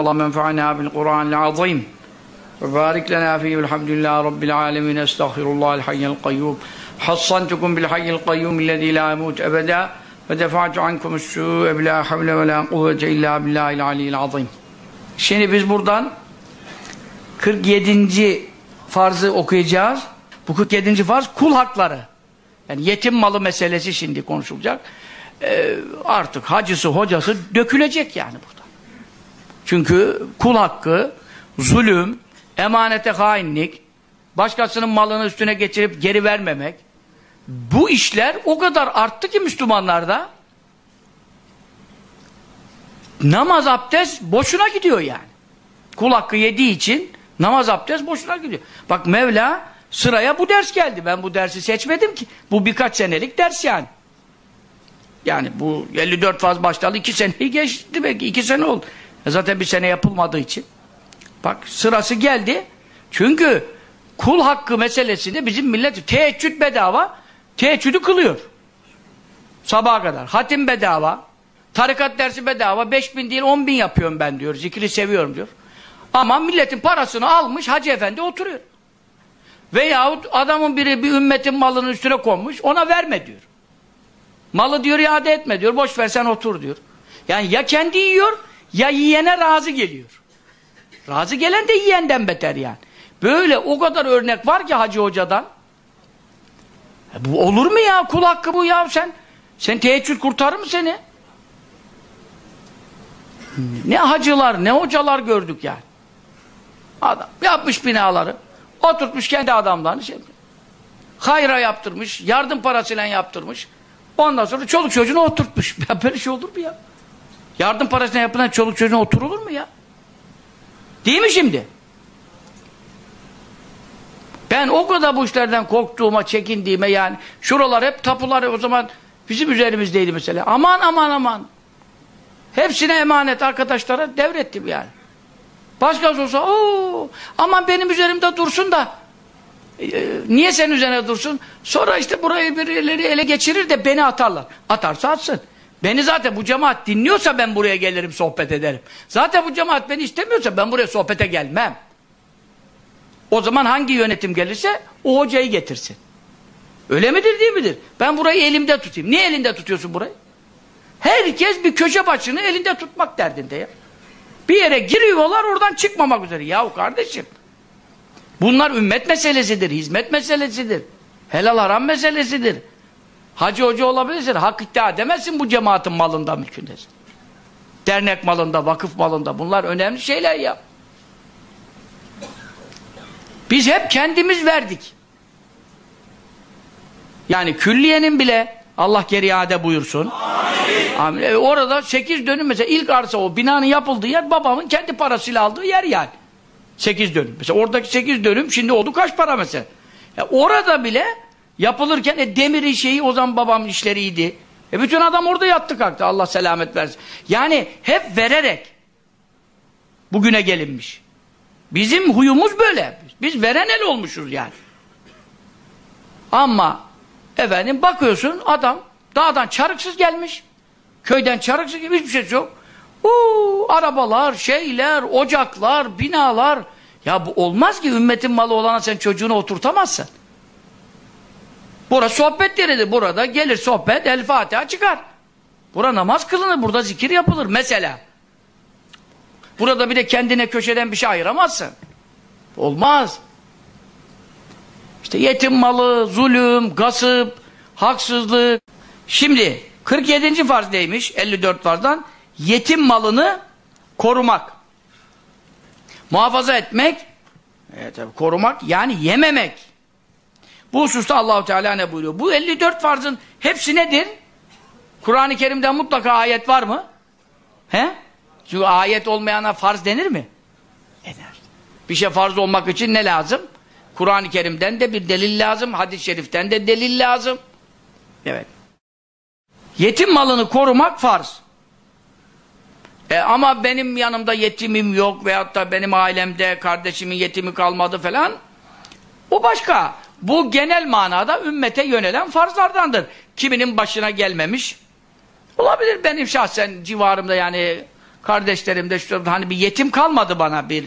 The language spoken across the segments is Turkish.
اللهم انفعنا بالقرآن العظيم وبارك لنا فيه والحمد لله رب العالمين استغفر الله الحي القيوم حصنتكم بالحي القيوم الذي لا يموت أبدا ودفعت عنكم السوء بلا حول ولا قوة إلا بالله العلي العظيم Şimdi biz buradan 47. farzı okuyacağız. Bu 47. farz kul hakları. Yani yetim malı meselesi şimdi konuşulacak. Ee, artık hacısı hocası dökülecek yani burada. Çünkü kul hakkı, zulüm, emanete hainlik, başkasının malını üstüne geçirip geri vermemek, bu işler o kadar arttı ki Müslümanlarda, namaz abdest boşuna gidiyor yani. Kul hakkı yediği için namaz abdest boşuna gidiyor. Bak Mevla sıraya bu ders geldi. Ben bu dersi seçmedim ki. Bu birkaç senelik ders yani. Yani bu 54 faz başladı. 2 seneyi geçti belki. 2 sene oldu. E zaten bir sene yapılmadığı için. Bak sırası geldi. Çünkü kul hakkı meselesi de bizim millet teheccüd bedava. Teheccüdü kılıyor. Sabaha kadar. Hatim bedava. Tarikat dersi bedava. 5 bin değil 10 bin yapıyorum ben diyor. Zikri seviyorum diyor. Ama milletin parasını almış Hacı Efendi oturuyor. Veyahut adamın biri bir ümmetin malının üstüne konmuş ona verme diyor. Malı diyor iade etme diyor. Boş ver sen otur diyor. Yani ya kendi yiyor ya yiyene razı geliyor. Razı gelen de yiyenden beter yani. Böyle o kadar örnek var ki Hacı Hoca'dan. E bu olur mu ya? Kul hakkı bu ya sen. Sen teheccüd kurtarır mı seni? Ne hacılar, ne hocalar gördük yani. Adam yapmış binaları. Oturtmuş kendi adamlarını. Şey, hayra yaptırmış, yardım parasıyla yaptırmış. Ondan sonra çoluk çocuğunu oturtmuş. Ya böyle şey olur mu ya? Yardım parasına yapılan çoluk çocuğuna oturulur mu ya? Değil mi şimdi? Ben o kadar bu işlerden korktuğuma, çekindiğime yani şuralar hep tapuları o zaman bizim üzerimizdeydi mesela. Aman aman aman. Hepsine emanet arkadaşlara devrettim yani. Başkası olsa ooo aman benim üzerimde dursun da e, niye senin üzerine dursun? Sonra işte burayı birileri ele geçirir de beni atarlar. Atarsa atsın. Beni zaten bu cemaat dinliyorsa ben buraya gelirim sohbet ederim. Zaten bu cemaat beni istemiyorsa ben buraya sohbete gelmem. O zaman hangi yönetim gelirse o hocayı getirsin. Öyle midir değil midir? Ben burayı elimde tutayım. Niye elinde tutuyorsun burayı? Herkes bir köşe başını elinde tutmak derdinde ya. Bir yere giriyorlar oradan çıkmamak üzere. Yahu kardeşim. Bunlar ümmet meselesidir, hizmet meselesidir. Helal haram meselesidir. Hacı hoca olabilirsin, hak iddia edemezsin bu cemaatin malında mülkündesin. Dernek malında, vakıf malında bunlar önemli şeyler ya. Biz hep kendimiz verdik. Yani külliyenin bile Allah geri iade buyursun. Amin. E orada sekiz dönüm mesela ilk arsa o binanın yapıldığı yer babamın kendi parasıyla aldığı yer yani. Sekiz dönüm. Mesela oradaki sekiz dönüm şimdi oldu kaç para mesela. Ya orada bile yapılırken e, demiri şeyi o zaman babamın işleriydi. E bütün adam orada yattı kalktı. Allah selamet versin. Yani hep vererek bugüne gelinmiş. Bizim huyumuz böyle. Biz veren el olmuşuz yani. Ama efendim bakıyorsun adam dağdan çarıksız gelmiş. Köyden çarıksız gelmiş hiçbir şey yok. Uuu arabalar, şeyler, ocaklar, binalar. Ya bu olmaz ki ümmetin malı olana sen çocuğunu oturtamazsın. Burası sohbet yeridir. Burada gelir sohbet, El Fatiha çıkar. Burada namaz kılınır, burada zikir yapılır mesela. Burada bir de kendine köşeden bir şey ayıramazsın. Olmaz. İşte yetim malı, zulüm, gasıp, haksızlık. Şimdi 47. farz neymiş? 54 farzdan. Yetim malını korumak. Muhafaza etmek. Evet, tabii, korumak yani yememek. Bu hususta Allahu Teala ne buyuruyor? Bu 54 farzın hepsi nedir? Kur'an-ı Kerim'de mutlaka ayet var mı? He? Çünkü ayet olmayana farz denir mi? Eder. Bir şey farz olmak için ne lazım? Kur'an-ı Kerim'den de bir delil lazım, hadis-i şeriften de delil lazım. Evet. Yetim malını korumak farz. E ama benim yanımda yetimim yok veyahut da benim ailemde kardeşimin yetimi kalmadı falan. O başka. Bu genel manada ümmete yönelen farzlardandır. Kiminin başına gelmemiş. Olabilir benim şahsen civarımda yani kardeşlerim de şu hani bir yetim kalmadı bana bir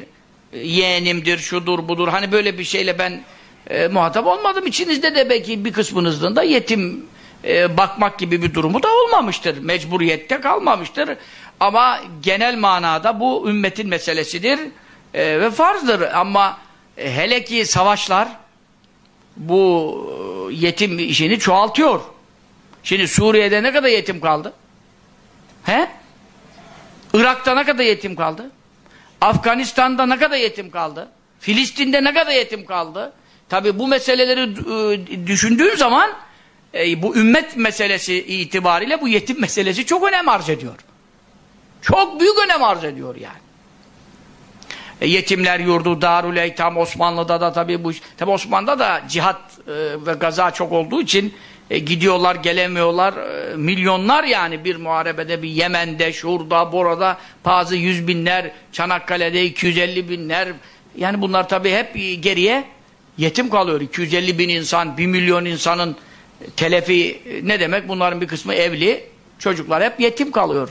e, yeğenimdir, şudur budur. Hani böyle bir şeyle ben e, muhatap olmadım. İçinizde de belki bir kısmınızın da yetim e, bakmak gibi bir durumu da olmamıştır. Mecburiyette kalmamıştır. Ama genel manada bu ümmetin meselesidir e, ve farzdır. Ama e, hele ki savaşlar bu e, yetim işini çoğaltıyor. Şimdi Suriye'de ne kadar yetim kaldı? He? Irak'ta ne kadar yetim kaldı? Afganistan'da ne kadar yetim kaldı? Filistin'de ne kadar yetim kaldı? Tabi bu meseleleri e, düşündüğün zaman e, bu ümmet meselesi itibariyle bu yetim meselesi çok önem arz ediyor. Çok büyük önem arz ediyor yani. E, yetimler yurdu, Darül Eytam, Osmanlı'da da tabii bu tabi Osmanlı'da da cihat e, ve gaza çok olduğu için e, gidiyorlar, gelemiyorlar. Milyonlar yani bir muharebede, bir Yemen'de, şurada, burada bazı yüz binler, Çanakkale'de 250 binler. Yani bunlar tabii hep geriye yetim kalıyor. 250 bin insan, 1 milyon insanın telefi ne demek? Bunların bir kısmı evli. Çocuklar hep yetim kalıyor.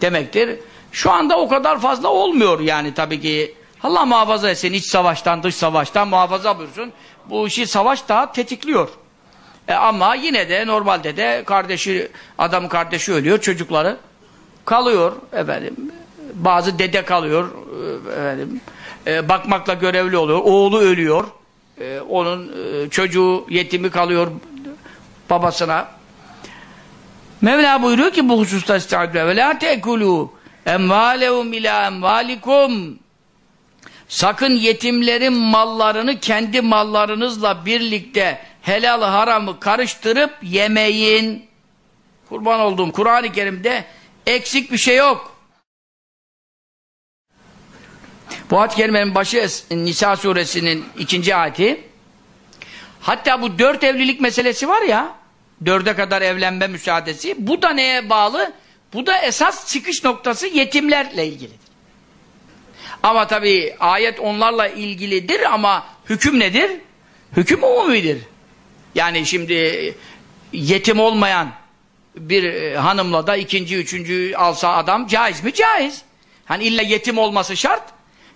Demektir. Şu anda o kadar fazla olmuyor yani tabii ki. Allah muhafaza etsin iç savaştan, dış savaştan muhafaza buyursun. Bu işi savaş daha tetikliyor. E ama yine de normalde de kardeşi, adam kardeşi ölüyor, çocukları kalıyor efendim. Bazı dede kalıyor e, efendim. E, bakmakla görevli oluyor. Oğlu ölüyor. E, onun e, çocuğu yetimi kalıyor babasına. Mevla buyuruyor ki bu hususta estağfirullah ve la tekulu emvalehum ila emvalikum sakın yetimlerin mallarını kendi mallarınızla birlikte helal haramı karıştırıp yemeyin. Kurban olduğum Kur'an-ı Kerim'de eksik bir şey yok. Bu ayet kerimenin başı Nisa suresinin ikinci ayeti. Hatta bu dört evlilik meselesi var ya, dörde kadar evlenme müsaadesi, bu da neye bağlı? Bu da esas çıkış noktası yetimlerle ilgilidir. Ama tabi ayet onlarla ilgilidir ama hüküm nedir? Hüküm umumidir. Yani şimdi yetim olmayan bir e, hanımla da ikinci, üçüncü alsa adam caiz mi? Caiz. Hani illa yetim olması şart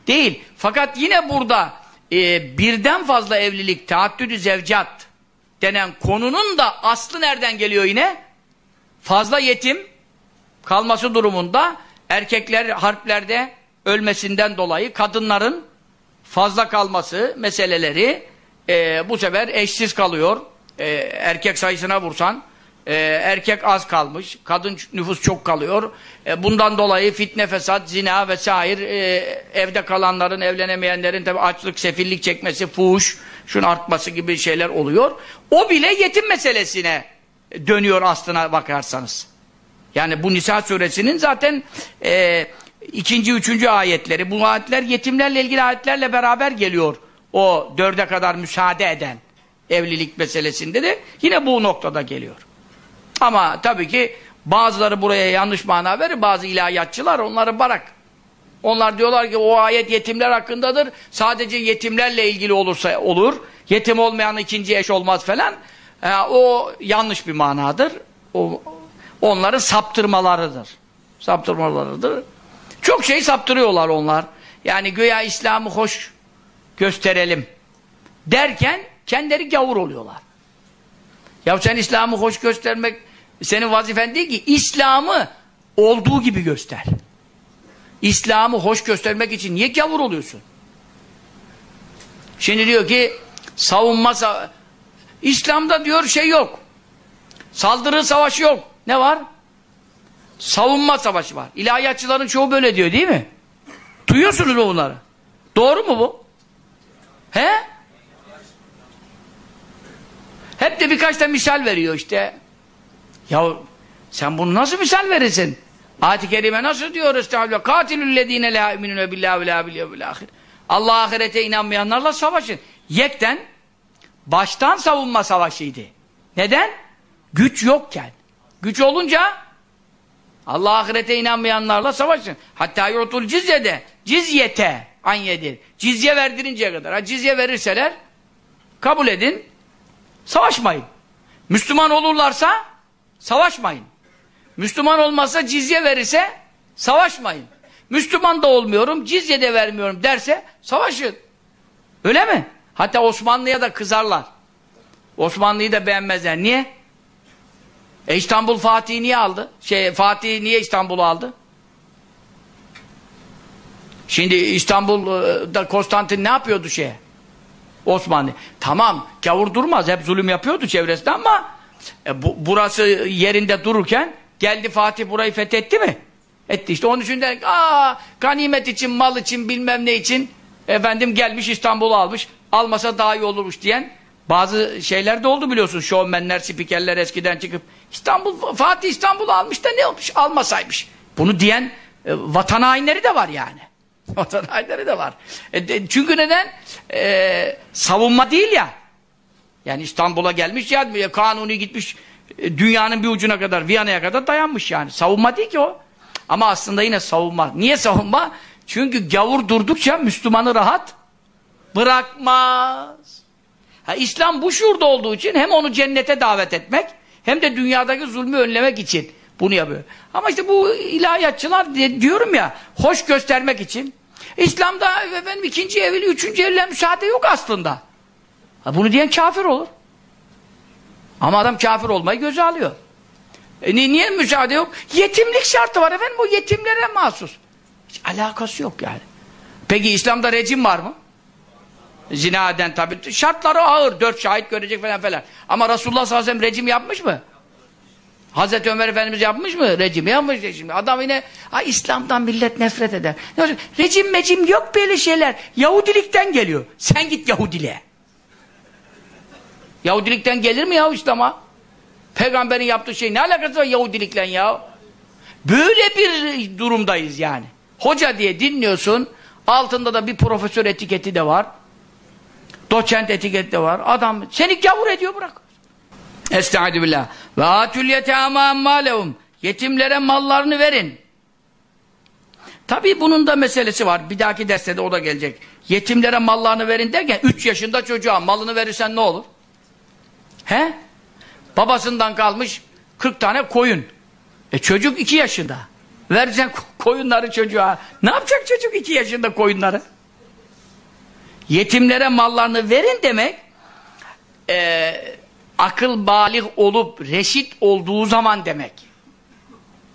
değil. Fakat yine burada e, birden fazla evlilik, taaddüdü zevcat denen konunun da aslı nereden geliyor yine? Fazla yetim kalması durumunda erkekler harplerde ölmesinden dolayı kadınların fazla kalması meseleleri e, bu sefer eşsiz kalıyor. E, erkek sayısına vursan e, erkek az kalmış, kadın nüfus çok kalıyor. E, bundan dolayı fitne, fesat, zina vesaire e, evde kalanların, evlenemeyenlerin tabi açlık, sefillik çekmesi, fuhuş, şunun artması gibi şeyler oluyor. O bile yetim meselesine dönüyor aslına bakarsanız. Yani bu Nisa suresinin zaten e, ikinci, üçüncü ayetleri, bu ayetler yetimlerle ilgili ayetlerle beraber geliyor. O dörde kadar müsaade eden evlilik meselesinde de yine bu noktada geliyor. Ama tabii ki bazıları buraya yanlış mana verir, bazı ilahiyatçılar onları bırak. Onlar diyorlar ki o ayet yetimler hakkındadır. Sadece yetimlerle ilgili olursa olur. Yetim olmayan ikinci eş olmaz falan. E, o yanlış bir manadır. O, onları saptırmalarıdır. Saptırmalarıdır. Çok şey saptırıyorlar onlar. Yani güya İslam'ı hoş gösterelim derken kendileri gavur oluyorlar. Ya sen İslam'ı hoş göstermek senin vazifen değil ki İslam'ı olduğu gibi göster. İslam'ı hoş göstermek için niye gavur oluyorsun? Şimdi diyor ki savunma İslam'da diyor şey yok. Saldırı savaşı yok. Ne var? Savunma savaşı var. İlahiyatçıların çoğu böyle diyor değil mi? Duyuyorsunuz mu bunları? Doğru mu bu? He? Hep de birkaç da misal veriyor işte. Ya sen bunu nasıl misal verirsin? Ayet-i Kerime nasıl diyor estağfirullah? Katilüllezine la eminune billahi ve la bil ahir. Allah ahirete inanmayanlarla savaşın. Yekten baştan savunma savaşıydı. Neden? Güç yokken. Güç olunca Allah ahirete inanmayanlarla savaşın. Hatta yutul cizyede cizyete anyedir. Cizye verdirinceye kadar. Ha, cizye verirseler kabul edin savaşmayın. Müslüman olurlarsa savaşmayın. Müslüman olmazsa cizye verirse Savaşmayın. Müslüman da olmuyorum, cizye de vermiyorum derse savaşın. Öyle mi? Hatta Osmanlı'ya da kızarlar. Osmanlı'yı da beğenmezler. Niye? E İstanbul Fatih niye aldı? Şey Fatih niye İstanbul'u aldı? Şimdi İstanbul'da Konstantin ne yapıyordu şeye? Osmanlı. Tamam, gavur durmaz. Hep zulüm yapıyordu çevresinde ama e, bu, burası yerinde dururken geldi Fatih burayı fethetti mi? Etti işte. Onun için de aa, ganimet için, mal için, bilmem ne için efendim gelmiş İstanbul'u almış. Almasa daha iyi olurmuş diyen bazı şeyler de oldu biliyorsun. Şovmenler, spikerler eskiden çıkıp İstanbul, Fatih İstanbul'u almış da ne olmuş? Almasaymış. Bunu diyen e, vatan hainleri de var yani. Vatan hainleri de var. E, de, çünkü neden? E, savunma değil ya. Yani İstanbul'a gelmiş ya kanuni gitmiş e, dünyanın bir ucuna kadar Viyana'ya kadar dayanmış yani. Savunma değil ki o. Ama aslında yine savunma. Niye savunma? Çünkü gavur durdukça Müslümanı rahat bırakmaz. Ha, İslam bu şurada olduğu için hem onu cennete davet etmek hem de dünyadaki zulmü önlemek için bunu yapıyor. Ama işte bu ilahiyatçılar diyorum ya hoş göstermek için İslam'da efendim ikinci evli, üçüncü evliliğe müsaade yok aslında. Ha, bunu diyen kafir olur. Ama adam kafir olmayı göze alıyor. E, niye müsaade yok? Yetimlik şartı var efendim. Bu yetimlere mahsus. Hiç alakası yok yani. Peki İslam'da rejim var mı? Zina eden tabi. Şartları ağır. Dört şahit görecek falan falan. Ama Resulullah sallallahu aleyhi ve sellem rejim yapmış mı? Hazreti Ömer Efendimiz yapmış mı? Rejim yapmış şimdi. Adam yine ha, İslam'dan millet nefret eder. Ne olacak? Rejim mecim yok böyle şeyler. Yahudilikten geliyor. Sen git Yahudiliğe. Yahudilikten gelir mi ya İslam'a? Peygamberin yaptığı şey ne alakası var Yahudilikle ya? Böyle bir durumdayız yani. Hoca diye dinliyorsun. Altında da bir profesör etiketi de var. Doçent etiketi de var. Adam seni gavur ediyor bırak. Estaizu billah. Ve atül yetâmâ emmâlehum. Yetimlere mallarını verin. Tabii bunun da meselesi var. Bir dahaki derste de o da gelecek. Yetimlere mallarını verin derken 3 yaşında çocuğa malını verirsen ne olur? He? Babasından kalmış 40 tane koyun. E çocuk 2 yaşında. Vereceksin koyunları çocuğa. Ne yapacak çocuk 2 yaşında koyunları? Yetimlere mallarını verin demek e, akıl balik olup reşit olduğu zaman demek.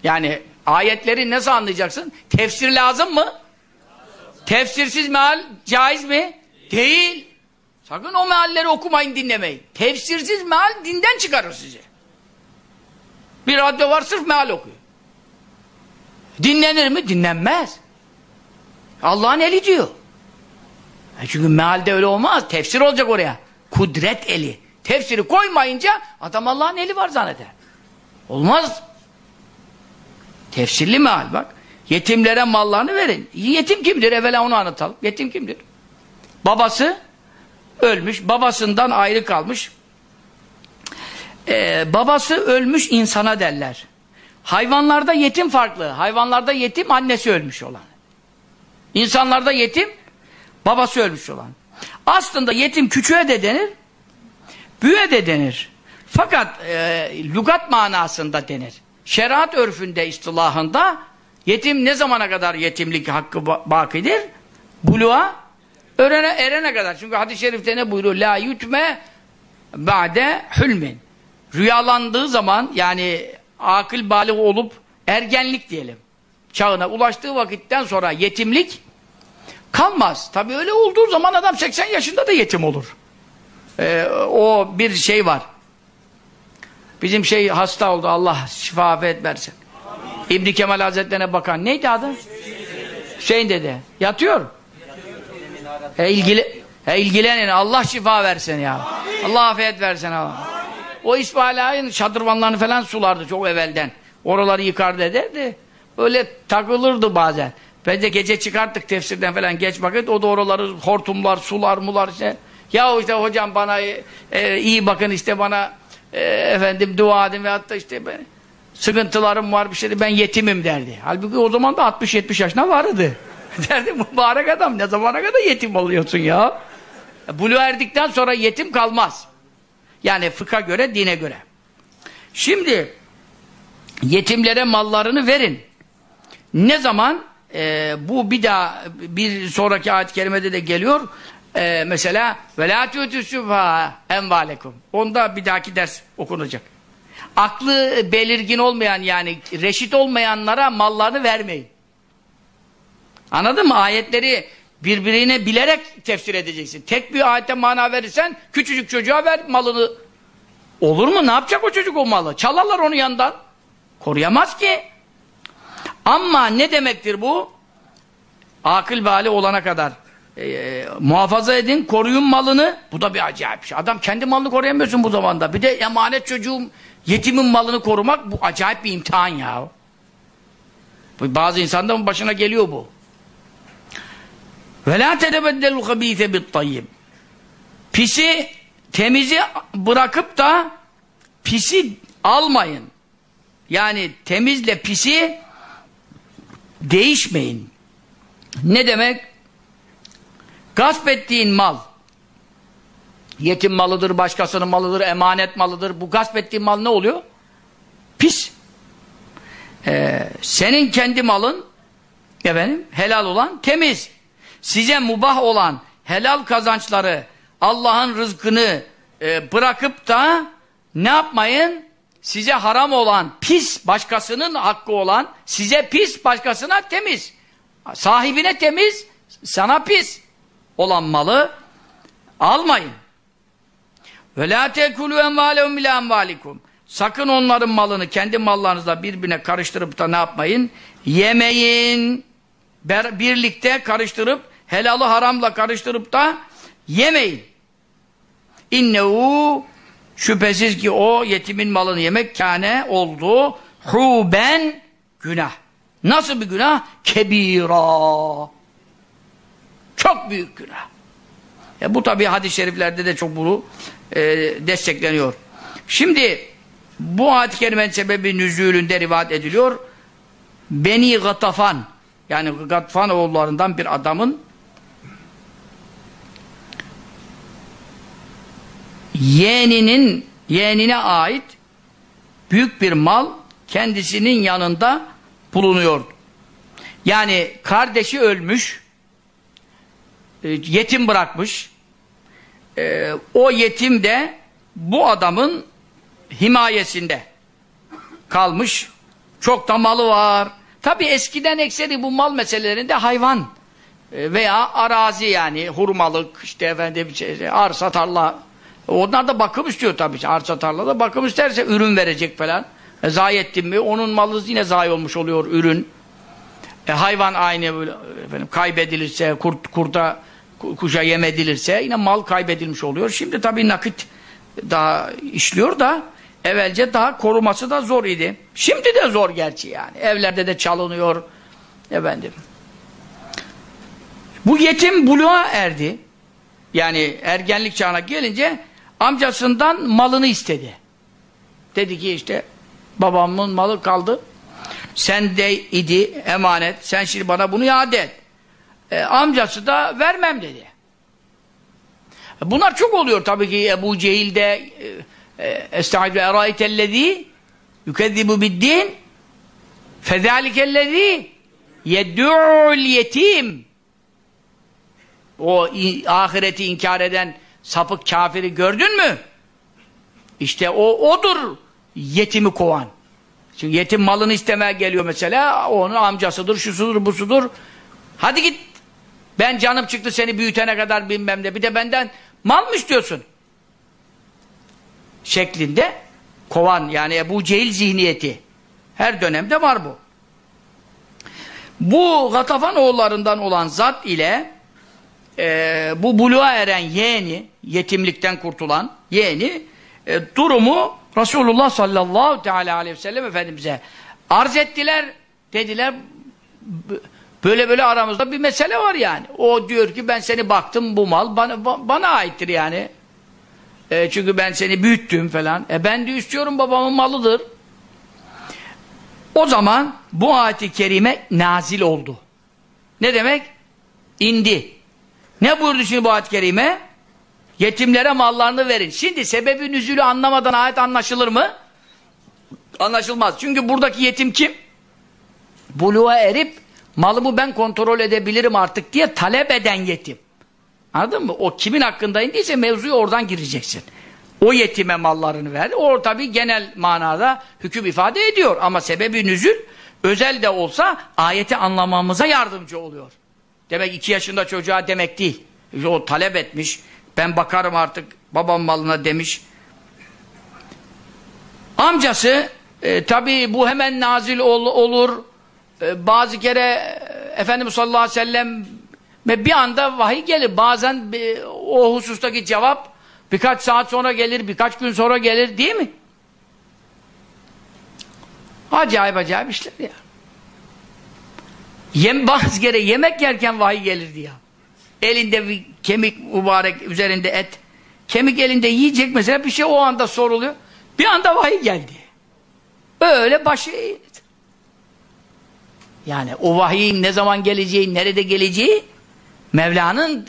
Yani ayetleri nasıl anlayacaksın? Tefsir lazım mı? Tefsirsiz meal caiz mi? Değil. Sakın o mealleri okumayın dinlemeyin. Tefsirsiz meal dinden çıkarır sizi. Bir radyo var sırf meal okuyor. Dinlenir mi? Dinlenmez. Allah'ın eli diyor. E çünkü mealde öyle olmaz. Tefsir olacak oraya. Kudret eli. Tefsiri koymayınca adam Allah'ın eli var zanneder. Olmaz. Tefsirli meal bak. Yetimlere mallarını verin. Yetim kimdir? Evvela onu anlatalım. Yetim kimdir? Babası ölmüş. Babasından ayrı kalmış. Ee, babası ölmüş insana derler. Hayvanlarda yetim farklı. Hayvanlarda yetim annesi ölmüş olan. İnsanlarda yetim babası ölmüş olan. Aslında yetim küçüğe de denir, büyüğe de denir. Fakat e, lügat manasında denir. Şeriat örfünde, istilahında yetim ne zamana kadar yetimlik hakkı bakidir? Buluğa örene, erene kadar. Çünkü hadis-i şerifte ne buyuruyor? La yutme ba'de hülmin. Rüyalandığı zaman yani akıl balik olup ergenlik diyelim. Çağına ulaştığı vakitten sonra yetimlik kalmaz. Tabi öyle olduğu zaman adam 80 yaşında da yetim olur. Ee, o bir şey var. Bizim şey hasta oldu. Allah şifa afiyet versin. İbni Kemal Hazretlerine bakan. Neydi adı? Hüseyin dedi. Yatıyor. He, ilgili, he, ilgilenin. Allah şifa versin ya. Allah afiyet versin. Allah. O İsmaila'nın şadırvanlarını falan sulardı çok evvelden. Oraları yıkardı ederdi. Öyle takılırdı bazen. Ben de gece çıkarttık tefsirden falan geç vakit. O da oraları hortumlar, sular, mular işte. Ya işte hocam bana e, e, iyi bakın işte bana e, efendim dua edin ve hatta işte ben, sıkıntılarım var bir şey ben yetimim derdi. Halbuki o zaman da 60-70 yaşına vardı. derdi mübarek adam ne zamana kadar yetim oluyorsun ya. Bulu erdikten sonra yetim kalmaz. Yani fıkha göre, dine göre. Şimdi yetimlere mallarını verin. Ne zaman e, bu bir daha bir sonraki ayet-i kerimede de geliyor. E, mesela وَلَا تُوتُسُفَا envalekum. Onda bir dahaki ders okunacak. Aklı belirgin olmayan yani reşit olmayanlara mallarını vermeyin. Anladın mı? Ayetleri birbirine bilerek tefsir edeceksin. Tek bir ayete mana verirsen küçücük çocuğa ver malını. Olur mu? Ne yapacak o çocuk o malı? Çalarlar onu yandan. Koruyamaz ki. Ama ne demektir bu? Akıl bali olana kadar e, muhafaza edin, koruyun malını. Bu da bir acayip şey. Adam kendi malını koruyamıyorsun bu zamanda. Bir de emanet çocuğum, yetimin malını korumak bu acayip bir imtihan ya. Bazı insanların başına geliyor bu. Ve la tedebeddelul habîse bit-tayyib. Pisi temizi bırakıp da pisi almayın. Yani temizle pisi değişmeyin. Ne demek? Gasp ettiğin mal yetim malıdır, başkasının malıdır, emanet malıdır. Bu gasp ettiğin mal ne oluyor? Pis. Ee, senin kendi malın efendim, helal olan temiz. Size mubah olan helal kazançları Allah'ın rızkını e, bırakıp da ne yapmayın? Size haram olan, pis, başkasının hakkı olan, size pis, başkasına temiz. Sahibine temiz, sana pis olan malı almayın. Ve la tekulu envalehum ila envalikum. Sakın onların malını kendi mallarınızla birbirine karıştırıp da ne yapmayın? Yemeyin. Ber birlikte karıştırıp helalı haramla karıştırıp da yemeyin. İnnehu şüphesiz ki o yetimin malını yemek kâne oldu huben günah. Nasıl bir günah? Kebira. Çok büyük günah. E bu tabi hadis-i şeriflerde de çok bunu e, destekleniyor. Şimdi bu ayet-i kerimenin sebebi nüzulünde rivayet ediliyor. Beni Gatafan yani Gatafan oğullarından bir adamın yeğeninin yeğenine ait büyük bir mal kendisinin yanında bulunuyor. Yani kardeşi ölmüş e, yetim bırakmış. E, o yetim de bu adamın himayesinde kalmış. Çok da malı var. Tabi eskiden ekseri bu mal meselelerinde hayvan e, veya arazi yani hurmalık işte efendim şey, arsa tarla onlar da bakım istiyor tabii. Arsa tarlada bakım isterse ürün verecek falan. E, zayi ettin mi onun malı yine zayi olmuş oluyor ürün. E, hayvan aynı böyle efendim, kaybedilirse, kurt, kurda kuşa yem edilirse yine mal kaybedilmiş oluyor. Şimdi tabii nakit daha işliyor da evvelce daha koruması da zor idi. Şimdi de zor gerçi yani. Evlerde de çalınıyor. Efendim. Bu yetim buluğa erdi. Yani ergenlik çağına gelince amcasından malını istedi. Dedi ki işte babamın malı kaldı. Sen de idi emanet. Sen şimdi bana bunu iade et. E, amcası da vermem dedi. E, bunlar çok oluyor tabii ki Ebu Cehil'de Estaizu eraytellezî yükezzibu biddin fezâlikellezî yeddu'ul yetim o ahireti inkar eden sapık kafiri gördün mü? İşte o odur yetimi kovan. Çünkü yetim malını istemeye geliyor mesela. Onun amcasıdır, şusudur, busudur. Hadi git. Ben canım çıktı seni büyütene kadar bilmem de. Bir de benden mal mı istiyorsun? Şeklinde kovan yani Ebu Cehil zihniyeti. Her dönemde var bu. Bu Gatafan oğullarından olan zat ile e, bu buluğa eren yeğeni, yetimlikten kurtulan yeğeni e, durumu Resulullah sallallahu teala aleyhi ve sellem Efendimiz'e arz ettiler. Dediler böyle böyle aramızda bir mesele var yani. O diyor ki ben seni baktım bu mal bana, bana aittir yani. E, çünkü ben seni büyüttüm falan. E ben de istiyorum babamın malıdır. O zaman bu ayet-i kerime nazil oldu. Ne demek? İndi. Ne buyurdu şimdi bu ayet-i kerime? Yetimlere mallarını verin. Şimdi sebebi nüzülü anlamadan ayet anlaşılır mı? Anlaşılmaz. Çünkü buradaki yetim kim? buluğa erip malımı ben kontrol edebilirim artık diye talep eden yetim. Anladın mı? O kimin hakkında indiyse mevzuya oradan gireceksin. O yetime mallarını verdi. O tabi genel manada hüküm ifade ediyor. Ama sebebi nüzül özel de olsa ayeti anlamamıza yardımcı oluyor. Demek iki yaşında çocuğa demek değil. O talep etmiş. Ben bakarım artık babam malına demiş. Amcası e, tabi bu hemen nazil ol, olur. E, bazı kere e, Efendimiz sallallahu aleyhi ve sellem bir anda vahiy gelir. Bazen e, o husustaki cevap birkaç saat sonra gelir, birkaç gün sonra gelir değil mi? Acayip acayip işler ya. Yem, bazı kere yemek yerken vahiy gelirdi ya. Elinde bir kemik mübarek, üzerinde et. Kemik elinde yiyecek mesela bir şey o anda soruluyor. Bir anda vahiy geldi. Böyle başı. Yani o vahiyin ne zaman geleceği, nerede geleceği Mevla'nın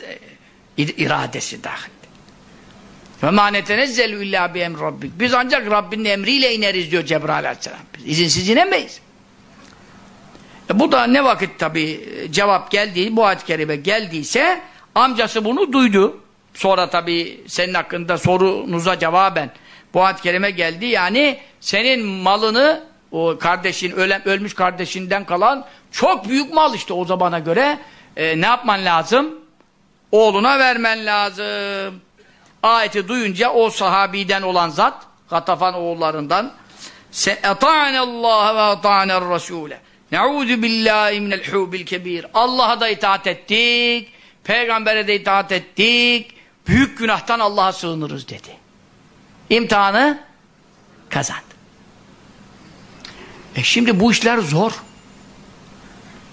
e, iradesi dahil. Ve mâ netenezzelü illâ bi emr rabbik. Biz ancak Rabbinin emriyle ineriz diyor Cebrail aleyhisselam. Biz izinsiz inemeyiz. E, bu da ne vakit tabi e, cevap geldi, bu ayet-i kerime geldiyse amcası bunu duydu. Sonra tabi senin hakkında sorunuza cevaben bu ayet-i kerime geldi. Yani senin malını o kardeşin, ölen, ölmüş kardeşinden kalan çok büyük mal işte o zamana göre e, ne yapman lazım? Oğluna vermen lazım. Ayeti duyunca o sahabiden olan zat, Gatafan oğullarından Allah ve ata'ner rasule. Ne'ûzu billahi minel hûbil kebir. Allah'a da itaat ettik. Peygamber'e de itaat ettik. Büyük günahtan Allah'a sığınırız dedi. İmtihanı kazandı. E şimdi bu işler zor.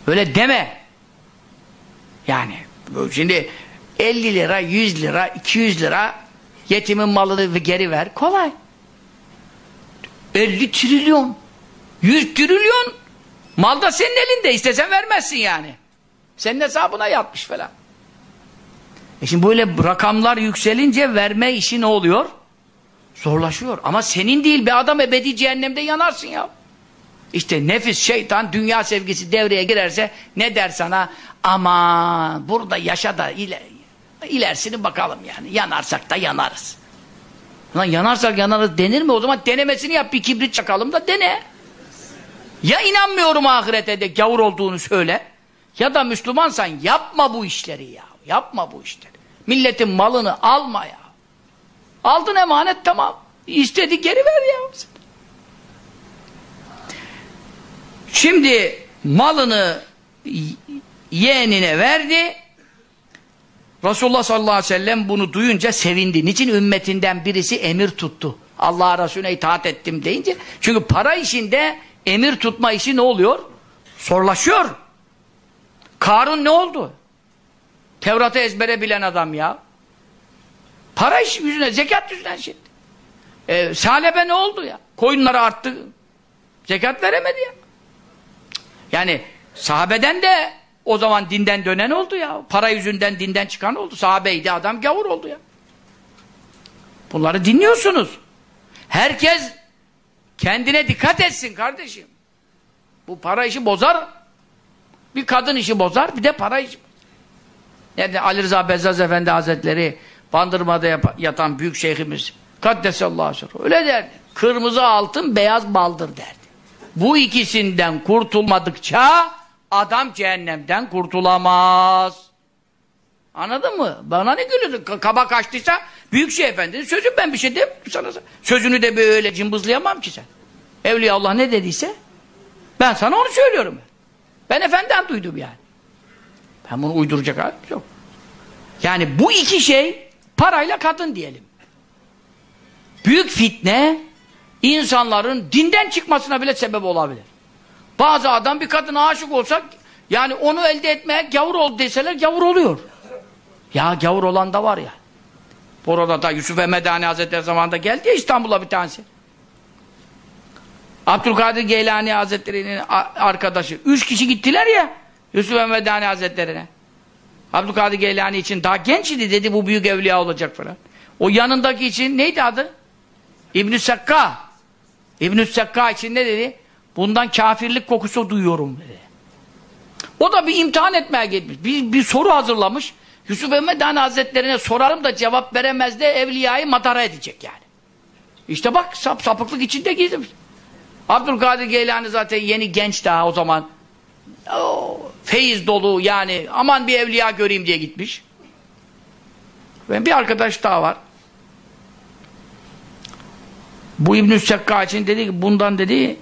Öyle deme. Yani şimdi 50 lira, 100 lira, 200 lira yetimin malını geri ver. Kolay. 50 trilyon, 100 trilyon mal da senin elinde. İstesen vermezsin yani. Senin hesabına yatmış falan. E şimdi böyle rakamlar yükselince verme işi ne oluyor? Zorlaşıyor. Ama senin değil bir adam ebedi cehennemde yanarsın ya. İşte nefis, şeytan, dünya sevgisi devreye girerse ne der sana? Aman burada yaşa da iler, ilerisini bakalım yani. Yanarsak da yanarız. Lan yanarsak yanarız denir mi? O zaman denemesini yap bir kibrit çakalım da dene. Ya inanmıyorum ahirete de gavur olduğunu söyle. Ya da Müslümansan yapma bu işleri ya. Yapma bu işleri. Milletin malını alma ya. Aldın emanet tamam. İstedi geri ver ya. Şimdi malını yeğenine verdi. Resulullah sallallahu aleyhi ve sellem bunu duyunca sevindi. Niçin ümmetinden birisi emir tuttu? Allah Resulüne itaat ettim deyince. Çünkü para işinde emir tutma işi ne oluyor? Sorlaşıyor. Karun ne oldu? Tevrat'ı ezbere bilen adam ya. Para iş yüzüne, zekat yüzünden şimdi. Ee, Salebe ne oldu ya? Koyunları arttı. Zekat veremedi ya. Yani sahabeden de o zaman dinden dönen oldu ya. Para yüzünden dinden çıkan oldu. Sahabeydi adam gavur oldu ya. Bunları dinliyorsunuz. Herkes kendine dikkat etsin kardeşim. Bu para işi bozar. Bir kadın işi bozar, bir de para işi. Yani Ali Rıza Bezzaz Efendi Hazretleri Bandırma'da yatan büyük şeyhimiz Kaddesallahu aleyhi öyle derdi. Kırmızı altın, beyaz baldır derdi. Bu ikisinden kurtulmadıkça adam cehennemden kurtulamaz. Anladın mı? Bana ne gülüyorsun? Kaba kaçtıysa büyük şey efendi. Sözüm ben bir şey diyeyim sana. Sözünü de böyle cımbızlayamam ki sen. Evliya Allah ne dediyse ben sana onu söylüyorum. Ben efendiden duydum yani. Ben bunu uyduracak halim yok. Yani bu iki şey parayla kadın diyelim. Büyük fitne insanların dinden çıkmasına bile sebep olabilir. Bazı adam bir kadına aşık olsak yani onu elde etmeye gavur ol deseler gavur oluyor. Ya gavur olan da var ya. Burada da Yusuf Emedani Hazretleri zamanında geldi ya İstanbul'a bir tanesi. Abdülkadir Geylani Hazretleri'nin arkadaşı. Üç kişi gittiler ya Yusuf Emedani Hazretleri'ne. Abdülkadir Geylani için daha genç idi dedi bu büyük evliya olacak falan. O yanındaki için neydi adı? İbn-i Sekka. İbn-i Sekka için ne dedi? Bundan kafirlik kokusu duyuyorum dedi. O da bir imtihan etmeye gitmiş. Bir, bir soru hazırlamış. Yusuf Emedani Hazretlerine sorarım da cevap veremez de evliyayı madara edecek yani. İşte bak sap, sapıklık içinde gizlemiş. Abdülkadir Geylani zaten yeni genç daha o zaman. O, feyiz dolu yani aman bir evliya göreyim diye gitmiş. Ve bir arkadaş daha var. Bu İbn-i için dedi ki bundan dedi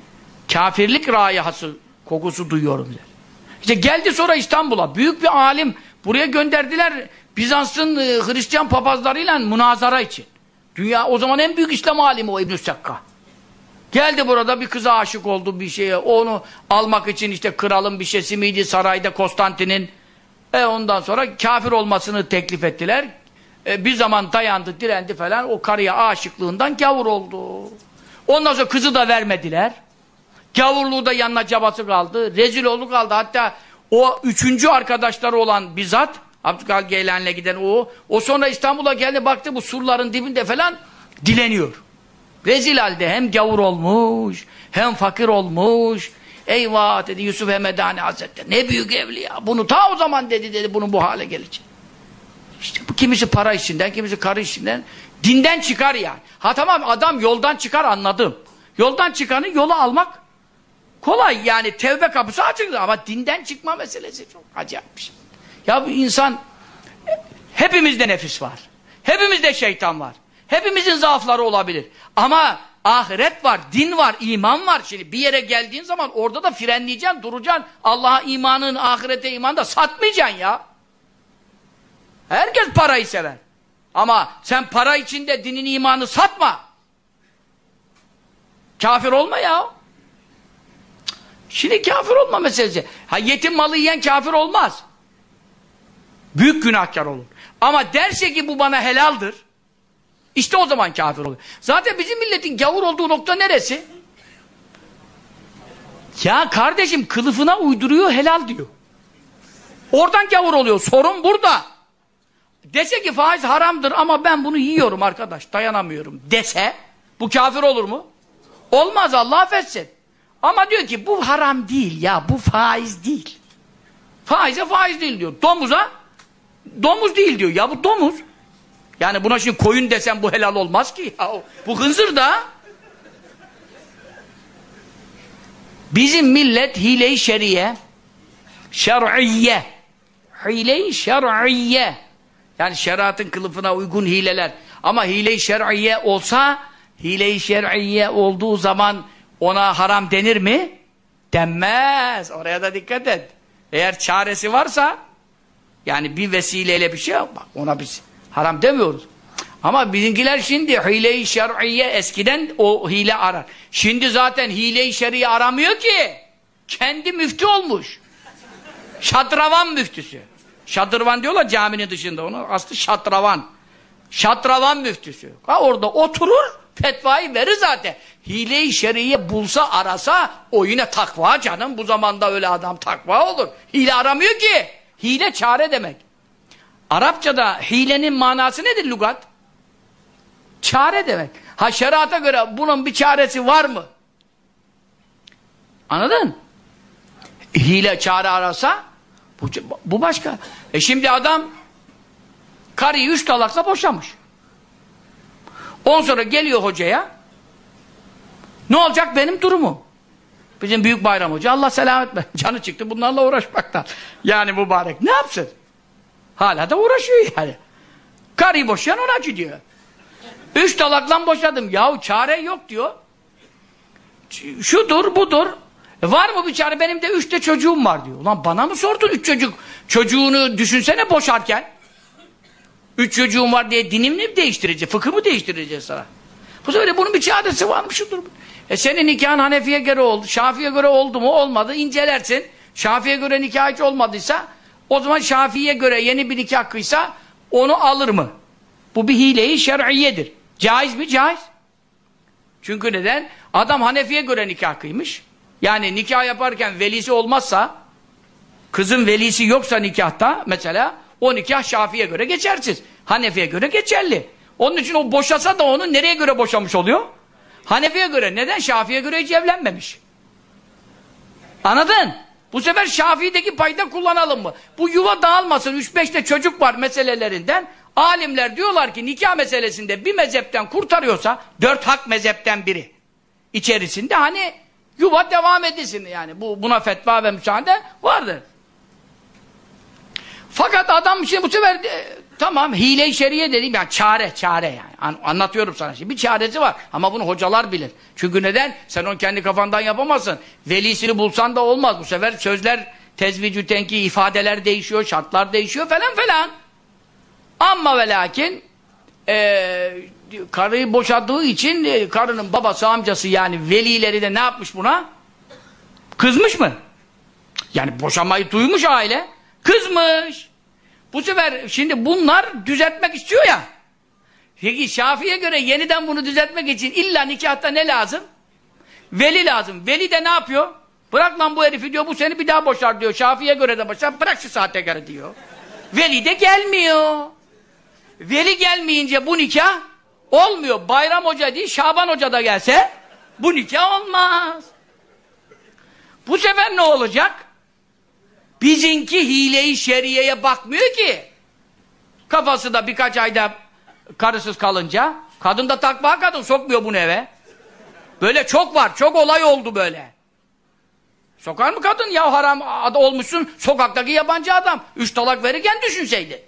kafirlik rayahası kokusu duyuyorum dedi. İşte geldi sonra İstanbul'a büyük bir alim buraya gönderdiler Bizans'ın e, Hristiyan papazlarıyla münazara için. Dünya o zaman en büyük İslam alimi o İbn-i. Geldi burada bir kıza aşık oldu bir şeye. Onu almak için işte kralın bir şeysi miydi sarayda Konstantin'in. E ondan sonra kafir olmasını teklif ettiler. E, bir zaman dayandı, direndi falan. O karıya aşıklığından gavur oldu. Ondan sonra kızı da vermediler. Gavurluğu da yanına cabası kaldı. Rezil oldu kaldı. Hatta o üçüncü arkadaşları olan bizzat Abdülkadir Geylan'la giden o. O sonra İstanbul'a geldi baktı bu surların dibinde falan dileniyor. Rezil halde hem gavur olmuş hem fakir olmuş. Eyvah dedi Yusuf Hemedani Hazretleri. Ne büyük evliya. Bunu ta o zaman dedi dedi bunun bu hale gelecek. İşte bu kimisi para işinden, kimisi karı işinden. Dinden çıkar yani. Ha tamam adam yoldan çıkar anladım. Yoldan çıkanı yola almak kolay yani tevbe kapısı açık ama dinden çıkma meselesi çok acayip bir şey. Ya bu insan hepimizde nefis var. Hepimizde şeytan var. Hepimizin zaafları olabilir. Ama ahiret var, din var, iman var. Şimdi bir yere geldiğin zaman orada da frenleyeceksin, duracaksın. Allah'a imanın, ahirete iman da satmayacaksın ya. Herkes parayı sever. Ama sen para içinde dinin imanı satma. Kafir olma ya. Şimdi kafir olma meselesi. Ha yetim malı yiyen kafir olmaz. Büyük günahkar olur. Ama derse ki bu bana helaldir. İşte o zaman kafir olur. Zaten bizim milletin gavur olduğu nokta neresi? Ya kardeşim kılıfına uyduruyor helal diyor. Oradan gavur oluyor. Sorun burada. Dese ki faiz haramdır ama ben bunu yiyorum arkadaş dayanamıyorum dese bu kafir olur mu? Olmaz Allah affetsin. Ama diyor ki bu haram değil ya bu faiz değil. Faize faiz değil diyor. Domuza domuz değil diyor. Ya bu domuz. Yani buna şimdi koyun desem bu helal olmaz ki. Ya. Bu hınzır da. Bizim millet hile-i şeriye, şer'iyye, hile-i şer'iyye, yani şeriatın kılıfına uygun hileler. Ama hile-i şer'iyye olsa, hile-i şer'iyye olduğu zaman ona haram denir mi? Denmez. Oraya da dikkat et. Eğer çaresi varsa, yani bir vesileyle bir şey bak ona biz haram demiyoruz. Ama bizimkiler şimdi hile-i şer'iyye eskiden o hile arar. Şimdi zaten hile-i şer'iye aramıyor ki. Kendi müftü olmuş. Şadravan müftüsü. Şadırvan diyorlar caminin dışında onu. Aslı şatravan. Şatravan müftüsü. Ha orada oturur fetvayı verir zaten. Hile-i şeriye bulsa arasa o yine takva canım. Bu zamanda öyle adam takva olur. Hile aramıyor ki. Hile çare demek. Arapçada hilenin manası nedir lugat? Çare demek. Ha şerata göre bunun bir çaresi var mı? Anladın? Hile çare arasa bu, bu başka. E şimdi adam karıyı üç talakla boşamış. On sonra geliyor hocaya ne olacak benim durumu? Bizim büyük bayram hoca Allah selamet ver. Canı çıktı bunlarla uğraşmaktan. Yani mübarek. Ne yapsın? Hala da uğraşıyor yani. Karıyı boşayan ona gidiyor. Üç talakla boşadım. Yahu çare yok diyor. Şudur budur. E var mı bir çare? Benim de üçte çocuğum var diyor. Ulan bana mı sordun üç çocuk? Çocuğunu düşünsene boşarken. Üç çocuğum var diye dinimi mi değiştireceğiz? Fıkı mı değiştireceğiz sana? Bu sefer bunun bir çaresi var mı? Şudur. E senin nikahın Hanefi'ye göre oldu. Şafi'ye göre oldu mu? Olmadı. İncelersin. Şafi'ye göre nikah hiç olmadıysa o zaman Şafi'ye göre yeni bir nikah kıysa onu alır mı? Bu bir hile-i şer'iyedir. Caiz mi? Caiz. Çünkü neden? Adam Hanefi'ye göre nikah kıymış. Yani nikah yaparken velisi olmazsa kızın velisi yoksa nikahta mesela o nikah Şafi'ye göre geçersiz. Hanefi'ye göre geçerli. Onun için o boşasa da onu nereye göre boşamış oluyor? Hanefi'ye göre. Neden? Şafi'ye göre hiç evlenmemiş. Anladın? Bu sefer Şafii'deki payda kullanalım mı? Bu yuva dağılmasın, 3-5 de çocuk var meselelerinden. Alimler diyorlar ki nikah meselesinde bir mezhepten kurtarıyorsa, dört hak mezhepten biri içerisinde hani yuva devam edilsin yani. Bu Buna fetva ve müsaade vardır. Fakat adam şimdi bu sefer e, tamam hile-i şeriye dediğim yani çare çare yani. An anlatıyorum sana şimdi. Bir çaresi var ama bunu hocalar bilir. Çünkü neden? Sen onu kendi kafandan yapamazsın. Velisini bulsan da olmaz. Bu sefer sözler tezvicü tenki ifadeler değişiyor, şartlar değişiyor falan falan. Ama ve lakin e, karıyı boşadığı için e, karının babası amcası yani velileri de ne yapmış buna? Kızmış mı? Yani boşamayı duymuş aile. Kızmış. Bu sefer şimdi bunlar düzeltmek istiyor ya. Peki Şafii'ye göre yeniden bunu düzeltmek için illa nikahta ne lazım? Veli lazım. Veli de ne yapıyor? Bırak lan bu herifi diyor, bu seni bir daha boşar diyor. Şafii'ye göre de boşar, bırak şu saate göre diyor. Veli de gelmiyor. Veli gelmeyince bu nikah olmuyor. Bayram Hoca değil, Şaban Hoca da gelse bu nikah olmaz. Bu sefer ne olacak? Bizinki hile-i şeriyeye bakmıyor ki. Kafası da birkaç ayda karısız kalınca, kadın da takva kadın sokmuyor bunu eve. Böyle çok var, çok olay oldu böyle. Sokar mı kadın? Ya haram olmuşsun, sokaktaki yabancı adam. Üç talak verirken düşünseydin.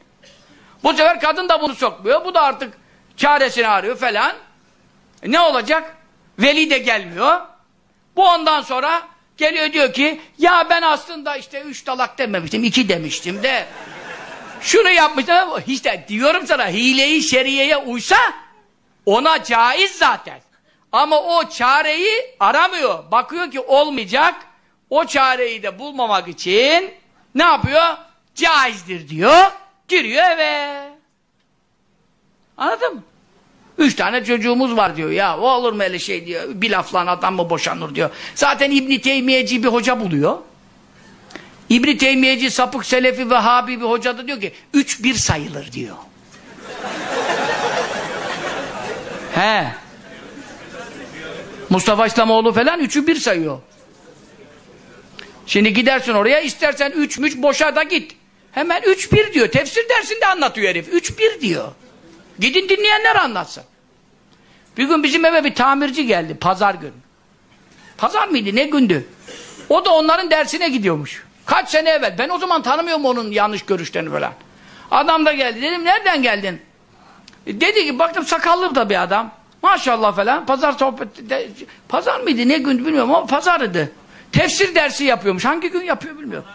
Bu sefer kadın da bunu sokmuyor, bu da artık çaresini arıyor falan. E ne olacak? Veli de gelmiyor. Bu ondan sonra Geliyor diyor ki ya ben aslında işte üç talak dememiştim iki demiştim de şunu yapmıştım. İşte diyorum sana hileyi şeriyeye uysa ona caiz zaten. Ama o çareyi aramıyor. Bakıyor ki olmayacak. O çareyi de bulmamak için ne yapıyor? Caizdir diyor. Giriyor eve. Anladın mı Üç tane çocuğumuz var diyor ya. O olur mu öyle şey diyor. Bir lafla adam mı boşanır diyor. Zaten İbn Teymiyeci bir hoca buluyor. İbn Teymiyeci sapık selefi ve habi bir hoca da diyor ki üç bir sayılır diyor. He. Mustafa İslamoğlu falan üçü bir sayıyor. Şimdi gidersin oraya istersen üç müç boşa da git. Hemen üç bir diyor. Tefsir dersinde anlatıyor herif. Üç bir diyor. Gidin dinleyenler anlatsın. Bir gün bizim eve bir tamirci geldi pazar günü. Pazar mıydı ne gündü? O da onların dersine gidiyormuş. Kaç sene evvel. Ben o zaman tanımıyorum onun yanlış görüşlerini falan. Adam da geldi. Dedim nereden geldin? E, dedi ki baktım sakallı da bir adam. Maşallah falan. Pazar sohbeti de, pazar mıydı ne gündü bilmiyorum ama pazarıydı. Tefsir dersi yapıyormuş. Hangi gün yapıyor bilmiyorum.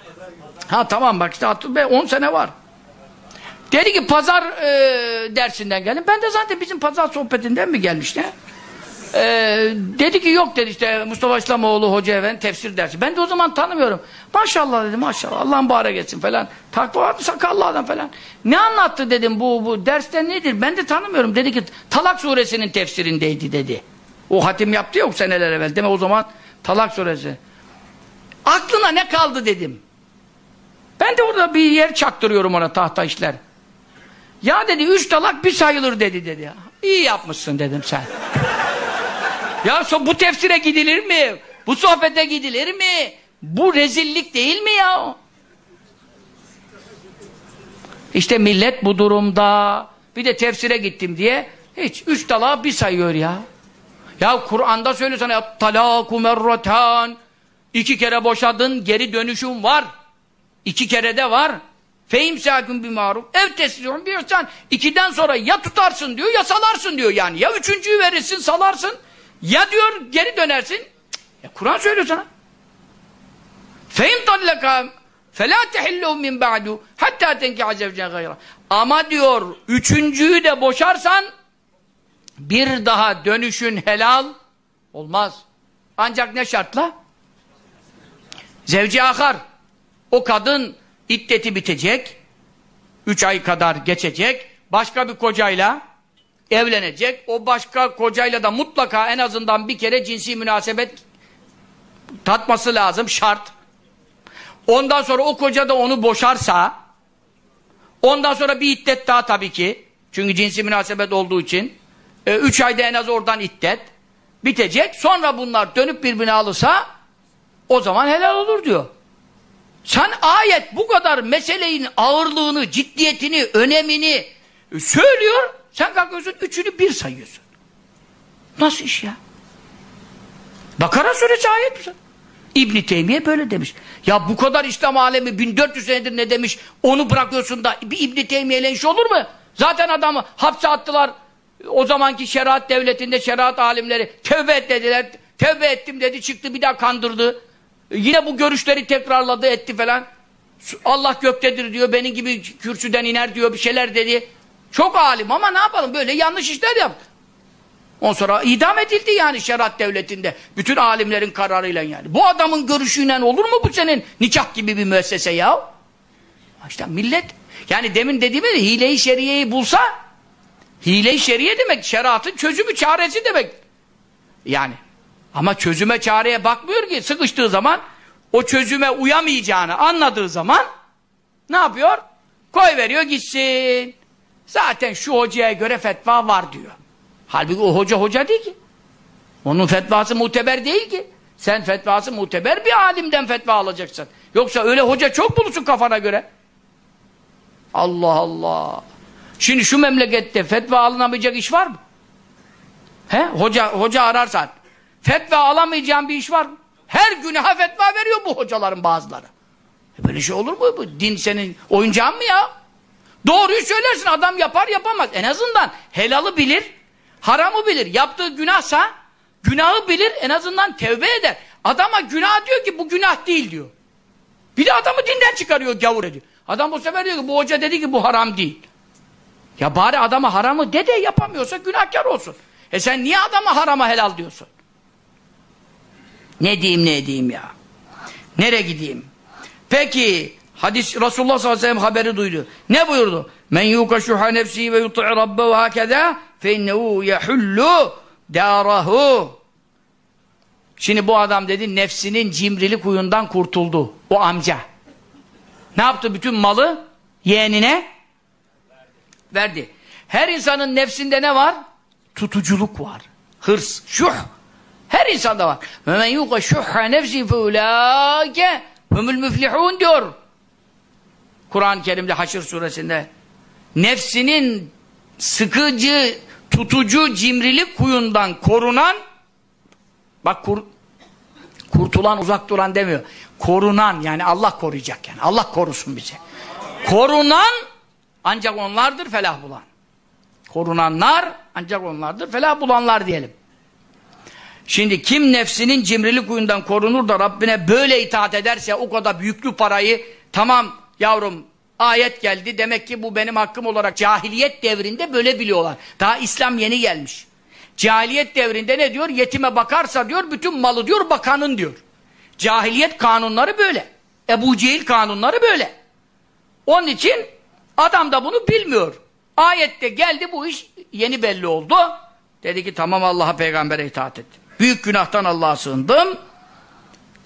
Ha tamam bak işte 10 sene var. Dedi ki pazar e, dersinden geldim. Ben de zaten bizim pazar sohbetinden mi gelmişti? E, dedi ki yok dedi işte Mustafa İslamoğlu Hoca Efendi tefsir dersi. Ben de o zaman tanımıyorum. Maşallah dedim maşallah Allah'ın bağıra geçsin falan. Takva vardı sakallı adam falan. Ne anlattı dedim bu, bu derste nedir? Ben de tanımıyorum. Dedi ki Talak suresinin tefsirindeydi dedi. O hatim yaptı yok seneler evvel. Deme o zaman Talak suresi. Aklına ne kaldı dedim. Ben de orada bir yer çaktırıyorum ona tahta işler. Ya dedi üç talak bir sayılır dedi dedi. İyi yapmışsın dedim sen. ya bu tefsire gidilir mi? Bu sohbete gidilir mi? Bu rezillik değil mi ya? İşte millet bu durumda. Bir de tefsire gittim diye hiç üç talağı bir sayıyor ya. Ya Kur'an'da söylüyor sana talaku merratan iki kere boşadın geri dönüşüm var. İki kere de var. Feimsâküm bir maruf. Ev tesliyorum bir ihsan. İkiden sonra ya tutarsın diyor ya salarsın diyor yani. Ya üçüncüyü verirsin salarsın. Ya diyor geri dönersin. Ya Kur'an söylüyor sana. Feim tallekâ felâ tehillû min ba'du hattâ tenkâ zevcen gayra. Ama diyor üçüncüyü de boşarsan bir daha dönüşün helal olmaz. Ancak ne şartla? Zevci akar. O kadın iddeti bitecek. Üç ay kadar geçecek. Başka bir kocayla evlenecek. O başka kocayla da mutlaka en azından bir kere cinsi münasebet tatması lazım. Şart. Ondan sonra o koca da onu boşarsa ondan sonra bir iddet daha tabii ki. Çünkü cinsi münasebet olduğu için. E, üç ayda en az oradan iddet. Bitecek. Sonra bunlar dönüp birbirine alırsa o zaman helal olur diyor. Sen ayet bu kadar meselenin ağırlığını, ciddiyetini, önemini söylüyor. Sen kalkıyorsun üçünü bir sayıyorsun. Nasıl iş ya? Bakara suresi ayet mi? İbn Teymiye böyle demiş. Ya bu kadar İslam alemi 1400 senedir ne demiş? Onu bırakıyorsun da bir İbn Teymiye ile iş olur mu? Zaten adamı hapse attılar. O zamanki şeriat devletinde şeriat alimleri tevbe et dediler. Tevbe ettim dedi çıktı bir daha kandırdı. Yine bu görüşleri tekrarladı etti falan. Allah göktedir diyor. Benim gibi kürsüden iner diyor bir şeyler dedi. Çok alim ama ne yapalım böyle yanlış işler yaptı. Ondan sonra idam edildi yani şeriat devletinde. Bütün alimlerin kararıyla yani. Bu adamın görüşüyle olur mu bu senin nikah gibi bir müessese ya? İşte millet yani demin dediğim gibi hile-i şeriyeyi bulsa hile-i şeriye demek şeriatın çözümü çaresi demek. Yani ama çözüme çareye bakmıyor ki sıkıştığı zaman o çözüme uyamayacağını anladığı zaman ne yapıyor? Koy veriyor gitsin. Zaten şu hocaya göre fetva var diyor. Halbuki o hoca hoca değil ki. Onun fetvası muteber değil ki. Sen fetvası muteber bir alimden fetva alacaksın. Yoksa öyle hoca çok bulursun kafana göre. Allah Allah. Şimdi şu memlekette fetva alınamayacak iş var mı? He? Hoca, hoca ararsan. Fetva alamayacağın bir iş var mı? Her günaha fetva veriyor bu hocaların bazıları. E böyle şey olur mu? Bu din senin oyuncağın mı ya? Doğruyu söylersin adam yapar yapamaz. En azından helalı bilir, haramı bilir. Yaptığı günahsa günahı bilir en azından tevbe eder. Adama günah diyor ki bu günah değil diyor. Bir de adamı dinden çıkarıyor gavur ediyor. Adam bu sefer diyor ki bu hoca dedi ki bu haram değil. Ya bari adama haramı de de yapamıyorsa günahkar olsun. E sen niye adama harama helal diyorsun? Ne diyeyim ne edeyim ya? Nereye gideyim? Peki hadis Resulullah sallallahu aleyhi ve sellem haberi duydu. Ne buyurdu? Men yuka şuha nefsi ve yuti'i rabbehu hakeda fe innehu yehullu darahu. Şimdi bu adam dedi nefsinin cimrilik huyundan kurtuldu. O amca. Ne yaptı? Bütün malı yeğenine verdi. Her insanın nefsinde ne var? Tutuculuk var. Hırs, şuh. Her insanda var. Ve men yuqa şuhha nefsi fe ulâke humul müflihûn diyor. Kur'an-ı Kerim'de Haşr suresinde nefsinin sıkıcı, tutucu cimrilik kuyundan korunan bak kur, kurtulan uzak duran demiyor. Korunan yani Allah koruyacak yani. Allah korusun bizi. Korunan ancak onlardır felah bulan. Korunanlar ancak onlardır felah bulanlar diyelim. Şimdi kim nefsinin cimrilik huyundan korunur da Rabbine böyle itaat ederse o kadar büyüklü parayı tamam yavrum ayet geldi demek ki bu benim hakkım olarak cahiliyet devrinde böyle biliyorlar. Daha İslam yeni gelmiş. Cahiliyet devrinde ne diyor? Yetime bakarsa diyor bütün malı diyor bakanın diyor. Cahiliyet kanunları böyle. Ebu Cehil kanunları böyle. Onun için adam da bunu bilmiyor. Ayette geldi bu iş yeni belli oldu. Dedi ki tamam Allah'a peygambere itaat ettim. Büyük günahtan Allah'a sığındım.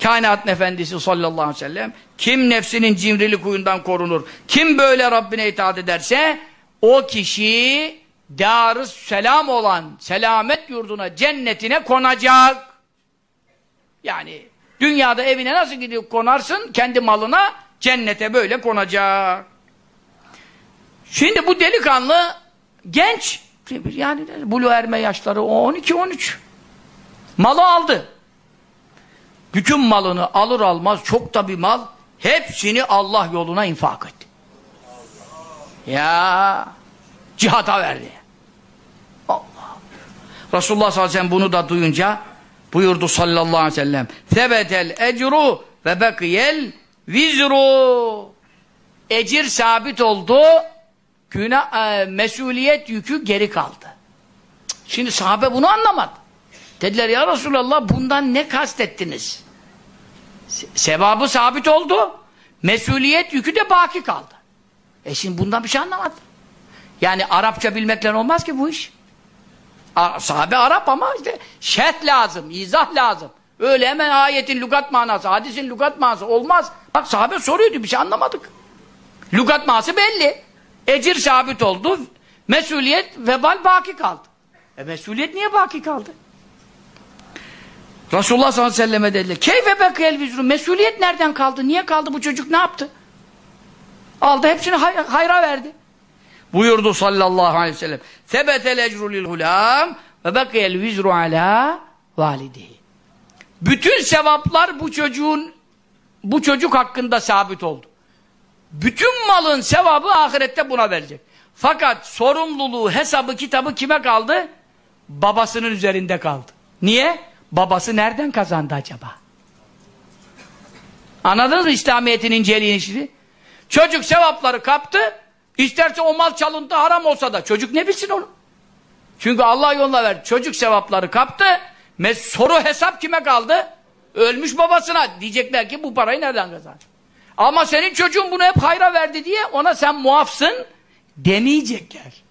Kainatın efendisi sallallahu aleyhi ve sellem kim nefsinin cimrilik huyundan korunur, kim böyle Rabbine itaat ederse o kişi darı selam olan selamet yurduna, cennetine konacak. Yani dünyada evine nasıl gidip konarsın? Kendi malına cennete böyle konacak. Şimdi bu delikanlı genç yani bulu erme yaşları 12-13 malı aldı. Bütün malını alır almaz çok da bir mal hepsini Allah yoluna infak etti. Ya cihata verdi. Allah. Resulullah sallallahu aleyhi ve sellem bunu da duyunca buyurdu sallallahu aleyhi ve sellem Sebetel ecru ve bekiyel vizru Ecir sabit oldu günah, e, mesuliyet yükü geri kaldı. Şimdi sahabe bunu anlamadı. Dediler ya Resulallah bundan ne kastettiniz? Se sevabı sabit oldu. Mesuliyet yükü de baki kaldı. E şimdi bundan bir şey anlamadı. Yani Arapça bilmekle olmaz ki bu iş. A sahabe Arap ama işte şerh lazım, izah lazım. Öyle hemen ayetin lügat manası, hadisin lügat manası olmaz. Bak sahabe soruyordu bir şey anlamadık. Lügat manası belli. Ecir sabit oldu. Mesuliyet, vebal baki kaldı. E mesuliyet niye baki kaldı? Resulullah sallallahu aleyhi ve selleme dediler. Keyfe bekiyel vizru. Mesuliyet nereden kaldı? Niye kaldı bu çocuk? Ne yaptı? Aldı hepsini hay hayra verdi. Buyurdu sallallahu aleyhi ve sellem. Sebetel ecru lil hulam ve bekiyel vizru ala validihi. Bütün sevaplar bu çocuğun bu çocuk hakkında sabit oldu. Bütün malın sevabı ahirette buna verecek. Fakat sorumluluğu, hesabı, kitabı kime kaldı? Babasının üzerinde kaldı. Niye? Babası nereden kazandı acaba? Anladınız mı İslamiyet'in inceliğini şimdi? Çocuk sevapları kaptı, isterse o mal çalıntı haram olsa da çocuk ne bilsin onu? Çünkü Allah yoluna ver. Çocuk sevapları kaptı, soru hesap kime kaldı? Ölmüş babasına. Diyecekler ki bu parayı nereden kazandı? Ama senin çocuğun bunu hep hayra verdi diye ona sen muafsın demeyecekler.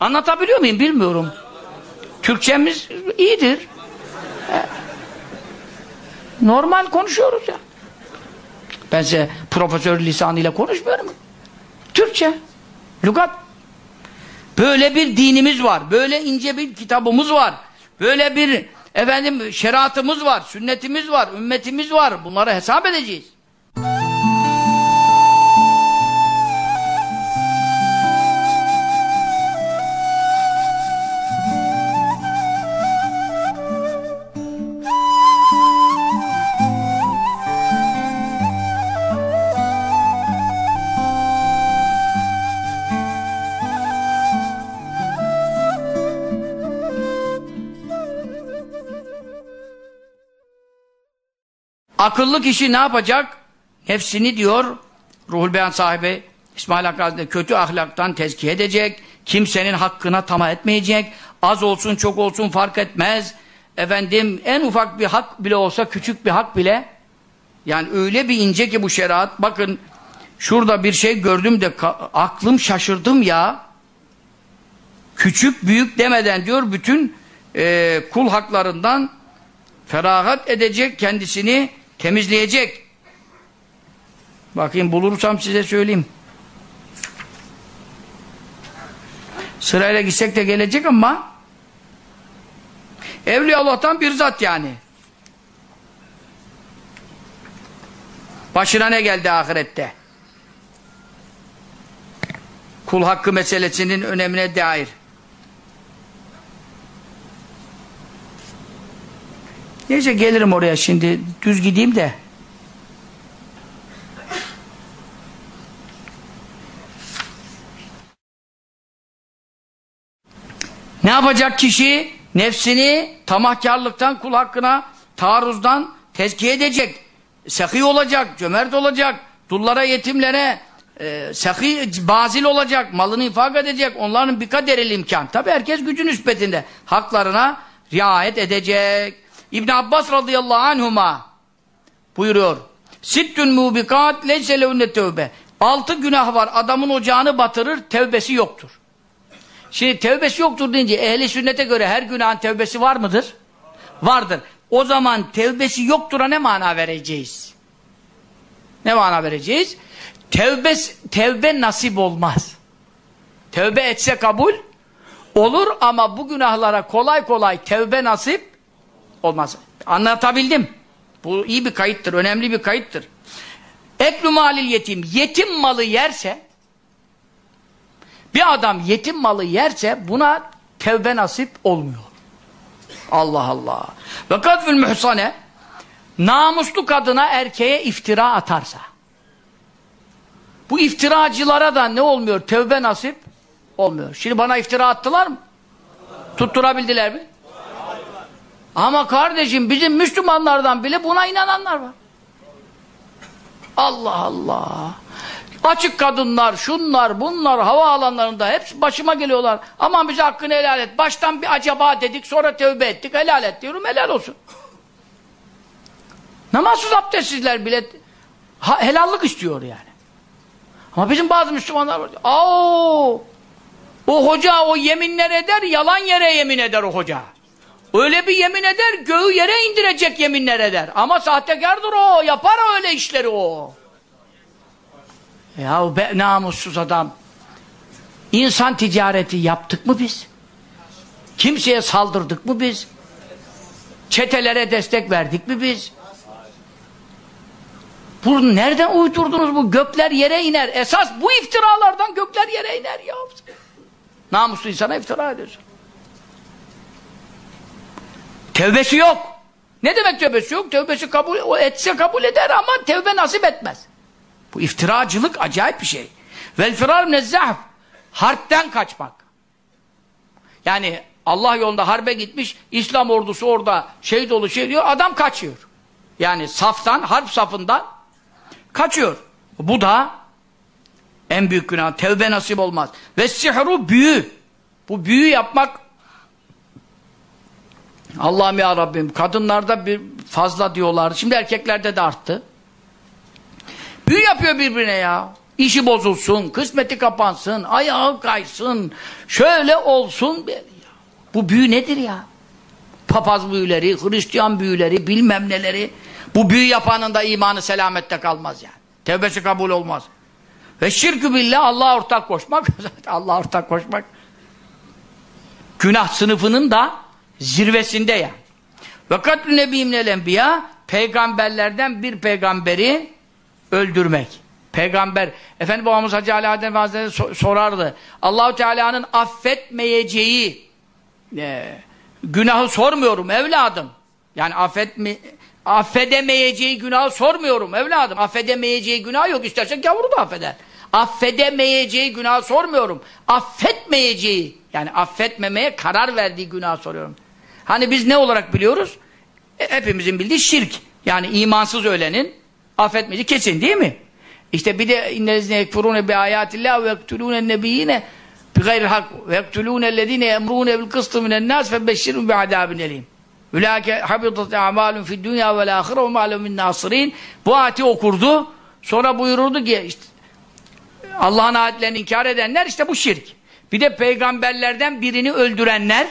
Anlatabiliyor muyum bilmiyorum. Türkçemiz iyidir. Normal konuşuyoruz ya. Ben size profesör lisanıyla konuşmuyorum. Türkçe. Lugat. Böyle bir dinimiz var. Böyle ince bir kitabımız var. Böyle bir efendim şeriatımız var. Sünnetimiz var. Ümmetimiz var. Bunları hesap edeceğiz. Akıllı kişi ne yapacak? Nefsini diyor Ruhul Beyan sahibi İsmail Hakkı kötü ahlaktan tezkiye edecek. Kimsenin hakkına tamah etmeyecek. Az olsun çok olsun fark etmez. Efendim en ufak bir hak bile olsa küçük bir hak bile yani öyle bir ince ki bu şeriat bakın şurada bir şey gördüm de aklım şaşırdım ya. Küçük büyük demeden diyor bütün e, kul haklarından feragat edecek kendisini temizleyecek. Bakayım bulursam size söyleyeyim. Sırayla gitsek de gelecek ama Evliya Allah'tan bir zat yani. Başına ne geldi ahirette? Kul hakkı meselesinin önemine dair. Neyse gelirim oraya şimdi. Düz gideyim de. Ne yapacak kişi? Nefsini tamahkarlıktan, kul hakkına, taarruzdan tezkiye edecek. Sehi olacak, cömert olacak. Dullara, yetimlere e, sehi, bazil olacak. Malını infak edecek. Onların bir kaderil imkan. Tabi herkes gücün nispetinde. Haklarına riayet edecek. İbn Abbas radıyallahu anhuma buyuruyor. Sittün mubikat leyse lehunne tövbe. Altı günah var. Adamın ocağını batırır. Tevbesi yoktur. Şimdi tevbesi yoktur deyince ehli sünnete göre her günahın tevbesi var mıdır? Vardır. O zaman tevbesi yoktura ne mana vereceğiz? Ne mana vereceğiz? Tevbe, tevbe nasip olmaz. Tevbe etse kabul olur ama bu günahlara kolay kolay tevbe nasip olmaz. Anlatabildim. Bu iyi bir kayıttır, önemli bir kayıttır. Eklu malil yetim, yetim malı yerse bir adam yetim malı yerse buna tevbe nasip olmuyor. Allah Allah. Ve kadfül mühsane namuslu kadına erkeğe iftira atarsa bu iftiracılara da ne olmuyor? Tevbe nasip olmuyor. Şimdi bana iftira attılar mı? Tutturabildiler mi? Ama kardeşim bizim Müslümanlardan bile buna inananlar var. Allah Allah. Açık kadınlar, şunlar, bunlar hava alanlarında hepsi başıma geliyorlar. Aman bize hakkını helal et. Baştan bir acaba dedik sonra tövbe ettik. Helal et diyorum helal olsun. Namazsız abdestsizler bile ha, helallik istiyor yani. Ama bizim bazı Müslümanlar var. Aa, o hoca o yeminler eder, yalan yere yemin eder o hoca. Öyle bir yemin eder, göğü yere indirecek yeminler eder. Ama sahtekardır o, yapar öyle işleri o. Ya be, namussuz adam. İnsan ticareti yaptık mı biz? Kimseye saldırdık mı biz? Çetelere destek verdik mi biz? Bunu nereden uydurdunuz bu? Gökler yere iner. Esas bu iftiralardan gökler yere iner ya. Namuslu insana iftira ediyorsun. Tevbesi yok. Ne demek tevbesi yok? Tevbesi kabul o etse kabul eder ama tevbe nasip etmez. Bu iftiracılık acayip bir şey. Vel firar nezzah. Harpten kaçmak. Yani Allah yolunda harbe gitmiş, İslam ordusu orada şey dolu şey diyor, adam kaçıyor. Yani saftan, harp safından kaçıyor. Bu da en büyük günah. Tevbe nasip olmaz. Ve sihru büyü. Bu büyü yapmak Allah'ım ya Rabbim kadınlarda bir fazla diyorlardı. Şimdi erkeklerde de arttı. Büyü yapıyor birbirine ya. İşi bozulsun, kısmeti kapansın, ayağı kaysın, şöyle olsun. Bu büyü nedir ya? Papaz büyüleri, Hristiyan büyüleri, bilmem neleri. Bu büyü yapanın da imanı selamette kalmaz yani. Tevbesi kabul olmaz. Ve şirkü billah Allah'a ortak koşmak, Allah'a ortak koşmak günah sınıfının da zirvesinde ya. Ve katlü nebiyimnel enbiya peygamberlerden bir peygamberi öldürmek. Peygamber Efendi babamız Hacı Ali Adem Hazretleri sorardı. Allahu Teala'nın affetmeyeceği e, günahı sormuyorum evladım. Yani affetme affedemeyeceği günahı sormuyorum evladım. Affedemeyeceği günah yok. İstersen gavuru da affeder. Affedemeyeceği günahı sormuyorum. Affetmeyeceği yani affetmemeye karar verdiği günah soruyorum. Hani biz ne olarak biliyoruz? E, hepimizin bildiği şirk. Yani imansız ölenin affetmeyeceği kesin değil mi? İşte bir de innelezine yekfurune bi ayatillah ve yektulune nebiyyine bi gayril hak ve yektulune ellezine emrune bil kıstı minen nas fe beşşirun bi adabin elim. Ülâke habitat amalun fid dünya vel ahire ve ma'lum min nasirin. Bu ayeti okurdu. Sonra buyururdu ki işte Allah'ın ayetlerini inkar edenler işte bu şirk. Bir de peygamberlerden birini öldürenler,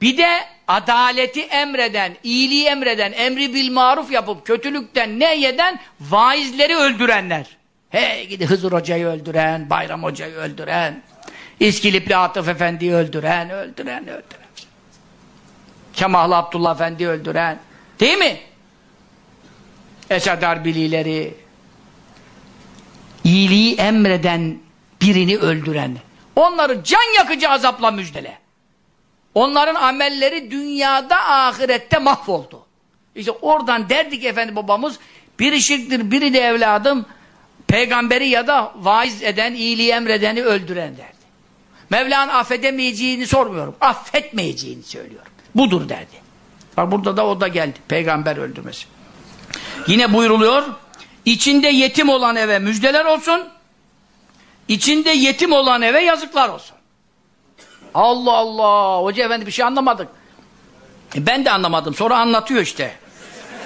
bir de adaleti emreden, iyiliği emreden, emri bil maruf yapıp kötülükten ne yeden vaizleri öldürenler. Hey gidi Hızır Hoca'yı öldüren, Bayram Hoca'yı öldüren, İskilipli Atıf Efendi'yi öldüren, öldüren, öldüren. Kemahlı Abdullah Efendi'yi öldüren. Değil mi? Esad Erbilileri, iyiliği emreden birini öldüren. Onları can yakıcı azapla müjdele. Onların amelleri dünyada ahirette mahvoldu. İşte oradan derdik efendi babamız biri şirktir, biri de evladım peygamberi ya da vaiz eden, iyiliği emredeni öldüren derdi. Mevla'nın affedemeyeceğini sormuyorum. Affetmeyeceğini söylüyorum. Budur derdi. Bak burada da o da geldi. Peygamber öldürmesi. Yine buyruluyor. İçinde yetim olan eve müjdeler olsun. İçinde yetim olan eve yazıklar olsun. Allah Allah. Hoca efendi bir şey anlamadık. E ben de anlamadım. Sonra anlatıyor işte.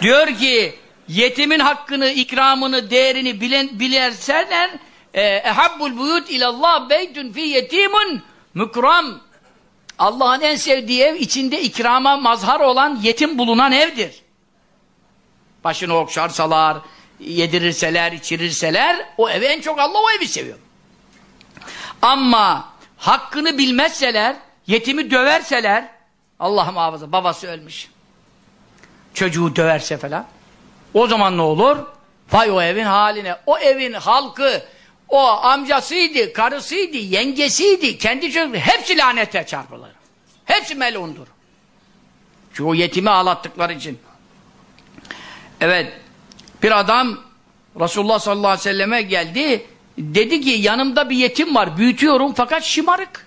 Diyor ki yetimin hakkını, ikramını, değerini bilen, bilerseler ehabbul buyut ilallah beytun fi yetimun mukram Allah'ın en sevdiği ev içinde ikrama mazhar olan yetim bulunan evdir. Başını okşarsalar, yedirirseler, içirirseler o evi en çok Allah o evi seviyor. Ama hakkını bilmezseler, yetimi döverseler, Allah muhafaza babası ölmüş. Çocuğu döverse falan. O zaman ne olur? Vay o evin haline. O evin halkı, o amcasıydı, karısıydı, yengesiydi, kendi çocuğu, hepsi lanete çarpılır. Hepsi melundur. Çünkü o yetimi ağlattıkları için. Evet, bir adam Resulullah sallallahu aleyhi ve selleme geldi, dedi ki yanımda bir yetim var, büyütüyorum fakat şımarık.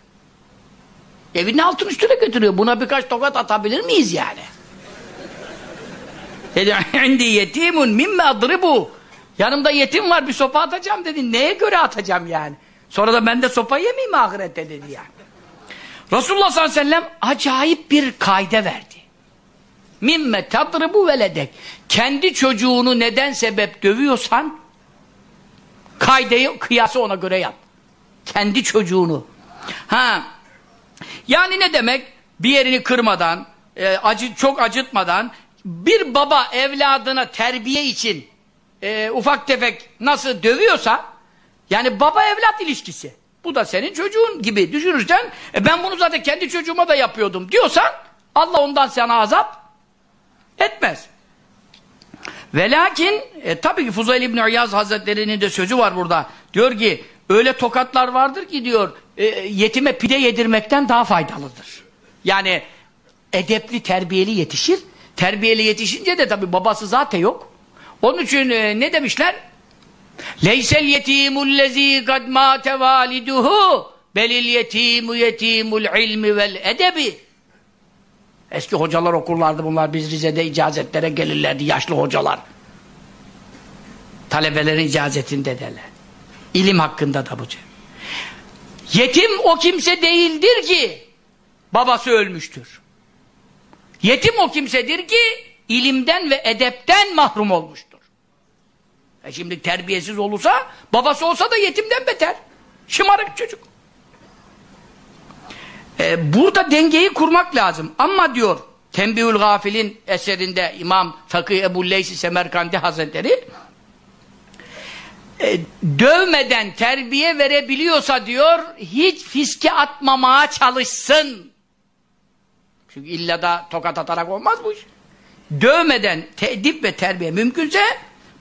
Evinin altın üstüne götürüyor. Buna birkaç tokat atabilir miyiz yani? Dedi, indi yetimun mimme adribu. Yanımda yetim var bir sopa atacağım dedi. Neye göre atacağım yani? Sonra da ben de sopa yemeyeyim ahirette dedi yani. Resulullah sallallahu aleyhi ve sellem acayip bir kaide verdi. Mimme tadribu veledek. Kendi çocuğunu neden sebep dövüyorsan kaydeyi, kıyası ona göre yap. Kendi çocuğunu. Ha. Yani ne demek? Bir yerini kırmadan, e, acı çok acıtmadan bir baba evladına terbiye için e, ufak tefek nasıl dövüyorsa yani baba evlat ilişkisi. Bu da senin çocuğun gibi düşünürsen e ben bunu zaten kendi çocuğuma da yapıyordum diyorsan Allah ondan sana azap Etmez. Ve lakin e, tabii ki Fuzayl İbni İyaz Hazretleri'nin de sözü var burada. Diyor ki öyle tokatlar vardır ki diyor e, yetime pide yedirmekten daha faydalıdır. Yani edepli terbiyeli yetişir. Terbiyeli yetişince de tabii babası zaten yok. Onun için e, ne demişler? Leysel yetimul lezî kad mâte vâliduhu belil yetimu yetimul ilmi vel edebi Eski hocalar okurlardı bunlar. Biz Rize'de icazetlere gelirlerdi yaşlı hocalar. Talebelerin icazetinde derler. İlim hakkında da bu. Yetim o kimse değildir ki babası ölmüştür. Yetim o kimsedir ki ilimden ve edepten mahrum olmuştur. E şimdi terbiyesiz olursa babası olsa da yetimden beter. Şımarık çocuk. E, burada dengeyi kurmak lazım. Ama diyor Tembihül Gafil'in eserinde İmam Fakih Ebu Leysi Semerkandi Hazretleri e, dövmeden terbiye verebiliyorsa diyor hiç fiske atmamaya çalışsın. Çünkü illa da tokat atarak olmaz bu iş. Dövmeden tedip ve terbiye mümkünse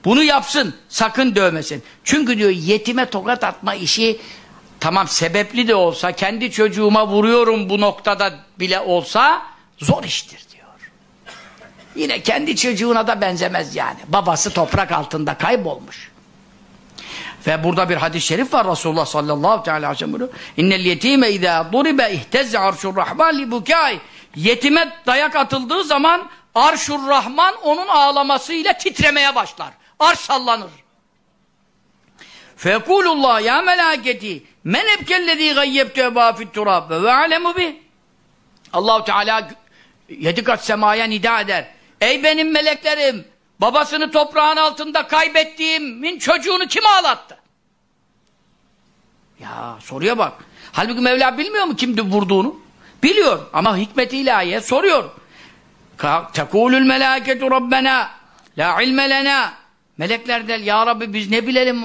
bunu yapsın. Sakın dövmesin. Çünkü diyor yetime tokat atma işi tamam sebepli de olsa kendi çocuğuma vuruyorum bu noktada bile olsa zor iştir diyor. Yine kendi çocuğuna da benzemez yani. Babası toprak altında kaybolmuş. Ve burada bir hadis-i şerif var Resulullah sallallahu aleyhi ve sellem. İnnel yetime izâ duribe ihtezze arşur rahman li bukâi. Yetime dayak atıldığı zaman arşur rahman onun ağlamasıyla titremeye başlar. Arş sallanır. Fekulullah ya melaketi men ebkellezî gayyebtu ebâ fit-turâb ve alemu bih. Allahu Teala yedi kat semaya nida eder. Ey benim meleklerim babasını toprağın altında kaybettiğimin çocuğunu kim ağlattı? Ya soruya bak. Halbuki Mevla bilmiyor mu kimdi vurduğunu? Biliyor ama hikmet-i ilahiye soruyor. Tekulül melâketu rabbena la ilme lena Melekler der ya Rabbi biz ne bilelim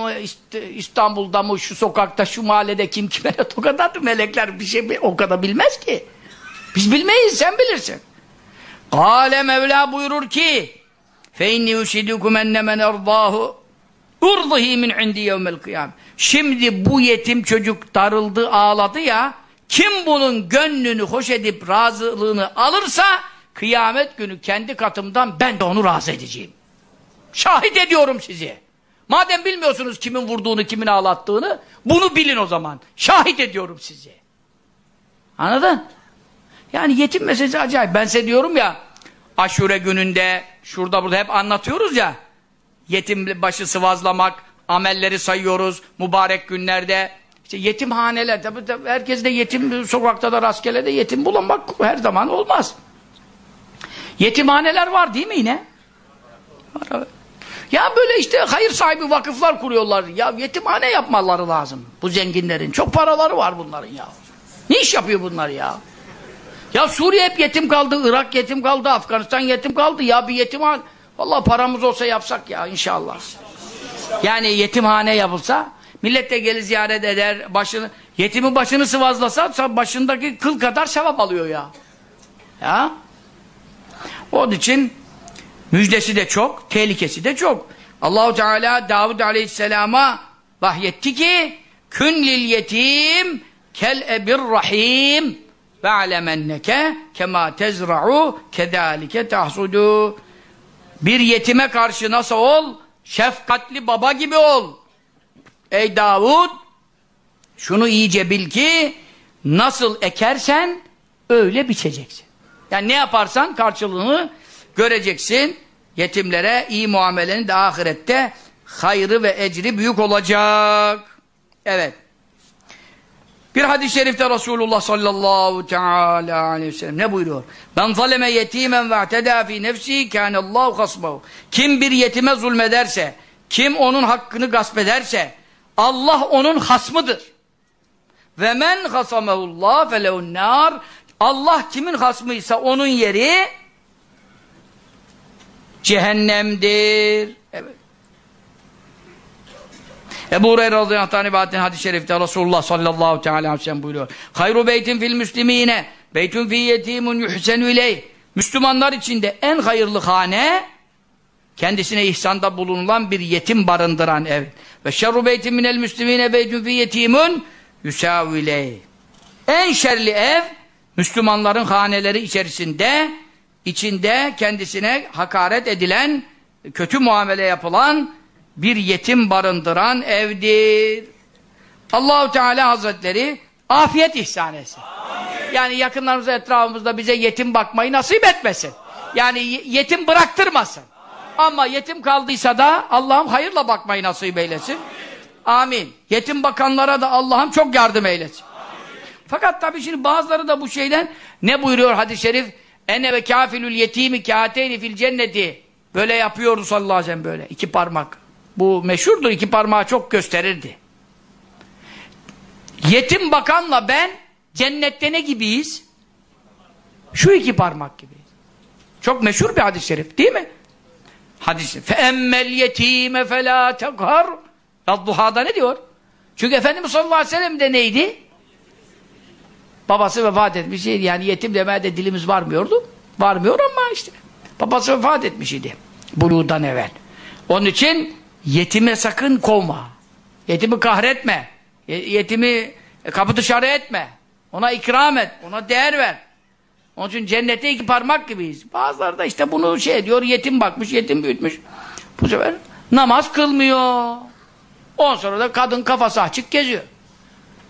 İstanbul'da mı şu sokakta şu mahallede kim kime tokat attı melekler bir şey o kadar bilmez ki. Biz bilmeyiz sen bilirsin. Kale Mevla buyurur ki fe inni ushidukum enne men erdâhu urdihi min indi yevmel kıyam. Şimdi bu yetim çocuk darıldı ağladı ya kim bunun gönlünü hoş edip razılığını alırsa kıyamet günü kendi katımdan ben de onu razı edeceğim. Şahit ediyorum sizi. Madem bilmiyorsunuz kimin vurduğunu, kimin ağlattığını, bunu bilin o zaman. Şahit ediyorum sizi. Anladın? Yani yetim meselesi acayip. Ben size diyorum ya, aşure gününde, şurada burada hep anlatıyoruz ya, yetim başı sıvazlamak, amelleri sayıyoruz, mübarek günlerde, işte yetimhaneler, tabii, tabii herkes de yetim, sokakta da rastgele de yetim bulunmak her zaman olmaz. Yetimhaneler var değil mi yine? Var evet. Ya böyle işte hayır sahibi vakıflar kuruyorlar. Ya yetimhane yapmaları lazım. Bu zenginlerin. Çok paraları var bunların ya. Ne iş yapıyor bunlar ya? Ya Suriye hep yetim kaldı, Irak yetim kaldı, Afganistan yetim kaldı. Ya bir yetimhane... Vallahi paramız olsa yapsak ya inşallah. Yani yetimhane yapılsa, millet de gelir ziyaret eder, başını, yetimin başını sıvazlasa, başındaki kıl kadar sevap alıyor ya. Ya. Onun için Müjdesi de çok, tehlikesi de çok. Allahu Teala Davud Aleyhisselam'a vahyetti ki kün lil yetim kel ebir rahim ve alemenneke kema tezra'u kedalike tahsudu bir yetime karşı nasıl ol? Şefkatli baba gibi ol. Ey Davud şunu iyice bil ki nasıl ekersen öyle biçeceksin. Yani ne yaparsan karşılığını göreceksin. Yetimlere iyi muamelenin de ahirette hayrı ve ecri büyük olacak. Evet. Bir hadis-i şerifte Resulullah sallallahu teala aleyhi ve sellem ne buyuruyor? Ben zaleme yetimen ve atedâ fî nefsî kânellâhu hasmahu. Kim bir yetime zulmederse, kim onun hakkını gasp ederse, Allah onun hasmıdır. Ve men hasamehullah felehun nâr. Allah kimin hasmıysa onun yeri cehennemdir. Evet. Ebu Hureyre radıyallahu anh rivayetin hadis-i şerifte Resulullah sallallahu aleyhi ve sellem buyuruyor. Hayru beytin fil müslimine beytun fi yetimun yuhsenu ileyh. Müslümanlar içinde en hayırlı hane kendisine ihsanda bulunulan bir yetim barındıran ev. Ve şerru beytin minel müslimine beytun fi yetimun yusavile. En şerli ev Müslümanların haneleri içerisinde içinde kendisine hakaret edilen, kötü muamele yapılan bir yetim barındıran evdir. Allahu Teala Hazretleri afiyet ihsan etsin. Yani yakınlarımıza etrafımızda bize yetim bakmayı nasip etmesin. Yani yetim bıraktırmasın. Ama yetim kaldıysa da Allah'ım hayırla bakmayı nasip eylesin. Amin. Yetim bakanlara da Allah'ım çok yardım eylesin. Fakat tabii şimdi bazıları da bu şeyden ne buyuruyor hadis-i şerif? Ene ve kafilül yetimi kâteyni fil cenneti. Böyle yapıyordu sallallahu aleyhi ve sellem böyle. iki parmak. Bu meşhurdur. iki parmağı çok gösterirdi. Yetim bakanla ben cennette ne gibiyiz? Şu iki parmak gibiyiz. Çok meşhur bir hadis-i şerif değil mi? Hadis-i فَاَمَّ الْيَت۪يمَ فَلَا تَقْهَرْ Duha'da ne diyor? Çünkü Efendimiz sallallahu aleyhi ve sellem de neydi? Babası vefat etmiş. Yani yetim demeye de dilimiz varmıyordu. Varmıyor ama işte. Babası vefat etmiş idi. Buluğdan evvel. Onun için yetime sakın kovma. Yetimi kahretme. Yetimi kapı dışarı etme. Ona ikram et. Ona değer ver. Onun için cennette iki parmak gibiyiz. Bazıları da işte bunu şey diyor, yetim bakmış, yetim büyütmüş. Bu sefer namaz kılmıyor. On sonra da kadın kafası açık geziyor.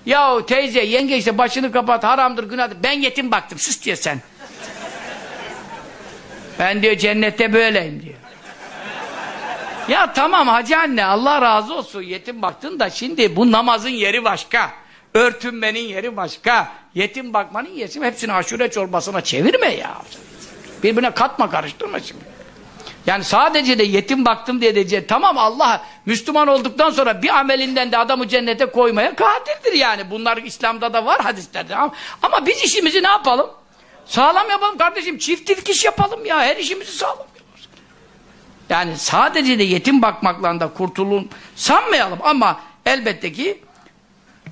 Yahu teyze, yenge işte başını kapat, haramdır, günahdır. Ben yetim baktım, sus diyor sen. ben diyor cennette böyleyim diyor. ya tamam hacı anne, Allah razı olsun yetim baktın da şimdi bu namazın yeri başka. Örtünmenin yeri başka. Yetim bakmanın yeri hepsini aşure çorbasına çevirme ya. Birbirine katma karıştırma şimdi. Yani sadece de yetim baktım diye diyecek. Tamam Allah Müslüman olduktan sonra bir amelinden de adamı cennete koymaya kadirdir yani. Bunlar İslam'da da var hadislerde. Ama, ama biz işimizi ne yapalım? Sağlam yapalım kardeşim. Çift dikiş yapalım ya. Her işimizi sağlam yaparız. Yani sadece de yetim bakmakla da kurtulun sanmayalım. Ama elbette ki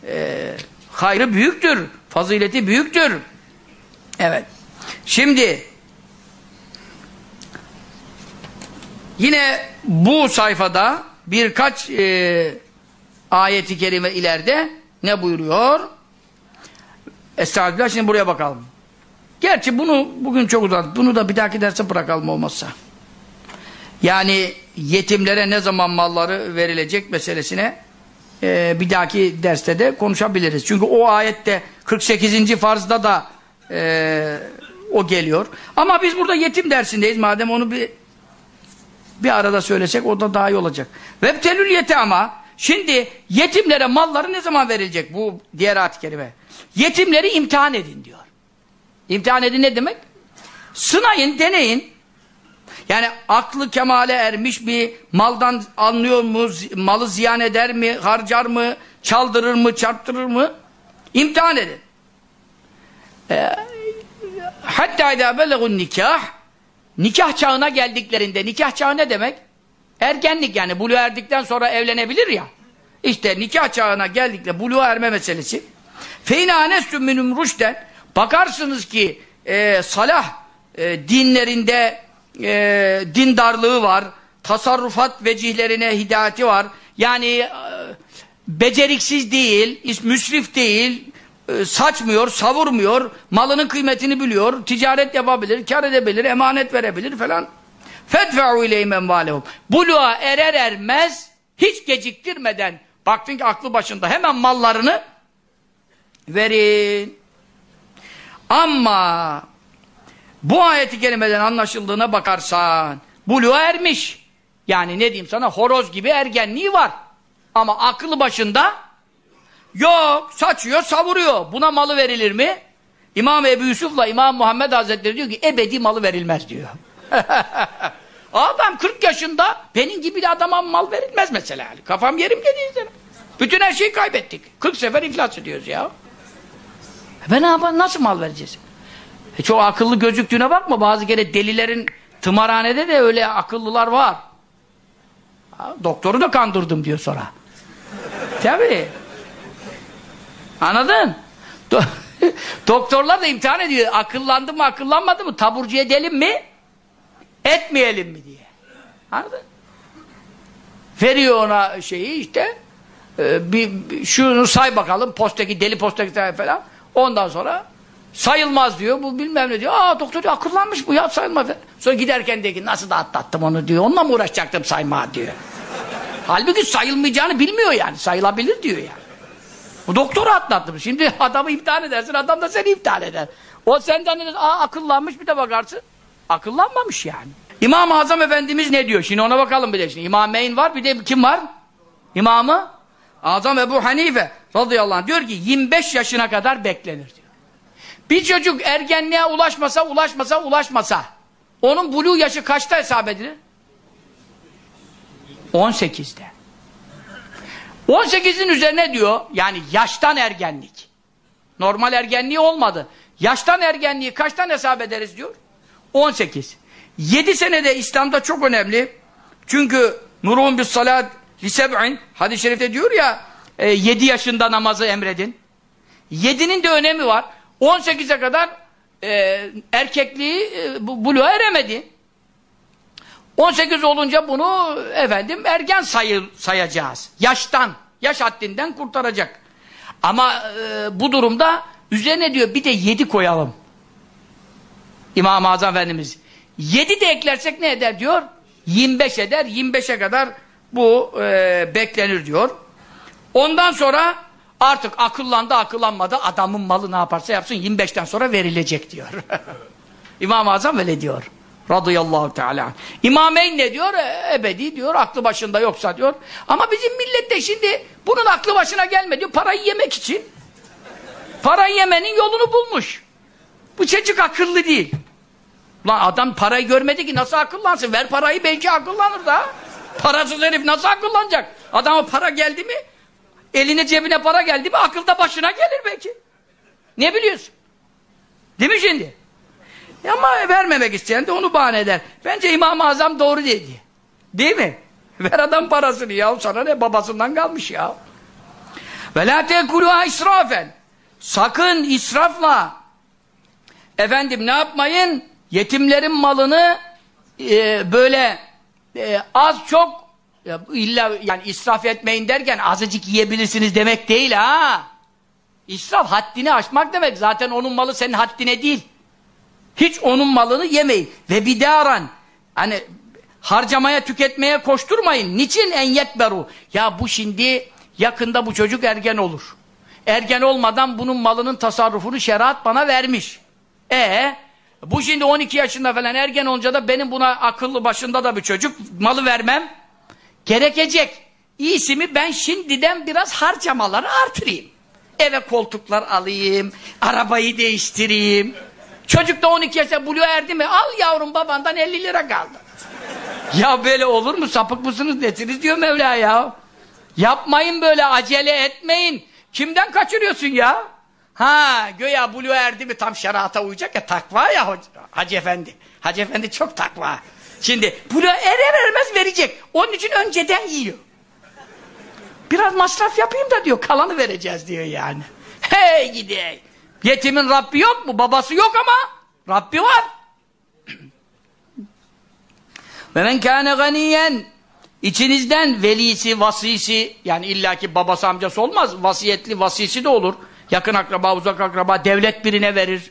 e, hayrı büyüktür. Fazileti büyüktür. Evet. Şimdi yine bu sayfada birkaç e, ayeti kerime ileride ne buyuruyor? Estağfirullah şimdi buraya bakalım. Gerçi bunu bugün çok uzadı. Bunu da bir dahaki derse bırakalım olmazsa. Yani yetimlere ne zaman malları verilecek meselesine e, bir dahaki derste de konuşabiliriz. Çünkü o ayette 48. farzda da e, o geliyor. Ama biz burada yetim dersindeyiz. Madem onu bir bir arada söylesek o da daha iyi olacak. Vebtelül ama şimdi yetimlere malları ne zaman verilecek? Bu diğer ayet-i kerime. Yetimleri imtihan edin diyor. İmtihan edin ne demek? Sınayın, deneyin. Yani aklı kemale ermiş bir maldan anlıyor mu, malı ziyan eder mi, harcar mı, çaldırır mı, çarptırır mı? İmtihan edin. Ee, hatta idâ belegun nikah nikah çağına geldiklerinde, nikah çağı ne demek? Ergenlik yani, buluğa erdikten sonra evlenebilir ya. İşte nikah çağına geldikle buluğa erme meselesi. Anestüm minum rüşten bakarsınız ki e, salah e, dinlerinde e, dindarlığı var, tasarrufat vecihlerine hidayeti var. Yani e, beceriksiz değil, müsrif değil, ee, saçmıyor, savurmuyor, malının kıymetini biliyor, ticaret yapabilir, kar edebilir, emanet verebilir falan. Fetfe'u ileyhim envalehum. Buluğa erer ermez, hiç geciktirmeden, baktın ki aklı başında hemen mallarını verin. Ama bu ayeti kerimeden anlaşıldığına bakarsan, buluğa ermiş. Yani ne diyeyim sana, horoz gibi ergenliği var. Ama aklı başında yok. Saçıyor savuruyor. Buna malı verilir mi? İmam Ebu Yusuf'la İmam Muhammed Hazretleri diyor ki ebedi malı verilmez diyor. Adam 40 yaşında benim gibi bir adama mal verilmez mesela. Kafam yerim dedi. Bütün her şeyi kaybettik. 40 sefer iflas ediyoruz ya. Ben ne? Nasıl mal vereceğiz? E çok akıllı gözüktüğüne bakma. Bazı kere delilerin tımarhanede de öyle akıllılar var. Ha, doktoru da kandırdım diyor sonra. Tabii. Anladın? Doktorlar da imtihan ediyor. Akıllandı mı akıllanmadı mı? Taburcu edelim mi? Etmeyelim mi diye. Anladın? Veriyor ona şeyi işte e, bir, şunu say bakalım postaki deli postaki say falan. Ondan sonra sayılmaz diyor. Bu bilmem ne diyor. Aa doktor diyor akıllanmış bu ya sayılmaz. Sonra giderken diyor ki nasıl da atlattım onu diyor. Onunla mı uğraşacaktım sayma diyor. Halbuki sayılmayacağını bilmiyor yani. Sayılabilir diyor yani. Bu doktoru atlattım. Şimdi adamı imtihan edersin, adam da seni imtihan eder. O senden aa akıllanmış bir de bakarsın. Akıllanmamış yani. İmam-ı Azam Efendimiz ne diyor? Şimdi ona bakalım bir de şimdi. İmameyn var bir de kim var? İmamı Azam Ebu Hanife radıyallahu anh diyor ki 25 yaşına kadar beklenir diyor. Bir çocuk ergenliğe ulaşmasa, ulaşmasa, ulaşmasa onun buluğ yaşı kaçta hesap edilir? 18'de. 18'in üzerine diyor, yani yaştan ergenlik. Normal ergenliği olmadı. Yaştan ergenliği kaçtan hesap ederiz diyor? 18. 7 senede İslam'da çok önemli. Çünkü nurun bis salat li seb'in hadis-i şerifte diyor ya 7 yaşında namazı emredin. 7'nin de önemi var. 18'e kadar e, erkekliği e, bu, buluğa eremedi. 18 olunca bunu efendim ergen sayı, sayacağız. Yaştan, yaş haddinden kurtaracak. Ama e, bu durumda üzerine diyor bir de 7 koyalım. İmam-ı Azam Efendimiz. 7 de eklersek ne eder diyor? 25 eder. 25'e kadar bu e, beklenir diyor. Ondan sonra artık akıllandı akıllanmadı adamın malı ne yaparsa yapsın 25'ten sonra verilecek diyor. İmam-ı Azam öyle diyor. Radıyallahu teala. İmameyn ne diyor? E, ebedi diyor. Aklı başında yoksa diyor. Ama bizim millette şimdi bunun aklı başına gelmedi. Parayı yemek için. Parayı yemenin yolunu bulmuş. Bu çocuk akıllı değil. Lan adam parayı görmedi ki nasıl akıllansın? Ver parayı belki akıllanır da. Parasız herif nasıl akıllanacak? Adama para geldi mi? Eline cebine para geldi mi akılda başına gelir belki. Ne biliyorsun? Değil mi şimdi? Ama vermemek isteyen de onu bahane eder. Bence İmam-ı Azam doğru dedi. Değil mi? Ver adam parasını ya. Sana ne babasından kalmış ya. Ve la tekuluha israfen. Sakın israfla efendim ne yapmayın? Yetimlerin malını e, böyle e, az çok ya, illa yani israf etmeyin derken azıcık yiyebilirsiniz demek değil ha. İsraf haddini aşmak demek. Zaten onun malı senin haddine değil. Hiç onun malını yemeyin. Ve bidaran hani harcamaya tüketmeye koşturmayın. Niçin en yekberu? Ya bu şimdi yakında bu çocuk ergen olur. Ergen olmadan bunun malının tasarrufunu şeriat bana vermiş. E bu şimdi 12 yaşında falan ergen olunca da benim buna akıllı başında da bir çocuk malı vermem gerekecek. İyisi mi ben şimdiden biraz harcamaları artırayım. Eve koltuklar alayım, arabayı değiştireyim. Çocuk da 12 yaşında buluyor erdi mi? Al yavrum babandan 50 lira kaldı. ya böyle olur mu? Sapık mısınız nesiniz diyor Mevla ya. Yapmayın böyle acele etmeyin. Kimden kaçırıyorsun ya? Ha göya buluyor erdi mi tam şerata uyacak ya takva ya Hacı Efendi. Hacı Efendi çok takva. Şimdi buluyor erer ermez verecek. Onun için önceden yiyor. Biraz masraf yapayım da diyor kalanı vereceğiz diyor yani. Hey gidey. Yetimin Rabbi yok mu? Babası yok ama Rabbi var. Ve men kâne ganiyen içinizden velisi, vasisi yani illaki babası amcası olmaz. Vasiyetli vasisi de olur. Yakın akraba, uzak akraba devlet birine verir.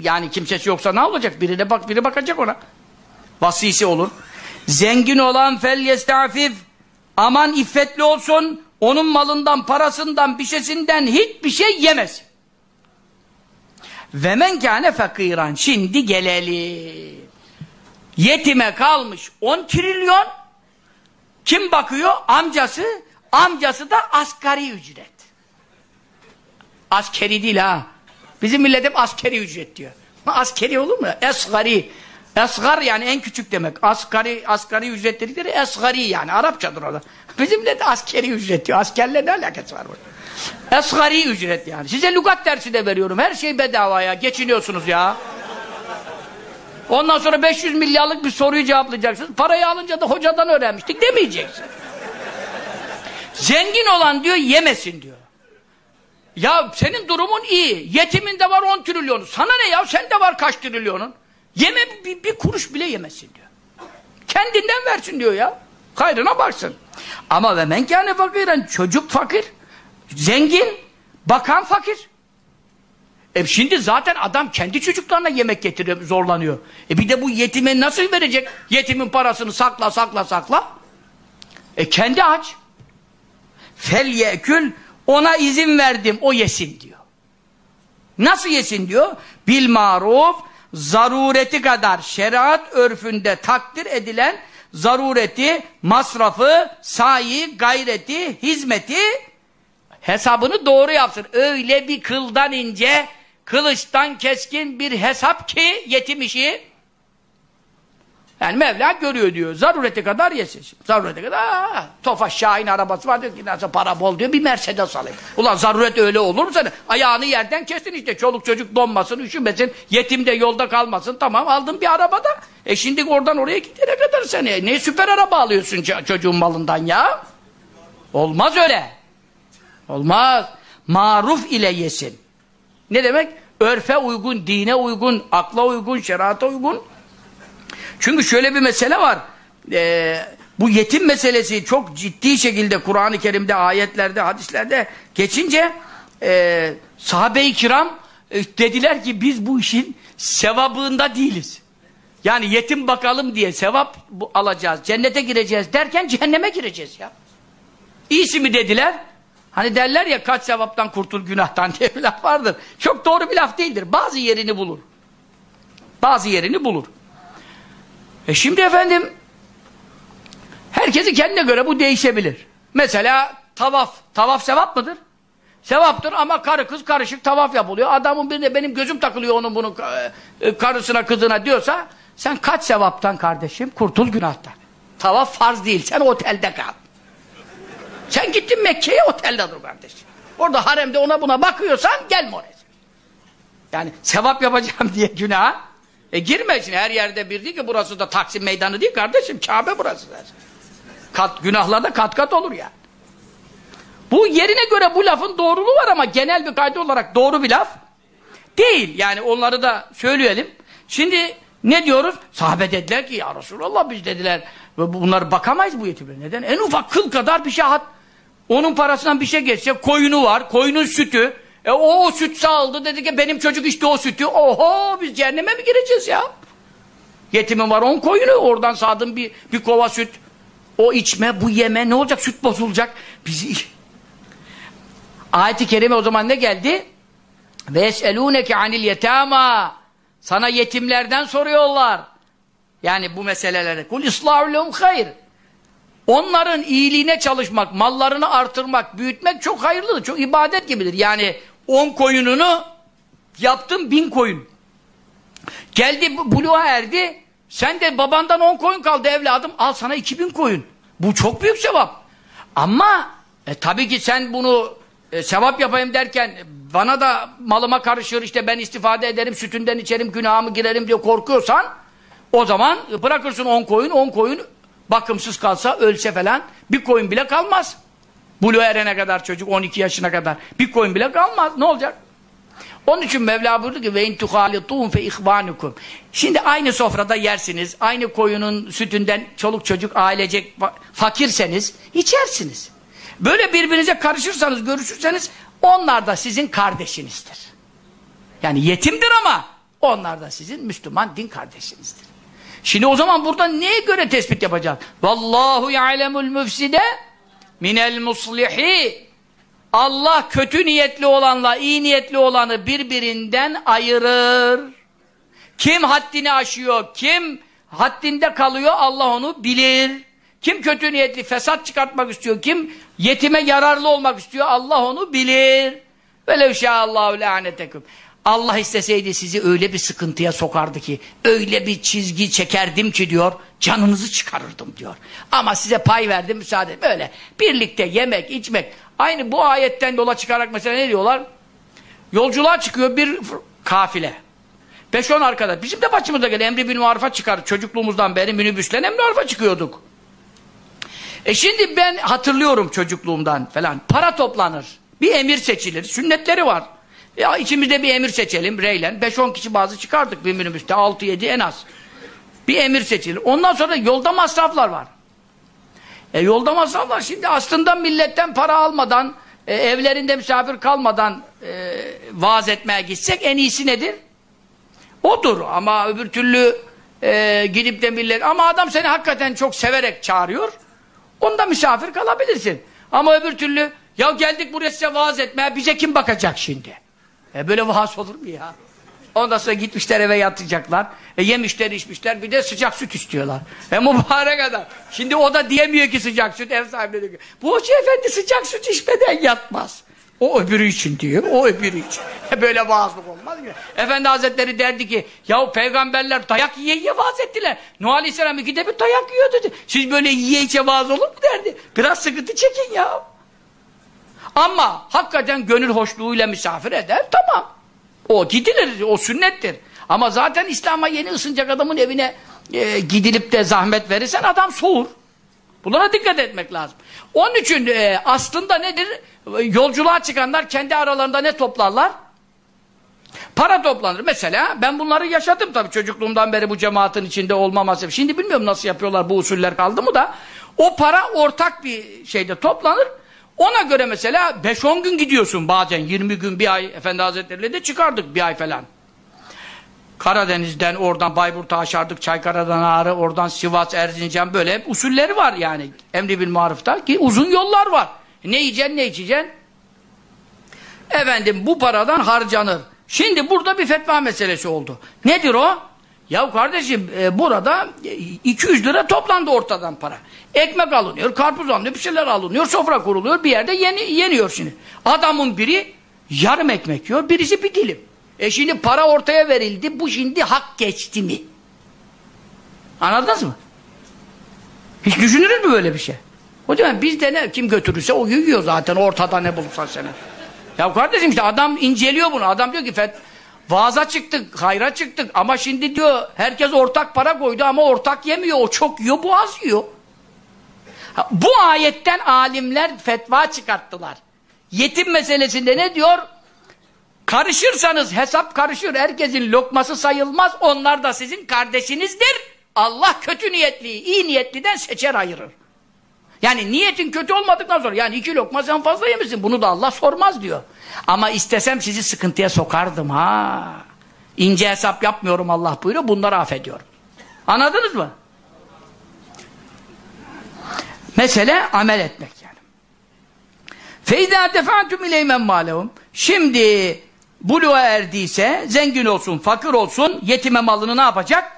Yani kimsesi yoksa ne olacak? Birine bak, biri bakacak ona. Vasisi olur. Zengin olan fel yestafif aman iffetli olsun onun malından, parasından, bişesinden hiçbir şey yemesin. Ve men kâne fakiran. Şimdi gelelim. Yetime kalmış 10 trilyon. Kim bakıyor? Amcası. Amcası da asgari ücret. Askeri değil ha. Bizim millet hep askeri ücret diyor. Askeri olur mu? Esgari. Esgar yani en küçük demek. Asgari, asgari ücret dedikleri esgari yani. Arapçadır o. Bizim millet askeri ücret diyor. Askerle ne alakası var burada? Esgari ücret yani. Size lügat dersi de veriyorum. Her şey bedavaya. Geçiniyorsunuz ya. Ondan sonra 500 milyarlık bir soruyu cevaplayacaksınız. Parayı alınca da hocadan öğrenmiştik demeyeceksin. Zengin olan diyor yemesin diyor. Ya senin durumun iyi. Yetimin de var 10 trilyonu. Sana ne ya? Sen de var kaç trilyonun. Yeme bir, bir kuruş bile yemesin diyor. Kendinden versin diyor ya. Hayrına baksın. Ama ve men kâne fakiren çocuk fakir. Zengin. Bakan fakir. E şimdi zaten adam kendi çocuklarına yemek getiriyor, zorlanıyor. E bir de bu yetime nasıl verecek? Yetimin parasını sakla, sakla, sakla. E kendi aç. Fel yekül ona izin verdim, o yesin diyor. Nasıl yesin diyor? Bil maruf, zarureti kadar şeriat örfünde takdir edilen zarureti, masrafı, sayi, gayreti, hizmeti hesabını doğru yapsın. Öyle bir kıldan ince, kılıçtan keskin bir hesap ki yetim işi yani Mevla görüyor diyor. Zarureti kadar yesin. Zarureti kadar aa, Tofaş Şahin arabası var diyor ki nasıl para bol diyor bir Mercedes alayım. Ulan zaruret öyle olur mu sana? Ayağını yerden kestin işte. Çoluk çocuk donmasın, üşümesin. Yetim de yolda kalmasın. Tamam aldın bir arabada. E şimdi oradan oraya gidene kadar sen e, ne süper araba alıyorsun çocuğun malından ya? Olmaz öyle. Olmaz. Maruf ile yesin. Ne demek? Örfe uygun, dine uygun, akla uygun, şerata uygun. Çünkü şöyle bir mesele var. Ee, bu yetim meselesi çok ciddi şekilde Kur'an-ı Kerim'de, ayetlerde, hadislerde geçince e, sahabe-i kiram e, dediler ki biz bu işin sevabında değiliz. Yani yetim bakalım diye sevap alacağız, cennete gireceğiz derken cehenneme gireceğiz ya. İyisi mi dediler? Hani derler ya kaç sevaptan kurtul günahtan diye bir laf vardır. Çok doğru bir laf değildir. Bazı yerini bulur. Bazı yerini bulur. E şimdi efendim herkesi kendine göre bu değişebilir. Mesela tavaf. Tavaf sevap mıdır? Sevaptır ama karı kız karışık tavaf yapılıyor. Adamın birine benim gözüm takılıyor onun bunu e, karısına kızına diyorsa sen kaç sevaptan kardeşim? Kurtul günahtan. Tavaf farz değil. Sen otelde kal. Sen gittin Mekke'ye otelde dur kardeşim. Orada haremde ona buna bakıyorsan gelme oraya. Yani sevap yapacağım diye günah e girme her yerde bir değil ki burası da Taksim meydanı değil kardeşim. Kabe burası zaten. Kat, günahlarda kat kat olur yani. Bu yerine göre bu lafın doğruluğu var ama genel bir kaydı olarak doğru bir laf değil. Yani onları da söyleyelim. Şimdi ne diyoruz? Sahabe dediler ki ya Resulallah biz dediler bunları bakamayız bu yetimlere. Neden? En ufak kıl kadar bir şey hat. Onun parasından bir şey geçse koyunu var, koyunun sütü. E o, süt sağladı dedi ki benim çocuk işte o sütü. Oho biz cehenneme mi gireceğiz ya? Yetimin var on koyunu oradan sağdım bir, bir kova süt. O içme bu yeme ne olacak süt bozulacak. Bizi... Ayet-i kerime o zaman ne geldi? Eselûneke anil yetâmâ Sana yetimlerden soruyorlar. Yani bu meselelere. Kul islâhu lehum hayr. Onların iyiliğine çalışmak, mallarını artırmak, büyütmek çok hayırlıdır. Çok ibadet gibidir. Yani on koyununu yaptın bin koyun. Geldi buluğa erdi. Sen de babandan on koyun kaldı evladım. Al sana iki bin koyun. Bu çok büyük sevap. Ama e, tabii ki sen bunu e, sevap yapayım derken bana da malıma karışır işte ben istifade ederim sütünden içerim günahımı girerim diye korkuyorsan o zaman bırakırsın on koyun on koyun bakımsız kalsa ölse falan bir koyun bile kalmaz. Buluğa erene kadar çocuk 12 yaşına kadar bir koyun bile kalmaz. Ne olacak? Onun için Mevla buyurdu ki ve in tuhalitun fe ihvanukum. Şimdi aynı sofrada yersiniz. Aynı koyunun sütünden çoluk çocuk ailecek fakirseniz içersiniz. Böyle birbirinize karışırsanız, görüşürseniz onlar da sizin kardeşinizdir. Yani yetimdir ama onlar da sizin Müslüman din kardeşinizdir. Şimdi o zaman burada neye göre tespit yapacağız? Vallahu ya'lemul müfside minel muslihi Allah kötü niyetli olanla iyi niyetli olanı birbirinden ayırır. Kim haddini aşıyor, kim haddinde kalıyor Allah onu bilir. Kim kötü niyetli fesat çıkartmak istiyor, kim yetime yararlı olmak istiyor Allah onu bilir. Velev şâallâhu lâneteküm. Allah isteseydi sizi öyle bir sıkıntıya sokardı ki, öyle bir çizgi çekerdim ki diyor, canınızı çıkarırdım diyor. Ama size pay verdim müsaade. Böyle birlikte yemek, içmek. Aynı bu ayetten yola çıkarak mesela ne diyorlar? Yolculuğa çıkıyor bir kafile. 5-10 arkadaş. Bizim de başımıza gelen Emri bin Marif'a çıkar. Çocukluğumuzdan beri minibüsle Emri Marif'a çıkıyorduk. E şimdi ben hatırlıyorum çocukluğumdan falan. Para toplanır. Bir emir seçilir. Sünnetleri var. Ya içimizde bir emir seçelim reylen. 5-10 kişi bazı çıkardık bir minibüste. 6-7 en az. Bir emir seçilir. Ondan sonra yolda masraflar var. E yolda masraflar. Şimdi aslında milletten para almadan, e, evlerinde misafir kalmadan e, vaaz etmeye gitsek en iyisi nedir? Odur. Ama öbür türlü e, gidip de millet... Ama adam seni hakikaten çok severek çağırıyor. Onda misafir kalabilirsin. Ama öbür türlü ya geldik buraya size vaaz etmeye bize kim bakacak şimdi? E böyle vaaz olur mu ya? Ondan sonra gitmişler eve yatacaklar. E yemişler içmişler bir de sıcak süt istiyorlar. E mübarek adam. Şimdi o da diyemiyor ki sıcak süt ev sahibine diyor. Bu hoca efendi sıcak süt içmeden yatmaz. O öbürü için diyor. O öbürü için. E böyle vaazlık olmaz ki. Efendi Hazretleri derdi ki yahu peygamberler dayak yiye yiye vaaz ettiler. Nuh Aleyhisselam ikide bir dayak yiyor dedi. Siz böyle yiye içe vaaz olur mu derdi. Biraz sıkıntı çekin ya. Ama hakikaten gönül hoşluğuyla misafir eder tamam. O gidilir, o sünnettir. Ama zaten İslam'a yeni ısınacak adamın evine e, gidilip de zahmet verirsen adam soğur. Bunlara dikkat etmek lazım. Onun için e, aslında nedir? Yolculuğa çıkanlar kendi aralarında ne toplarlar? Para toplanır. Mesela ben bunları yaşadım tabii çocukluğumdan beri bu cemaatin içinde olmaması. Şimdi bilmiyorum nasıl yapıyorlar bu usuller kaldı mı da. O para ortak bir şeyde toplanır. Ona göre mesela 5-10 gün gidiyorsun bazen 20 gün bir ay Efendi Hazretleri'yle de çıkardık bir ay falan. Karadeniz'den oradan Bayburt'a aşardık Çaykara'dan Ağrı oradan Sivas Erzincan böyle hep usulleri var yani emri bil marufta ki uzun yollar var. Ne yiyeceksin ne içeceksin? Efendim bu paradan harcanır. Şimdi burada bir fetva meselesi oldu. Nedir o? Ya kardeşim e, burada 200 lira toplandı ortadan para. Ekmek alınıyor, karpuz alınıyor, bir şeyler alınıyor, sofra kuruluyor, bir yerde yeni, yeniyor şimdi. Adamın biri yarım ekmek yiyor, birisi bir dilim. E şimdi para ortaya verildi, bu şimdi hak geçti mi? Anladınız mı? Hiç düşünürüz mü böyle bir şey? O zaman bizde ne, kim götürürse o yiyor zaten ortada ne bulursan seni. Ya kardeşim işte adam inceliyor bunu, adam diyor ki Vaaza çıktık, hayra çıktık ama şimdi diyor herkes ortak para koydu ama ortak yemiyor. O çok yiyor, bu az yiyor. Bu ayetten alimler fetva çıkarttılar. Yetim meselesinde ne diyor? Karışırsanız hesap karışır. Herkesin lokması sayılmaz. Onlar da sizin kardeşinizdir. Allah kötü niyetliyi iyi niyetliden seçer ayırır. Yani niyetin kötü olmadıktan sonra yani iki lokma sen fazla yemişsin. Bunu da Allah sormaz diyor. Ama istesem sizi sıkıntıya sokardım ha. İnce hesap yapmıyorum Allah buyuruyor. Bunları affediyorum. Anladınız mı? Mesele amel etmek yani. Feyda defatum ileymen malehum. Şimdi buluğa erdiyse zengin olsun, fakir olsun yetime malını ne yapacak?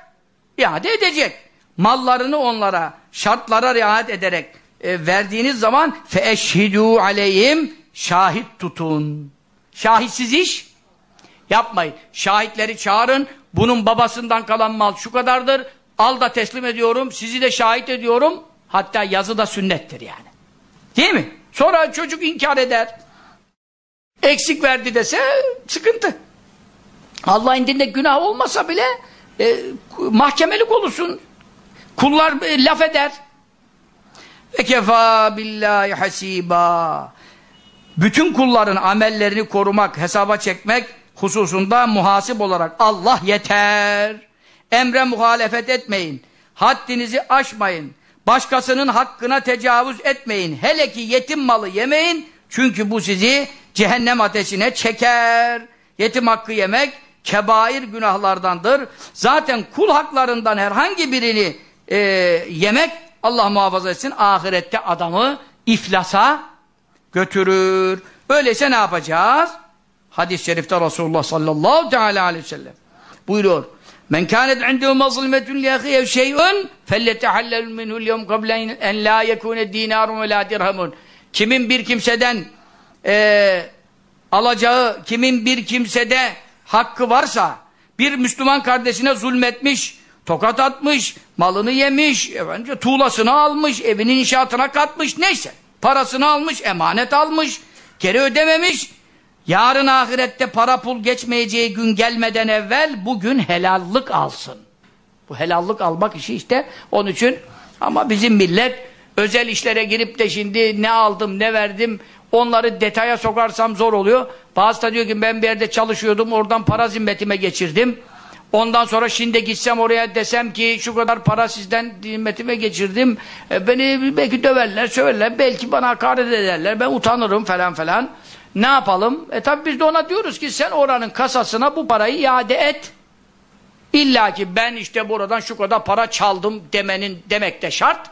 İade edecek. Mallarını onlara şartlara riayet ederek e, verdiğiniz zaman feeşhidû aleyhim şahit tutun. Şahitsiz iş yapmayın. Şahitleri çağırın. Bunun babasından kalan mal şu kadardır. Al da teslim ediyorum. Sizi de şahit ediyorum. Hatta yazı da sünnettir yani. Değil mi? Sonra çocuk inkar eder. Eksik verdi dese sıkıntı. Allah indinde günah olmasa bile e, mahkemelik olursun. Kullar e, laf eder. Ve kefa billahi hasiba. Bütün kulların amellerini korumak, hesaba çekmek hususunda muhasip olarak Allah yeter. Emre muhalefet etmeyin. Haddinizi aşmayın. Başkasının hakkına tecavüz etmeyin. Hele ki yetim malı yemeyin. Çünkü bu sizi cehennem ateşine çeker. Yetim hakkı yemek kebair günahlardandır. Zaten kul haklarından herhangi birini e, yemek Allah muhafaza etsin ahirette adamı iflasa götürür. Öyleyse ne yapacağız? Hadis-i şerifte Resulullah sallallahu teala aleyhi ve sellem buyuruyor. Men kânet indehu mazlimetun li ahiyev şey'un felletehallel minhu'l yevm kable en la yekûne dinarun ve la dirhamun. Kimin bir kimseden e, alacağı, kimin bir kimsede hakkı varsa bir Müslüman kardeşine zulmetmiş, tokat atmış, malını yemiş, efendim, tuğlasını almış, evinin inşaatına katmış, neyse. Parasını almış, emanet almış, geri ödememiş. Yarın ahirette para pul geçmeyeceği gün gelmeden evvel bugün helallık alsın. Bu helallık almak işi işte onun için ama bizim millet özel işlere girip de şimdi ne aldım ne verdim Onları detaya sokarsam zor oluyor. Bazı da diyor ki ben bir yerde çalışıyordum, oradan para zimmetime geçirdim. Ondan sonra şimdi gitsem oraya desem ki şu kadar para sizden zimmetime geçirdim. E, beni belki döverler, söverler, belki bana hakaret ederler, ben utanırım falan falan. Ne yapalım? E tabi biz de ona diyoruz ki sen oranın kasasına bu parayı iade et. İlla ki ben işte buradan şu kadar para çaldım demenin demek de şart.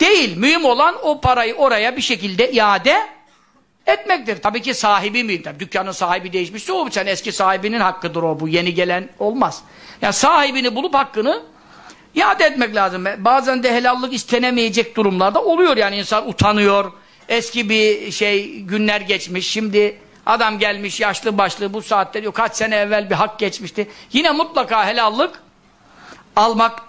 Değil. Mühim olan o parayı oraya bir şekilde iade etmektir. Tabii ki sahibi miyim? Tabii dükkanın sahibi değişmişse o sen eski sahibinin hakkıdır o bu. Yeni gelen olmaz. Yani sahibini bulup hakkını iade etmek lazım. Bazen de helallik istenemeyecek durumlarda oluyor yani insan utanıyor. Eski bir şey günler geçmiş. Şimdi adam gelmiş yaşlı başlı bu saatte diyor kaç sene evvel bir hak geçmişti. Yine mutlaka helallik almak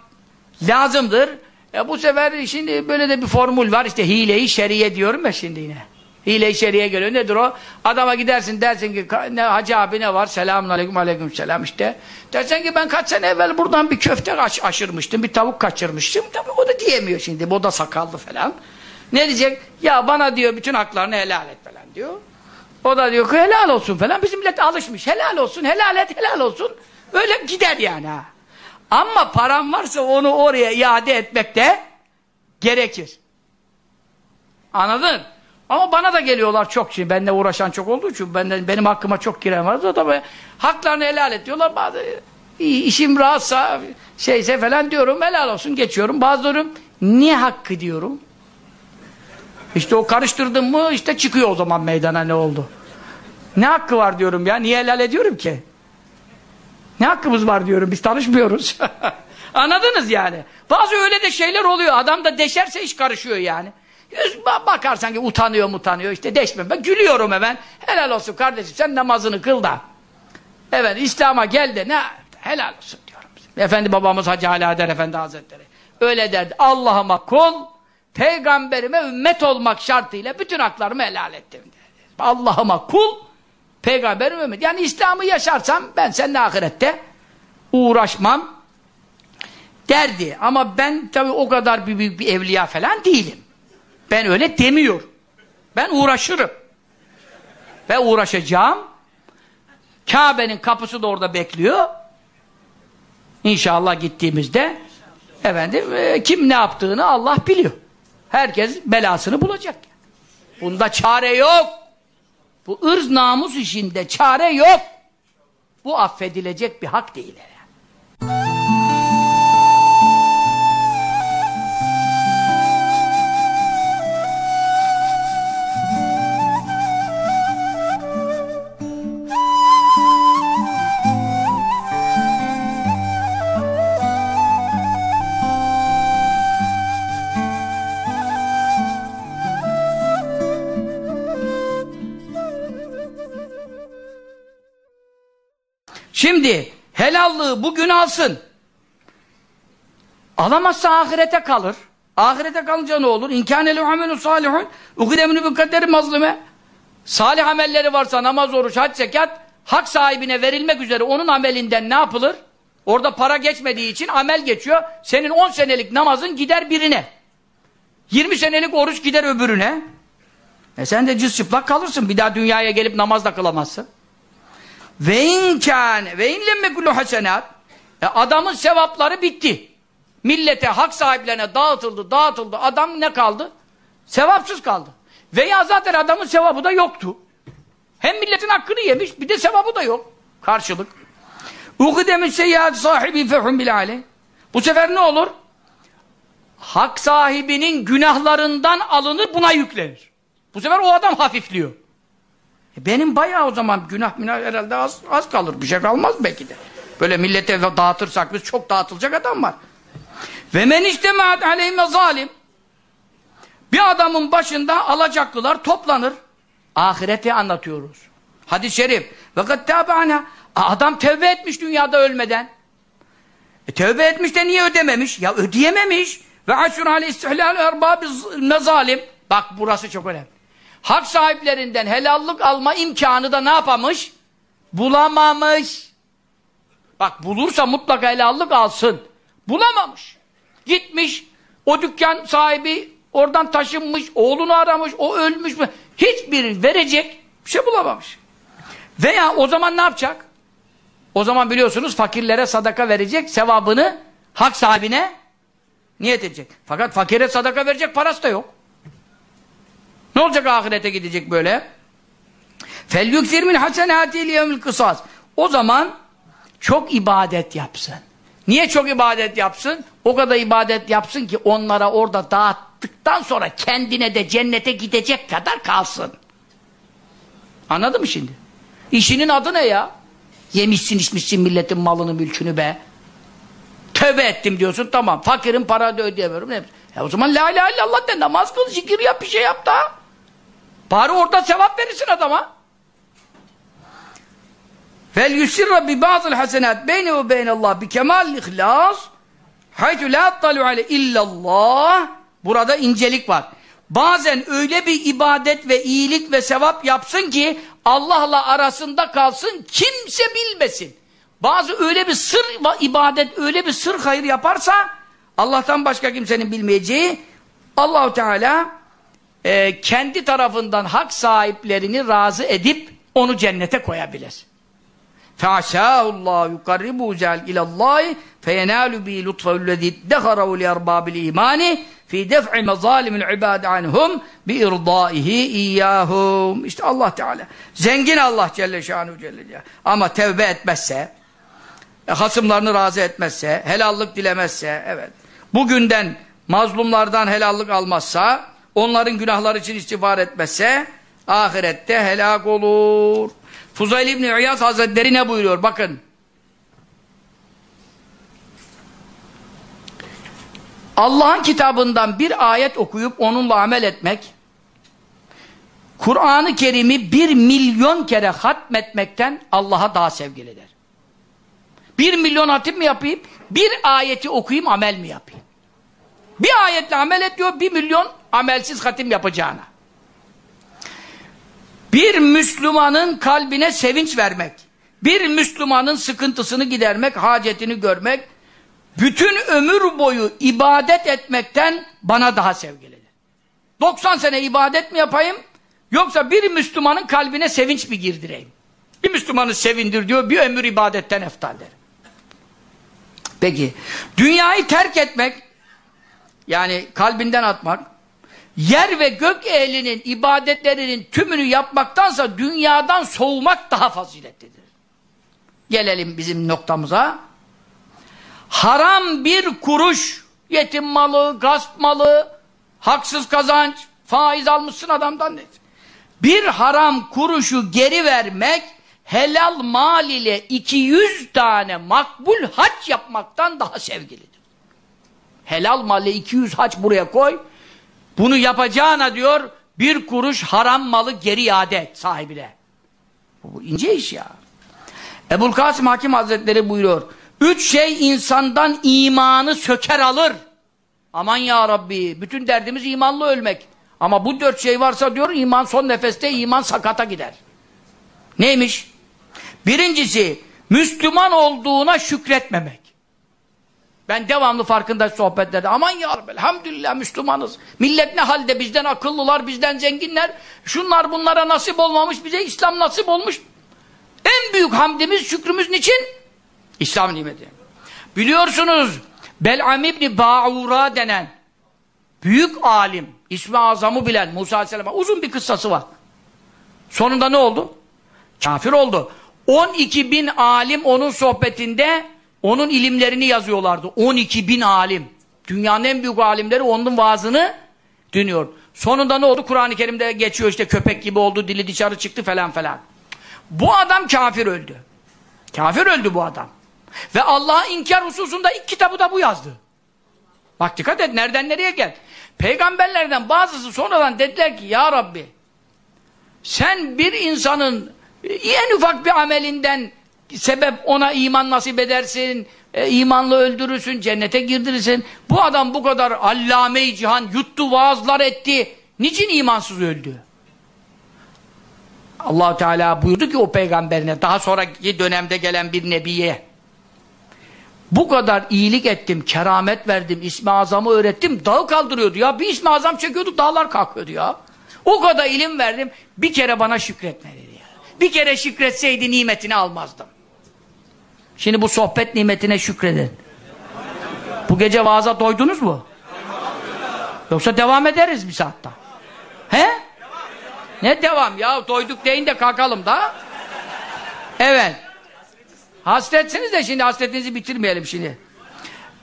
lazımdır. E bu sefer şimdi böyle de bir formül var işte hile-i şeriye diyorum ya şimdi yine. Hile-i şeriye geliyor. Nedir o? Adama gidersin dersin ki ne, hacı abi ne var? Selamun aleyküm aleyküm selam işte. Dersen ki ben kaç sene evvel buradan bir köfte aş aşırmıştım. Bir tavuk kaçırmıştım. Tabii o da diyemiyor şimdi. O da sakallı falan. Ne diyecek? Ya bana diyor bütün haklarını helal et falan diyor. O da diyor ki helal olsun falan. Bizim millet alışmış. Helal olsun, helal et, helal olsun. Öyle gider yani ha. Ama param varsa onu oraya iade etmek de gerekir. Anladın? Ama bana da geliyorlar çok şey. Benimle uğraşan çok olduğu için benden, benim hakkıma çok giren var. O da böyle haklarını helal et diyorlar. Bazı işim rahatsa şeyse falan diyorum helal olsun geçiyorum. Bazıları niye hakkı diyorum. İşte o karıştırdım mı işte çıkıyor o zaman meydana ne oldu. Ne hakkı var diyorum ya. Niye helal ediyorum ki? Ne hakkımız var diyorum. Biz tanışmıyoruz. Anladınız yani. Bazı öyle de şeyler oluyor. Adam da deşerse iş karışıyor yani. Yüz bakarsan ki utanıyor utanıyor işte deşme. Ben gülüyorum hemen. Helal olsun kardeşim sen namazını kıl da. Evet İslam'a gel de ne helal olsun diyorum. Efendi babamız Hacı Alaeddin Efendi Hazretleri. Öyle derdi. Allah'ıma kul, peygamberime ümmet olmak şartıyla bütün haklarımı helal ettim derdi. Allah'ıma kul, peygamberime ümmet. Yani İslam'ı yaşarsam ben seninle ahirette uğraşmam derdi. Ama ben tabii o kadar büyük bir evliya falan değilim. Ben öyle demiyor. Ben uğraşırım. Ve uğraşacağım. Kabe'nin kapısı da orada bekliyor. İnşallah gittiğimizde efendim e, kim ne yaptığını Allah biliyor. Herkes belasını bulacak. Bunda çare yok. Bu ırz namus işinde çare yok. Bu affedilecek bir hak değil. Şimdi helallığı bugün alsın. Alamazsa ahirete kalır. Ahirete kalınca ne olur? İmkâneli amelü salihun ukidemünü bin kadderi mazlime Salih amelleri varsa namaz, oruç, hac, zekat hak sahibine verilmek üzere onun amelinden ne yapılır? Orada para geçmediği için amel geçiyor. Senin 10 senelik namazın gider birine. 20 senelik oruç gider öbürüne. E sen de cız çıplak kalırsın. Bir daha dünyaya gelip namaz da kılamazsın. Ve inkâne ve inlemme kullu hasenat e adamın sevapları bitti. Millete, hak sahiplerine dağıtıldı, dağıtıldı. Adam ne kaldı? Sevapsız kaldı. Veya zaten adamın sevabı da yoktu. Hem milletin hakkını yemiş, bir de sevabı da yok. Karşılık. Ukidemin seyyâd sahibi fehum bilâle. Bu sefer ne olur? Hak sahibinin günahlarından alınır buna yüklenir. Bu sefer o adam hafifliyor. E benim bayağı o zaman günah günah herhalde az, az kalır. Bir şey kalmaz belki de. Böyle millete dağıtırsak biz çok dağıtılacak adam var. Ve men istemâd aleyhime zalim. Bir adamın başında alacaklılar toplanır. Ahireti anlatıyoruz. Hadis-i şerif. Ve gattâbâna. Adam tövbe etmiş dünyada ölmeden. E tövbe etmiş de niye ödememiş? Ya ödeyememiş. Ve aşur aleyh istihlâl erbâbi mezalim. Bak burası çok önemli hak sahiplerinden helallık alma imkanı da ne yapamış? Bulamamış. Bak bulursa mutlaka helallık alsın. Bulamamış. Gitmiş, o dükkan sahibi oradan taşınmış, oğlunu aramış, o ölmüş mü? Hiçbir verecek bir şey bulamamış. Veya o zaman ne yapacak? O zaman biliyorsunuz fakirlere sadaka verecek, sevabını hak sahibine niyet edecek. Fakat fakire sadaka verecek parası da yok. Ne olacak ahirete gidecek böyle? فَلْيُكْثِرْ مِنْ حَسَنَاتِ الْيَوْمِ الْقِصَاسِ O zaman çok ibadet yapsın. Niye çok ibadet yapsın? O kadar ibadet yapsın ki onlara orada dağıttıktan sonra kendine de cennete gidecek kadar kalsın. Anladın mı şimdi? İşinin adı ne ya? Yemişsin içmişsin milletin malını mülkünü be. Tövbe ettim diyorsun tamam. Fakirin para da ödeyemiyorum. Ne? E o zaman la ilahe illallah de namaz kıl, zikir yap, bir şey yap da. Bari orada sevap verirsin adama. Fel yusirra bi bazıl hasenat beyne ve beynallah bi kemal ihlas haythu la attalu ale illallah burada incelik var. Bazen öyle bir ibadet ve iyilik ve sevap yapsın ki Allah'la arasında kalsın kimse bilmesin. Bazı öyle bir sır ibadet, öyle bir sır hayır yaparsa Allah'tan başka kimsenin bilmeyeceği Allahu Teala e, kendi tarafından hak sahiplerini razı edip onu cennete koyabilir. فَعَشَاهُ اللّٰهُ يُقَرِّبُهُ زَالْ اِلَى اللّٰهِ فَيَنَالُ بِهِ لُطْفَهُ الَّذ۪ي دَخَرَهُ لِيَرْبَابِ الْا۪يمَانِ فِي دَفْعِ مَظَالِمِ الْعِبَادِ عَنْهُمْ بِاِرْضَائِهِ اِيَّاهُمْ İşte Allah Teala. Zengin Allah Celle Şanuhu Celle Celle. Ama tevbe etmezse, e, hasımlarını razı etmezse, helallık dilemezse, evet. Bugünden mazlumlardan helallık almazsa, onların günahları için istiğfar etmezse, ahirette helak olur. Fuzayl İbni İyaz Hazretleri ne buyuruyor? Bakın. Allah'ın kitabından bir ayet okuyup onunla amel etmek, Kur'an-ı Kerim'i bir milyon kere hatmetmekten Allah'a daha sevgilidir. Bir milyon hatim mi yapayım? Bir ayeti okuyayım, amel mi yapayım? Bir ayetle amel et diyor, bir milyon amelsiz hatim yapacağına. Bir Müslümanın kalbine sevinç vermek, bir Müslümanın sıkıntısını gidermek, hacetini görmek, bütün ömür boyu ibadet etmekten bana daha sevgilidir. 90 sene ibadet mi yapayım, yoksa bir Müslümanın kalbine sevinç mi girdireyim? Bir Müslümanı sevindir diyor, bir ömür ibadetten eftaldir. Peki, dünyayı terk etmek, yani kalbinden atmak, yer ve gök ehlinin ibadetlerinin tümünü yapmaktansa dünyadan soğumak daha faziletlidir. Gelelim bizim noktamıza. Haram bir kuruş, yetim malı, gasp malı, haksız kazanç, faiz almışsın adamdan. Bir haram kuruşu geri vermek, helal mal ile 200 tane makbul hac yapmaktan daha sevgilidir. Helal mal ile 200 hac buraya koy, bunu yapacağına diyor bir kuruş haram malı geri iade et sahibine. Bu ince iş ya. Ebul Kasım Hakim Hazretleri buyuruyor. Üç şey insandan imanı söker alır. Aman ya Rabbi. Bütün derdimiz imanlı ölmek. Ama bu dört şey varsa diyor iman son nefeste iman sakata gider. Neymiş? Birincisi Müslüman olduğuna şükretmemek. Ben devamlı farkında sohbetlerde aman ya Rabbi elhamdülillah Müslümanız. Millet ne halde bizden akıllılar, bizden zenginler. Şunlar bunlara nasip olmamış, bize İslam nasip olmuş. En büyük hamdimiz, şükrümüz niçin? İslam nimeti. Biliyorsunuz Bel'am İbni Ba'ura denen büyük alim, ismi azamı bilen Musa Aleyhisselam'a uzun bir kıssası var. Sonunda ne oldu? Kafir oldu. 12 bin alim onun sohbetinde onun ilimlerini yazıyorlardı. 12 bin alim. Dünyanın en büyük alimleri onun vaazını dinliyor. Sonunda ne oldu? Kur'an-ı Kerim'de geçiyor işte köpek gibi oldu, dili dışarı çıktı falan falan. Bu adam kafir öldü. Kafir öldü bu adam. Ve Allah'a inkar hususunda ilk kitabı da bu yazdı. Bak dikkat et nereden nereye gel. Peygamberlerden bazısı sonradan dediler ki ya Rabbi sen bir insanın en ufak bir amelinden sebep ona iman nasip edersin, e, imanla öldürürsün, cennete girdirirsin. Bu adam bu kadar allame-i cihan yuttu, vaazlar etti. Niçin imansız öldü? allah Teala buyurdu ki o peygamberine, daha sonraki dönemde gelen bir nebiye, bu kadar iyilik ettim, keramet verdim, ismi azamı öğrettim, dağı kaldırıyordu ya. Bir ismi azam çekiyorduk, dağlar kalkıyordu ya. O kadar ilim verdim. Bir kere bana şükretme. Bir kere şükretseydi nimetini almazdım. Şimdi bu sohbet nimetine şükredin. Bu gece vaaza doydunuz mu? Yoksa devam ederiz bir saatte. He? Ne devam ya? Doyduk deyin de kalkalım da. Evet. Hasretsiniz de şimdi hasretinizi bitirmeyelim şimdi.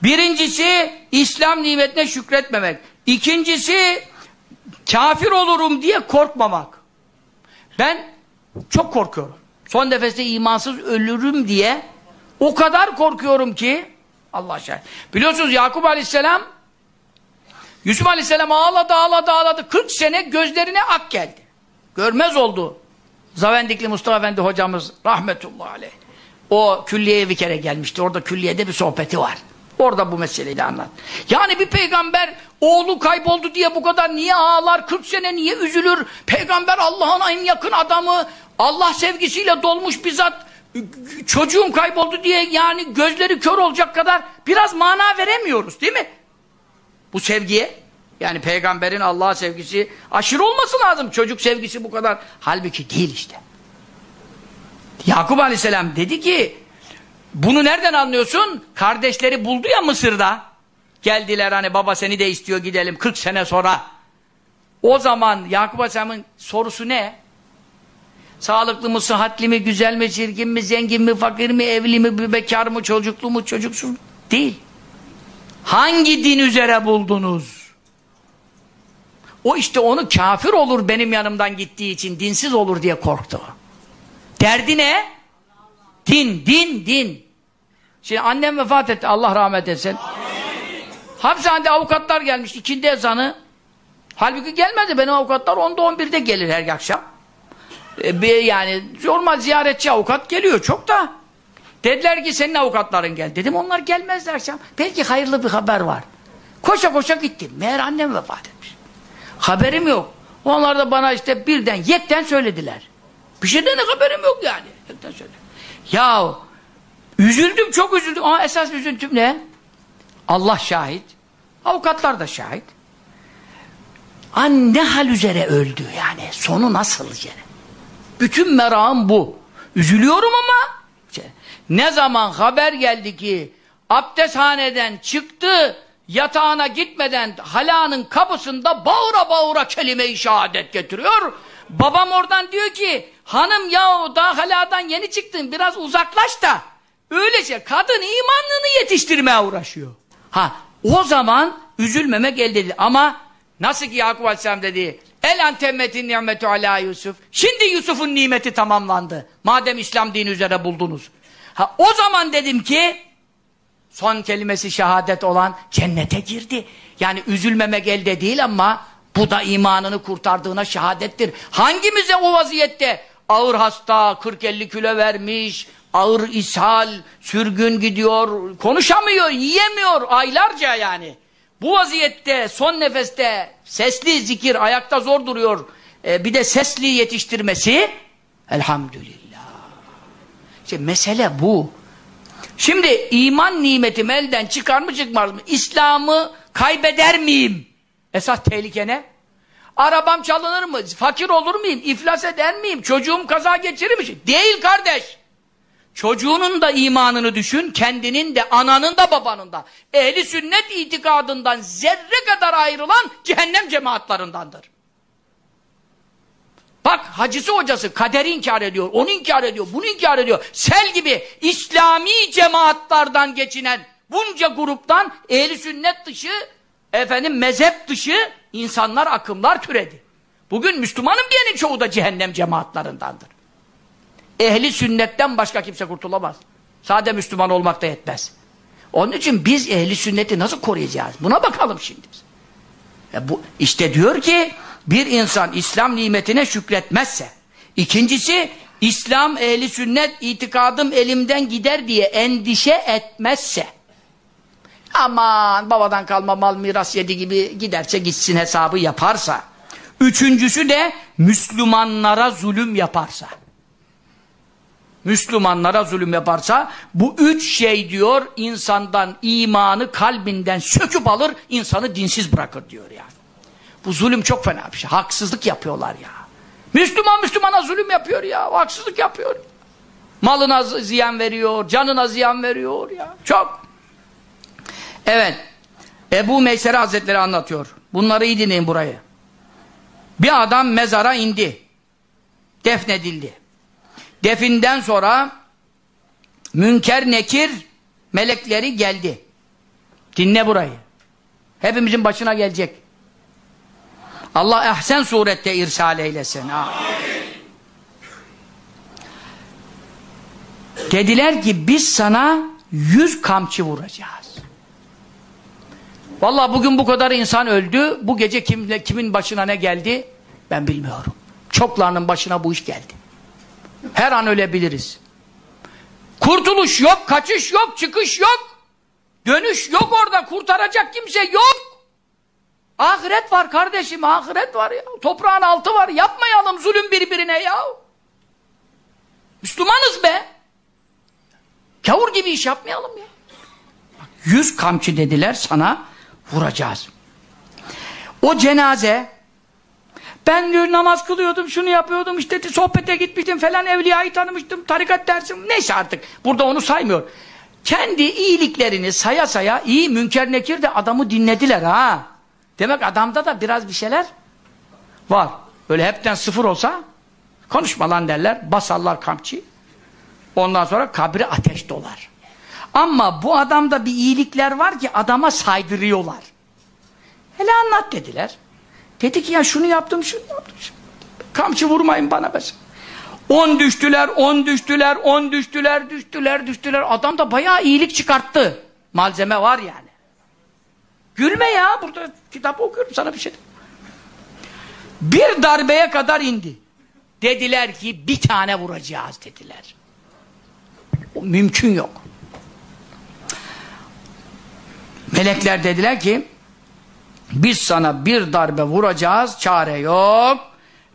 Birincisi İslam nimetine şükretmemek. İkincisi kafir olurum diye korkmamak. Ben çok korkuyorum. Son nefeste imansız ölürüm diye o kadar korkuyorum ki Allah şahit. Biliyorsunuz Yakup Aleyhisselam Yusuf Aleyhisselam ağladı ağladı ağladı. 40 sene gözlerine ak geldi. Görmez oldu. Zavendikli Mustafa Efendi hocamız rahmetullahi aleyh. O külliyeye bir kere gelmişti. Orada külliyede bir sohbeti var. Orada bu meseleyi de anlat. Yani bir peygamber oğlu kayboldu diye bu kadar niye ağlar? 40 sene niye üzülür? Peygamber Allah'ın en yakın adamı. Allah sevgisiyle dolmuş bizzat çocuğum kayboldu diye yani gözleri kör olacak kadar biraz mana veremiyoruz değil mi? Bu sevgiye. Yani peygamberin Allah'a sevgisi aşırı olması lazım. Çocuk sevgisi bu kadar. Halbuki değil işte. Yakup Aleyhisselam dedi ki bunu nereden anlıyorsun? Kardeşleri buldu ya Mısır'da. Geldiler hani baba seni de istiyor gidelim 40 sene sonra. O zaman Yakup Aleyhisselam'ın sorusu ne? Sağlıklı mı, sıhhatli mi, güzel mi, çirkin mi, zengin mi, fakir mi, evli mi, bekar mı, çocuklu mu, çocuksuz mu? Değil. Hangi din üzere buldunuz? O işte onu kafir olur benim yanımdan gittiği için, dinsiz olur diye korktu. Derdi ne? Din, din, din. Şimdi annem vefat etti, Allah rahmet etsin. Hapishanede avukatlar gelmiş, ikindi ezanı. Halbuki gelmedi, benim avukatlar 10'da 11'de gelir her akşam. Ee, bir yani normal ziyaretçi avukat geliyor çok da. Dediler ki senin avukatların gel. Dedim onlar gelmezler akşam. Belki hayırlı bir haber var. Koşa koşa gittim. Meğer annem vefat etmiş. Haberim yok. Onlar da bana işte birden yekten söylediler. Bir şeyden de haberim yok yani. Yekten söylediler. Ya üzüldüm çok üzüldüm. Ama esas üzüntüm ne? Allah şahit. Avukatlar da şahit. An ne hal üzere öldü yani. Sonu nasıl yani. Bütün merakım bu. Üzülüyorum ama ne zaman haber geldi ki abdesthaneden çıktı yatağına gitmeden halanın kapısında bağıra bağıra kelime-i şehadet getiriyor. Babam oradan diyor ki hanım ya daha haladan yeni çıktın biraz uzaklaş da öylece kadın imanlığını yetiştirmeye uğraşıyor. Ha o zaman üzülmemek elde değil ama nasıl ki Yakup Aleyhisselam dedi El antemmetin nimetu ala Yusuf. Şimdi Yusuf'un nimeti tamamlandı. Madem İslam dini üzere buldunuz. Ha o zaman dedim ki son kelimesi şehadet olan cennete girdi. Yani üzülmemek elde değil ama bu da imanını kurtardığına şehadettir. Hangimize o vaziyette ağır hasta, 40-50 kilo vermiş, ağır ishal, sürgün gidiyor, konuşamıyor, yiyemiyor aylarca yani. Bu vaziyette son nefeste sesli zikir ayakta zor duruyor. Ee, bir de sesli yetiştirmesi elhamdülillah. İşte mesele bu. Şimdi iman nimetim elden çıkar mı çıkmaz mı? İslam'ı kaybeder miyim? Esas tehlike ne? Arabam çalınır mı? Fakir olur muyum? İflas eder miyim? Çocuğum kaza geçirir mi? Değil kardeş. Çocuğunun da imanını düşün, kendinin de, ananın da, babanın da. Ehli sünnet itikadından zerre kadar ayrılan cehennem cemaatlarındandır. Bak hacısı hocası kaderi inkar ediyor, onu inkar ediyor, bunu inkar ediyor. Sel gibi İslami cemaatlardan geçinen bunca gruptan ehli sünnet dışı, efendim mezhep dışı insanlar, akımlar türedi. Bugün Müslümanım diyenin çoğu da cehennem cemaatlarındandır. Ehli sünnetten başka kimse kurtulamaz. Sade Müslüman olmak da yetmez. Onun için biz ehli sünneti nasıl koruyacağız? Buna bakalım şimdi. Ya bu, işte diyor ki bir insan İslam nimetine şükretmezse, ikincisi İslam ehli sünnet itikadım elimden gider diye endişe etmezse, aman babadan kalma mal miras yedi gibi giderse gitsin hesabı yaparsa, üçüncüsü de Müslümanlara zulüm yaparsa, Müslümanlara zulüm yaparsa bu üç şey diyor insandan imanı kalbinden söküp alır insanı dinsiz bırakır diyor yani. Bu zulüm çok fena bir şey. Haksızlık yapıyorlar ya. Müslüman Müslümana zulüm yapıyor ya. Haksızlık yapıyor. Malına ziyan veriyor, canına ziyan veriyor ya. Çok. Evet. Ebu Meysere Hazretleri anlatıyor. Bunları iyi dinleyin burayı. Bir adam mezara indi. Defnedildi. Definden sonra Münker Nekir melekleri geldi. Dinle burayı. Hepimizin başına gelecek. Allah ehsen surette irsal eylesin. Amin. Dediler ki biz sana yüz kamçı vuracağız. Vallahi bugün bu kadar insan öldü. Bu gece kimle, kimin başına ne geldi ben bilmiyorum. Çoklarının başına bu iş geldi. Her an ölebiliriz. Kurtuluş yok, kaçış yok, çıkış yok. Dönüş yok orada, kurtaracak kimse yok. Ahiret var kardeşim, ahiret var ya. Toprağın altı var, yapmayalım zulüm birbirine ya. Müslümanız be. Kavur gibi iş yapmayalım ya. yüz kamçı dediler sana vuracağız. O cenaze ben diyor namaz kılıyordum, şunu yapıyordum, işte sohbete gitmiştim falan, evliyayı tanımıştım, tarikat dersim, neyse artık. Burada onu saymıyor. Kendi iyiliklerini saya saya, iyi münker nekir de adamı dinlediler ha. Demek adamda da biraz bir şeyler var. Böyle hepten sıfır olsa, konuşma lan derler, basarlar kamçıyı. Ondan sonra kabri ateş dolar. Ama bu adamda bir iyilikler var ki adama saydırıyorlar. Hele anlat dediler. Dedi ki ya şunu yaptım, şunu yaptım. Kamçı vurmayın bana mesela. On düştüler, on düştüler, on düştüler, düştüler, düştüler. Adam da bayağı iyilik çıkarttı. Malzeme var yani. Gülme ya, burada kitap okuyorum sana bir şey. Bir darbeye kadar indi. Dediler ki bir tane vuracağız dediler. O mümkün yok. Melekler dediler ki biz sana bir darbe vuracağız, çare yok.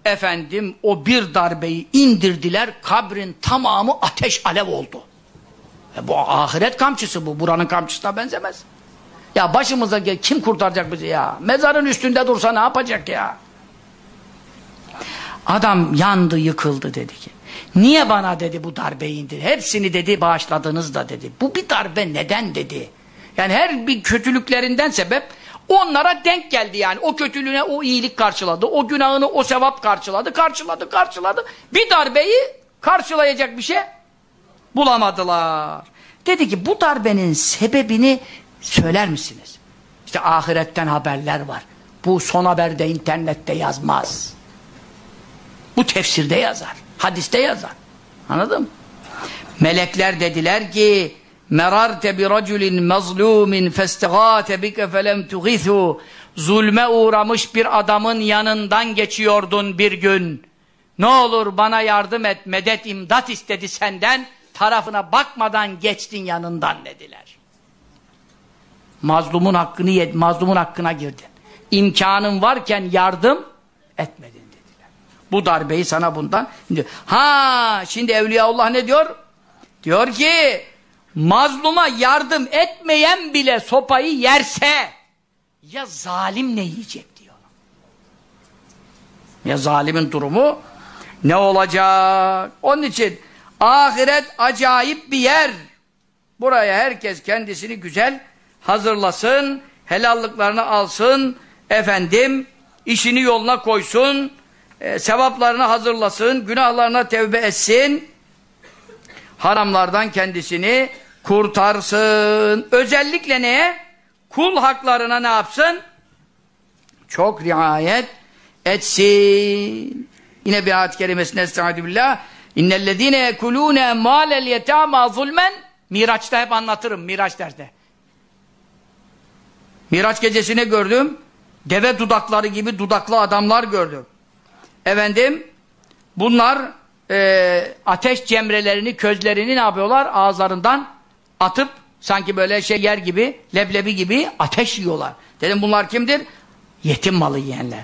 Efendim o bir darbeyi indirdiler, kabrin tamamı ateş alev oldu. E bu ahiret kamçısı bu, buranın kamçısına benzemez. Ya başımıza gel, kim kurtaracak bizi ya? Mezarın üstünde dursa ne yapacak ya? Adam yandı, yıkıldı dedi ki. Niye bana dedi bu darbeyi indir? Hepsini dedi bağışladınız da dedi. Bu bir darbe neden dedi. Yani her bir kötülüklerinden sebep onlara denk geldi yani. O kötülüğüne o iyilik karşıladı. O günahını o sevap karşıladı. Karşıladı, karşıladı. Bir darbeyi karşılayacak bir şey bulamadılar. Dedi ki bu darbenin sebebini söyler misiniz? İşte ahiretten haberler var. Bu son haberde internette yazmaz. Bu tefsirde yazar. Hadiste yazar. Anladın mı? Melekler dediler ki merarte bi raculin mazlumin festegate bike felem tugithu zulme uğramış bir adamın yanından geçiyordun bir gün. Ne olur bana yardım et, medet, imdat istedi senden. Tarafına bakmadan geçtin yanından dediler. Mazlumun hakkını yed, mazlumun hakkına girdin. İmkanın varken yardım etmedin. Bu darbeyi sana bundan. Ha şimdi Evliyaullah ne diyor? Diyor ki mazluma yardım etmeyen bile sopayı yerse ya zalim ne yiyecek diyor. Ya zalimin durumu ne olacak? Onun için ahiret acayip bir yer. Buraya herkes kendisini güzel hazırlasın, helallıklarını alsın, efendim işini yoluna koysun, e, sevaplarını hazırlasın, günahlarına tevbe etsin, haramlardan kendisini kurtarsın. Özellikle neye? Kul haklarına ne yapsın? Çok riayet etsin. Yine bir ayet kerimesine estaizu billah. İnnellezîne yekulûne emvâlel yetâmâ zulmen Miraç'ta hep anlatırım, Miraç derste. Miraç gecesine gördüm. Deve dudakları gibi dudaklı adamlar gördüm. Efendim bunlar e, ateş cemrelerini, közlerini ne yapıyorlar? Ağızlarından atıp sanki böyle şey yer gibi, leblebi gibi ateş yiyorlar. Dedim bunlar kimdir? Yetim malı yiyenler.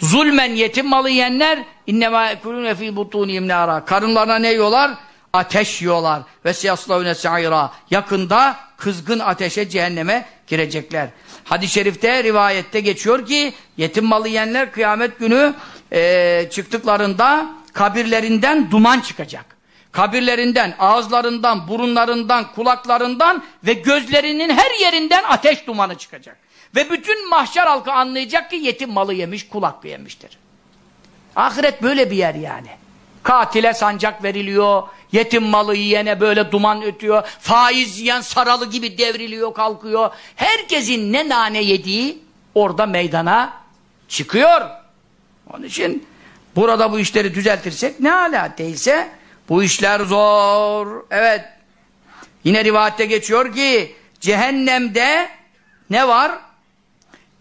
Zulmen yetim malı yiyenler innema yekulune fi butunihim nara. Karınlarına ne yiyorlar? Ateş yiyorlar. Ve siyaslavune sa'ira. Yakında kızgın ateşe cehenneme girecekler. Hadis-i şerifte rivayette geçiyor ki yetim malı yiyenler kıyamet günü e, çıktıklarında kabirlerinden duman çıkacak. Kabirlerinden, ağızlarından, burunlarından, kulaklarından ve gözlerinin her yerinden ateş dumanı çıkacak. Ve bütün mahşer halkı anlayacak ki yetim malı yemiş, kulak yemiştir. Ahiret böyle bir yer yani. Katile sancak veriliyor, yetim malı yiyene böyle duman ötüyor, faiz yiyen saralı gibi devriliyor, kalkıyor. Herkesin ne nane yediği orada meydana çıkıyor. Onun için burada bu işleri düzeltirsek ne hala değilse bu işler zor. Evet. Yine rivayette geçiyor ki cehennemde ne var?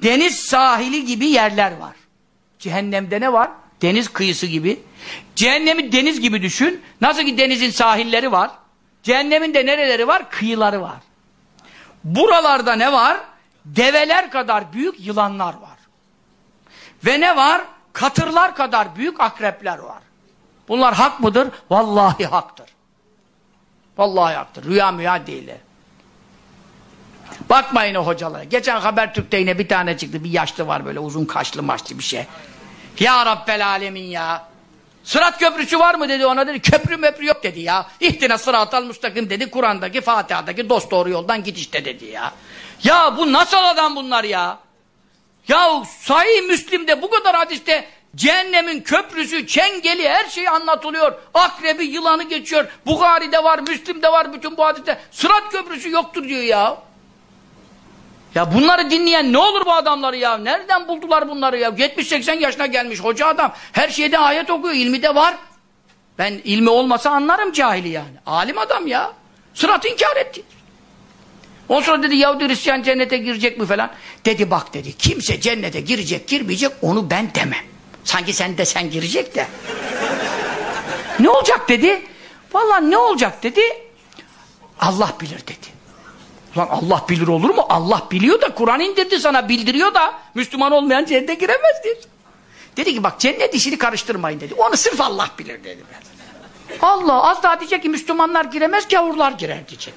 Deniz sahili gibi yerler var. Cehennemde ne var? Deniz kıyısı gibi. Cehennemi deniz gibi düşün. Nasıl ki denizin sahilleri var. Cehennemin de nereleri var? Kıyıları var. Buralarda ne var? Develer kadar büyük yılanlar var. Ve ne var? Katırlar kadar büyük akrepler var. Bunlar hak mıdır? Vallahi haktır. Vallahi haktır. Rüya müya değil. Bakmayın o hocalara. Geçen Habertürk'te yine bir tane çıktı. Bir yaşlı var böyle uzun kaşlı maçlı bir şey. Ya Rabbel Alemin ya. Sırat köprüsü var mı dedi ona dedi. Köprü möprü yok dedi ya. İhtina sıratal müstakim dedi. Kur'an'daki Fatiha'daki dost doğru yoldan git işte dedi ya. Ya bu nasıl adam bunlar ya? Ya sahih Müslim'de bu kadar hadiste cehennemin köprüsü, çengeli her şey anlatılıyor. Akrebi, yılanı geçiyor. Bukhari'de var, Müslim'de var bütün bu hadiste. Sırat köprüsü yoktur diyor ya. Ya bunları dinleyen ne olur bu adamları ya? Nereden buldular bunları ya? 70-80 yaşına gelmiş hoca adam. Her şeyde ayet okuyor, ilmi de var. Ben ilmi olmasa anlarım cahili yani. Alim adam ya. Sırat inkar etti. Ondan sonra dedi Yahudi Hristiyan cennete girecek mi falan. Dedi bak dedi kimse cennete girecek girmeyecek onu ben demem. Sanki sen de sen girecek de. ne olacak dedi. Vallahi ne olacak dedi. Allah bilir dedi. Lan Allah bilir olur mu? Allah biliyor da Kur'an indirdi sana bildiriyor da Müslüman olmayan cennete giremez diyor. Dedi ki bak cennet işini karıştırmayın dedi. Onu sırf Allah bilir dedi. Allah az daha diyecek ki Müslümanlar giremez gavurlar girer diyecek.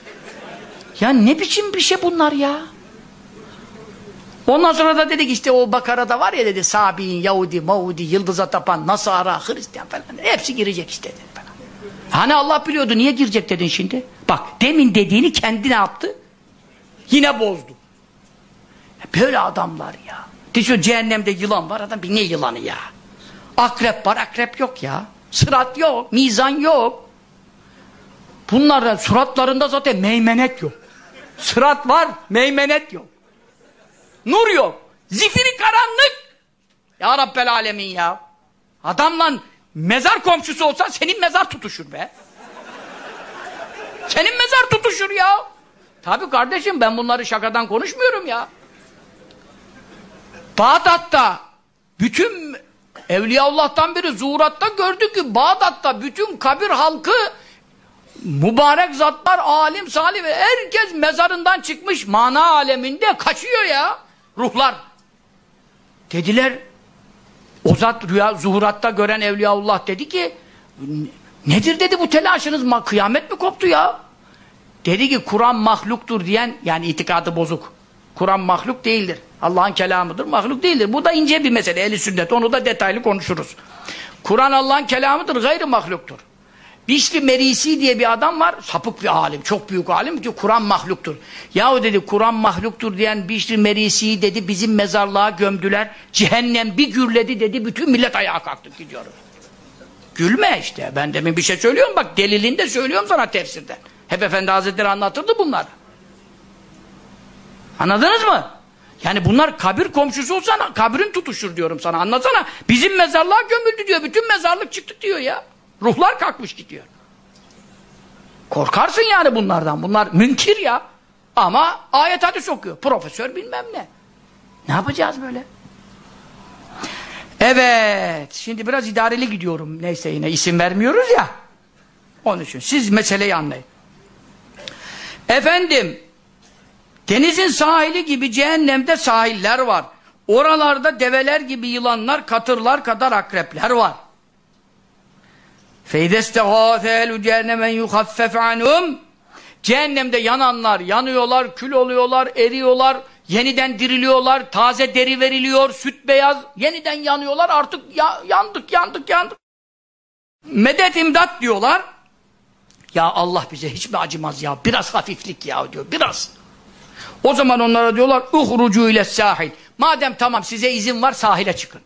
Ya ne biçim bir şey bunlar ya? Ondan sonra da dedik işte o Bakara'da var ya dedi Sabi'in, Yahudi, Maudi, Yıldız'a tapan, Nasara, Hristiyan falan. Hepsi girecek işte dedi falan. Hani Allah biliyordu niye girecek dedin şimdi? Bak demin dediğini kendi ne yaptı? Yine bozdu. Böyle adamlar ya. Düşün cehennemde yılan var adam bir ne yılanı ya? Akrep var akrep yok ya. Sırat yok, mizan yok. Bunların suratlarında zaten meymenet yok. Sırat var, meymenet yok. Nur yok. Zifiri karanlık. Ya Rabbel Alemin ya. Adamla mezar komşusu olsan senin mezar tutuşur be. Senin mezar tutuşur ya. Tabi kardeşim ben bunları şakadan konuşmuyorum ya. Bağdat'ta bütün Evliyaullah'tan biri zuhuratta gördü ki Bağdat'ta bütün kabir halkı mübarek zatlar, alim, salih ve herkes mezarından çıkmış mana aleminde kaçıyor ya ruhlar. Dediler o zat rüya zuhuratta gören Evliyaullah dedi ki nedir dedi bu telaşınız kıyamet mi koptu ya? Dedi ki Kur'an mahluktur diyen yani itikadı bozuk. Kur'an mahluk değildir. Allah'ın kelamıdır, mahluk değildir. Bu da ince bir mesele, eli sünnet. Onu da detaylı konuşuruz. Kur'an Allah'ın kelamıdır, gayrı mahluktur. Bişri Merisi diye bir adam var, sapık bir alim, çok büyük alim diyor, Kur'an mahluktur. Yahu dedi, Kur'an mahluktur diyen Bişri Merisi dedi, bizim mezarlığa gömdüler, cehennem bir gürledi dedi, bütün millet ayağa kalktı gidiyoruz. Gülme işte, ben demin bir şey söylüyorum, bak delilini de söylüyorum sana tefsirden. Hep Efendi Hazretleri anlatırdı bunlar. Anladınız mı? Yani bunlar kabir komşusu olsana kabrin tutuşur diyorum sana anlasana. Bizim mezarlığa gömüldü diyor. Bütün mezarlık çıktı diyor ya. Ruhlar kalkmış gidiyor. Korkarsın yani bunlardan. Bunlar münkir ya. Ama ayet hadis okuyor. Profesör bilmem ne. Ne yapacağız böyle? Evet. Şimdi biraz idareli gidiyorum. Neyse yine isim vermiyoruz ya. Onun için siz meseleyi anlayın. Efendim denizin sahili gibi cehennemde sahiller var. Oralarda develer gibi yılanlar, katırlar kadar akrepler var. فَاِذَا اسْتَغَاثَ اَهْلُ جَهَنَّمَنْ يُخَفَّفْ عَنْهُمْ Cehennemde yananlar, yanıyorlar, kül oluyorlar, eriyorlar, yeniden diriliyorlar, taze deri veriliyor, süt beyaz, yeniden yanıyorlar, artık ya, yandık, yandık, yandık. Medet imdat diyorlar. Ya Allah bize hiç mi acımaz ya, biraz hafiflik ya diyor, biraz. O zaman onlara diyorlar, uhrucu ile sahil. Madem tamam size izin var, sahile çıkın.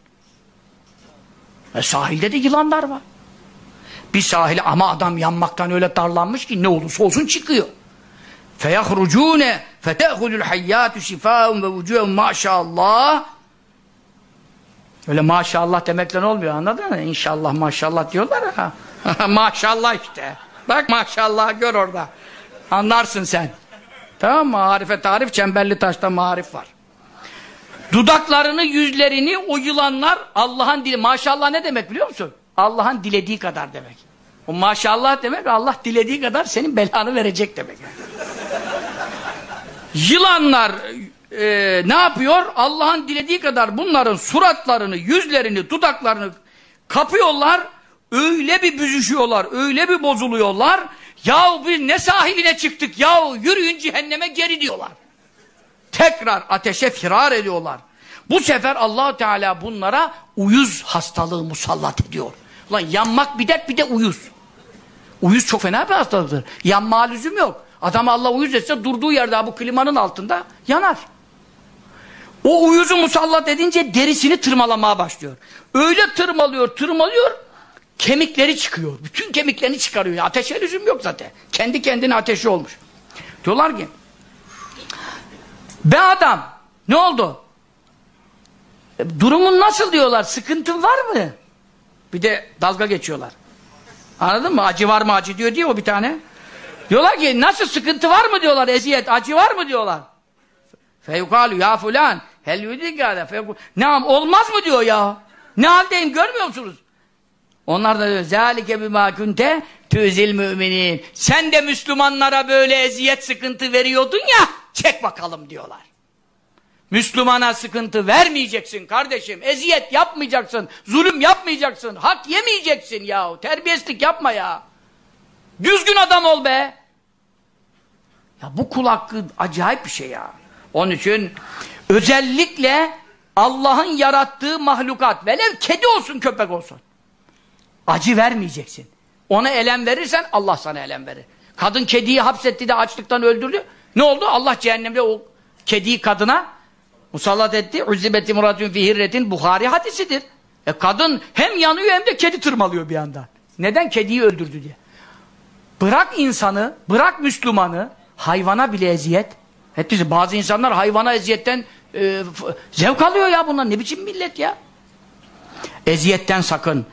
E sahilde de yılanlar var. Bir sahile ama adam yanmaktan öyle darlanmış ki ne olursa olsun çıkıyor. فَيَخْرُجُونَ فَتَأْخُذُ الْحَيَّاتُ شِفَاءٌ وَوُجُوهٌ maşallah Öyle maşallah demekten olmuyor anladın mı? İnşallah maşallah diyorlar ha. maşallah işte. Bak maşallah gör orada. Anlarsın sen. Tamam mı? Harife tarif, çemberli taşta marif var. Dudaklarını, yüzlerini o yılanlar Allah'ın dili. Maşallah ne demek biliyor musun? Allah'ın dilediği kadar demek. O maşallah demek Allah dilediği kadar senin belanı verecek demek. Yılanlar e, ne yapıyor? Allah'ın dilediği kadar bunların suratlarını, yüzlerini, dudaklarını kapıyorlar. Öyle bir büzüşüyorlar, öyle bir bozuluyorlar. Yahu biz ne sahiline çıktık yahu yürüyün cehenneme geri diyorlar. Tekrar ateşe firar ediyorlar. Bu sefer allah Teala bunlara uyuz hastalığı musallat ediyor. Ulan yanmak bir dert bir de uyuz. Uyuz çok fena bir hastalıktır. Yanma lüzum yok. Adam Allah uyuz etse durduğu yerde bu klimanın altında yanar. O uyuzu musallat edince derisini tırmalamaya başlıyor. Öyle tırmalıyor, tırmalıyor, kemikleri çıkıyor. Bütün kemiklerini çıkarıyor. Ateşe lüzum yok zaten. Kendi kendine ateşi olmuş. Diyorlar ki, be adam, ne oldu? E, durumun nasıl diyorlar, sıkıntın var mı? Bir de dalga geçiyorlar. Anladın mı? Acı var mı acı diyor diye o bir tane. Diyorlar ki nasıl sıkıntı var mı diyorlar, eziyet, acı var mı diyorlar. Feyukalu ya fulan hel yudigâle Ne olmaz mı diyor ya. Ne haldeyim görmüyor musunuz? Onlar da diyor zâlike bimâ kunte tüzil müminin. Sen de Müslümanlara böyle eziyet sıkıntı veriyordun ya çek bakalım diyorlar. Müslümana sıkıntı vermeyeceksin kardeşim. Eziyet yapmayacaksın. Zulüm yapmayacaksın. Hak yemeyeceksin yahu. Terbiyesizlik yapma ya. Düzgün adam ol be. Ya bu kul acayip bir şey ya. Onun için özellikle Allah'ın yarattığı mahlukat velev kedi olsun köpek olsun. Acı vermeyeceksin. Ona elem verirsen Allah sana elem verir. Kadın kediyi hapsetti de açlıktan öldürdü. Ne oldu? Allah cehennemde o kediyi kadına musallat etti. Uzibeti muratun fi hirretin Buhari hadisidir. E kadın hem yanıyor hem de kedi tırmalıyor bir anda. Neden? Kediyi öldürdü diye. Bırak insanı, bırak Müslümanı, hayvana bile eziyet. Hep bizi, bazı insanlar hayvana eziyetten e, zevk alıyor ya bunlar. Ne biçim millet ya? Eziyetten sakın.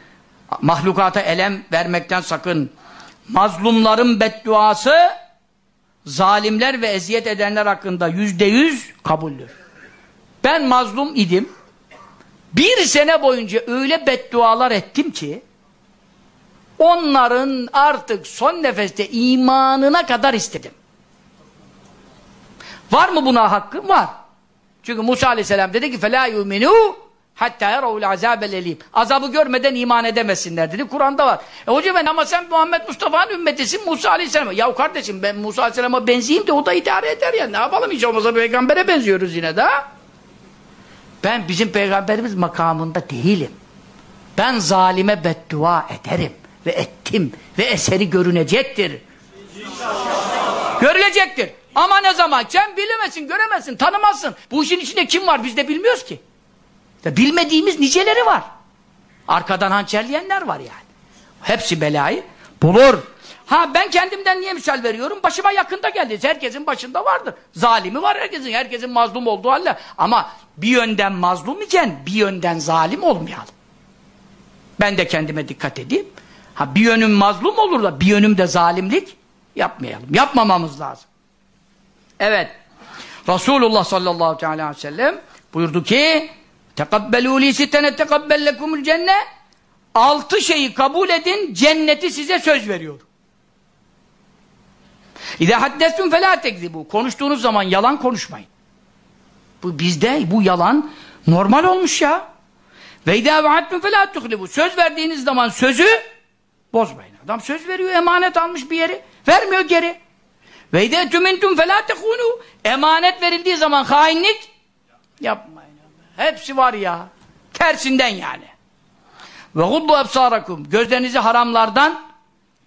Mahlukata elem vermekten sakın. Mazlumların bedduası zalimler ve eziyet edenler hakkında yüzde yüz kabuldür. Ben mazlum idim. Bir sene boyunca öyle beddualar ettim ki onların artık son nefeste imanına kadar istedim. Var mı buna hakkım? Var. Çünkü Musa aleyhisselam dedi ki فَلَا يُؤْمِنُوا hatta يَرَوْا الْعَذَابَ الْاَلِيمِ Azabı görmeden iman edemezsinler dedi. Kur'an'da var. E hocam ben ama sen Muhammed Mustafa'nın ümmetisin Musa aleyhisselam. Ya kardeşim ben Musa aleyhisselama benzeyeyim de o da idare eder ya. Ne yapalım hiç olmazsa peygambere benziyoruz yine de. Ben bizim peygamberimiz makamında değilim. Ben zalime beddua ederim ve ettim ve eseri görünecektir. Görülecektir. Ama ne zaman? Sen bilemezsin, göremezsin, tanımazsın. Bu işin içinde kim var biz de bilmiyoruz ki. Ya bilmediğimiz niceleri var. Arkadan hançerleyenler var yani. Hepsi belayı bulur. Ha ben kendimden niye misal veriyorum? Başıma yakında geldi. Herkesin başında vardır. Zalimi var herkesin. Herkesin mazlum olduğu halde. Ama bir yönden mazlum iken bir yönden zalim olmayalım. Ben de kendime dikkat edeyim. Ha bir yönüm mazlum olur da bir yönüm de zalimlik yapmayalım. Yapmamamız lazım. Evet. Resulullah sallallahu aleyhi ve sellem buyurdu ki Tekabbelû lî sittene tekabbellekumul cenne Altı şeyi kabul edin, cenneti size söz veriyor. İzâ haddestun felâ tekzibû. Konuştuğunuz zaman yalan konuşmayın. Bu bizde bu yalan normal olmuş ya. Ve idâ vahattun felâ tuhlibû. Söz verdiğiniz zaman sözü bozmayın. Adam söz veriyor, emanet almış bir yeri. Vermiyor geri. Ve idâ tümintum felâ tekûnû. Emanet verildiği zaman hainlik yapmayın. Hepsi var ya. Tersinden yani. Ve guddu ebsârakum. Gözlerinizi haramlardan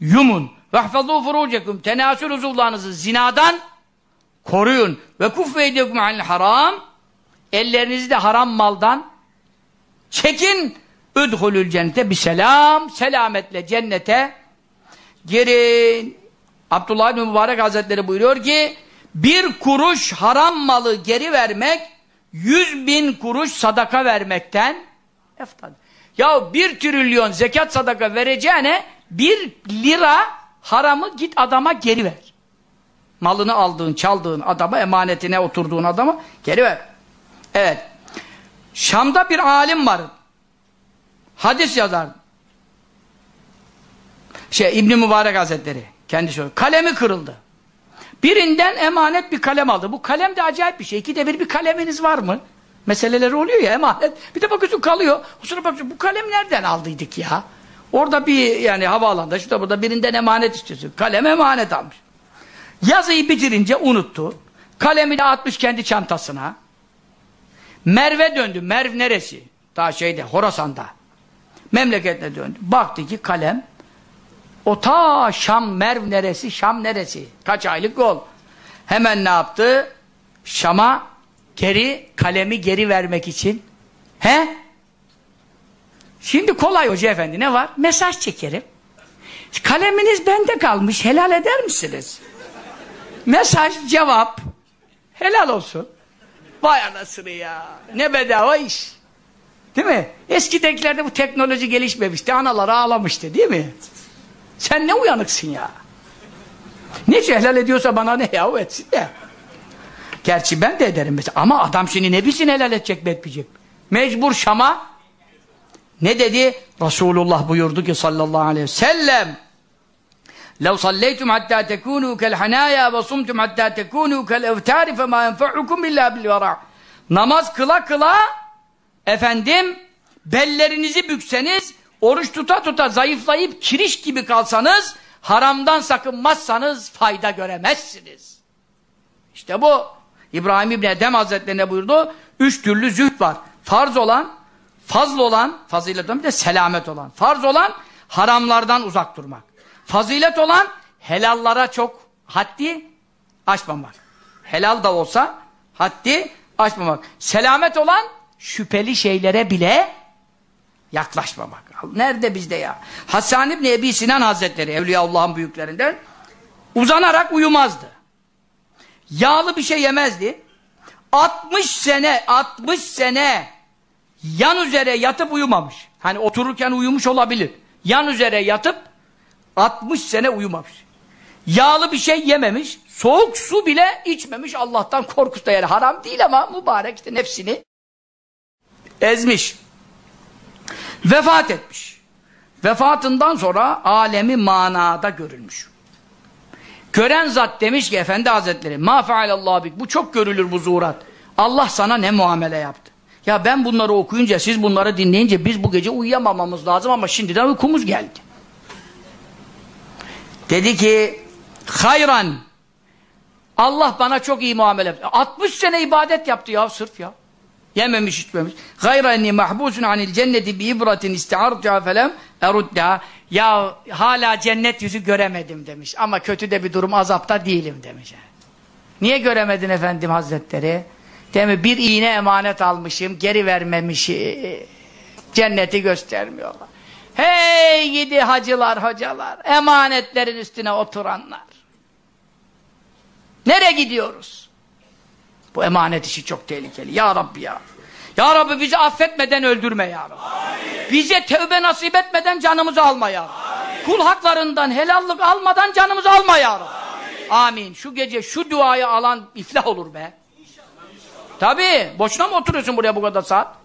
yumun. Hfazû furucekum. Tenasül uzuvlarınızı zinadan koruyun. Ve kuffü eydekum anil haram. Ellerinizi de haram maldan çekin. Üdhulül cennete bir selam. Selametle cennete girin. Abdullah bin Mübarek Hazretleri buyuruyor ki bir kuruş haram malı geri vermek yüz bin kuruş sadaka vermekten eftal. Ya bir trilyon zekat sadaka vereceğine bir lira haramı git adama geri ver. Malını aldığın, çaldığın adama, emanetine oturduğun adama geri ver. Evet. Şam'da bir alim var. Hadis yazar. Şey İbn Mübarek Hazretleri kendisi söylüyor. Kalemi kırıldı. Birinden emanet bir kalem aldı. Bu kalem de acayip bir şey. İkide bir bir kaleminiz var mı? Meseleleri oluyor ya emanet. Bir de bakıyorsun kalıyor. Sonra bakıyorsun bu kalem nereden aldıydık ya? Orada bir yani havaalanında şurada burada birinden emanet istiyorsun. Kalem emanet almış. Yazıyı bitirince unuttu. Kalemini atmış kendi çantasına. Merve döndü. Merv neresi? Daha şeyde Horasan'da. Memleketine döndü. Baktı ki kalem o ta Şam Merv neresi? Şam neresi? Kaç aylık yol? Hemen ne yaptı? Şam'a geri kalemi geri vermek için. He? Şimdi kolay hoca efendi ne var? Mesaj çekerim. Kaleminiz bende kalmış. Helal eder misiniz? Mesaj, cevap. Helal olsun. Vay anasını ya. Ne bedava iş. Değil mi? Eskidekilerde bu teknoloji gelişmemişti. Analar ağlamıştı değil mi? Sen ne uyanıksın ya. Ne helal ediyorsa bana ne yahu etsin de. Gerçi ben de ederim mesela. Ama adam şimdi ne bilsin helal edecek mi etmeyecek mi? Mecbur Şam'a ne dedi? Resulullah buyurdu ki sallallahu aleyhi ve sellem لو صليتم حتى تكونوا كالحنايا وصمتم حتى تكونوا كالأوتار فما ينفعكم إلا بالورع Namaz kıla kıla efendim bellerinizi bükseniz oruç tuta tuta zayıflayıp kiriş gibi kalsanız haramdan sakınmazsanız fayda göremezsiniz. İşte bu. İbrahim İbni Edem Hazretlerine buyurdu. Üç türlü zühd var. Farz olan, fazl olan, fazilet olan bir de selamet olan. Farz olan haramlardan uzak durmak. Fazilet olan helallara çok haddi aşmamak. Helal da olsa haddi aşmamak. Selamet olan şüpheli şeylere bile yaklaşmamak. Nerede bizde ya? Hasan İbni Ebi Sinan Hazretleri Evliyaullah'ın büyüklerinden uzanarak uyumazdı. Yağlı bir şey yemezdi. 60 sene 60 sene yan üzere yatıp uyumamış. Hani otururken uyumuş olabilir. Yan üzere yatıp 60 sene uyumamış. Yağlı bir şey yememiş. Soğuk su bile içmemiş Allah'tan korkusu da yani haram değil ama mübarek işte nefsini ezmiş. Vefat etmiş. Vefatından sonra alemi manada görülmüş. Gören zat demiş ki Efendi Hazretleri ma fealallahu bik bu çok görülür bu zuhurat. Allah sana ne muamele yaptı? Ya ben bunları okuyunca siz bunları dinleyince biz bu gece uyuyamamamız lazım ama şimdiden uykumuz geldi. Dedi ki hayran Allah bana çok iyi muamele yaptı. 60 sene ibadet yaptı ya sırf ya. Yememiş içmemiş. Gayra enni mahbusun anil cenneti bi ibratin isti'artuha felem erudda. Ya hala cennet yüzü göremedim demiş. Ama kötü de bir durum azapta değilim demiş. Niye göremedin efendim hazretleri? Değil mi? Bir iğne emanet almışım, geri vermemişim. Cenneti göstermiyorlar. Hey gidi hacılar, hocalar, emanetlerin üstüne oturanlar. Nereye gidiyoruz? Bu emanet işi çok tehlikeli. Ya Rabbi ya. Ya Rabbi bizi affetmeden öldürme ya Rabbi. Bize tevbe nasip etmeden canımızı alma ya Rabbi. Kul haklarından helallık almadan canımızı alma ya Rabbi. Amin. Amin. Şu gece şu duayı alan iflah olur be. Tabi. Boşuna mı oturuyorsun buraya bu kadar saat?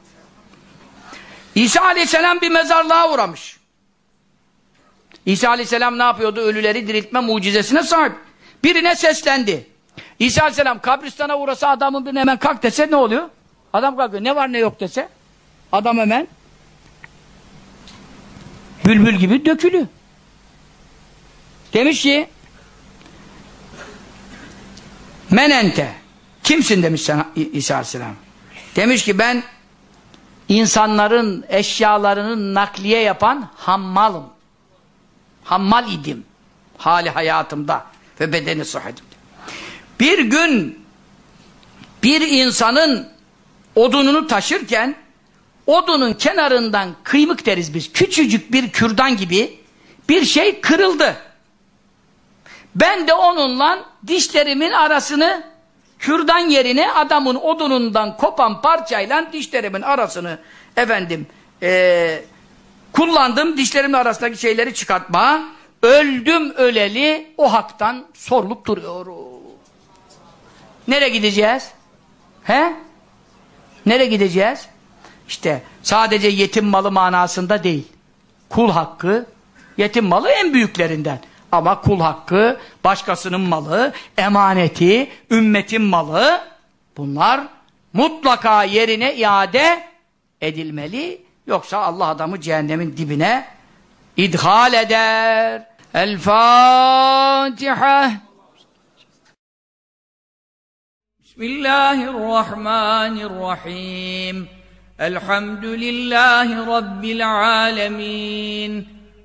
İsa aleyhisselam bir mezarlığa uğramış. İsa aleyhisselam ne yapıyordu? Ölüleri diriltme mucizesine sahip. Birine seslendi. İsa aleyhisselam kabristana uğrasa adamın birine hemen kalk dese ne oluyor? Adam kalkıyor. Ne var ne yok dese adam hemen bülbül gibi dökülüyor. Demiş ki Menente. Kimsin demiş sana İsa Aleyhisselam. Demiş ki ben insanların eşyalarını nakliye yapan hammalım. Hammal idim. Hali hayatımda ve bedeni sıhhatimde. Bir gün bir insanın odununu taşırken odunun kenarından kıymık deriz biz. Küçücük bir kürdan gibi bir şey kırıldı. Ben de onunla dişlerimin arasını kürdan yerine adamın odunundan kopan parçayla dişlerimin arasını efendim e, kullandım dişlerimin arasındaki şeyleri çıkartma öldüm öleli o haktan sorulup duruyorum. Nereye gideceğiz? He? Nereye gideceğiz? İşte sadece yetim malı manasında değil. Kul hakkı, yetim malı en büyüklerinden. Ama kul hakkı, başkasının malı, emaneti, ümmetin malı bunlar mutlaka yerine iade edilmeli. Yoksa Allah adamı cehennemin dibine idhal eder. El Fatiha. Bismillahirrahmanirrahim. Elhamdülillahi Rabbil alemin.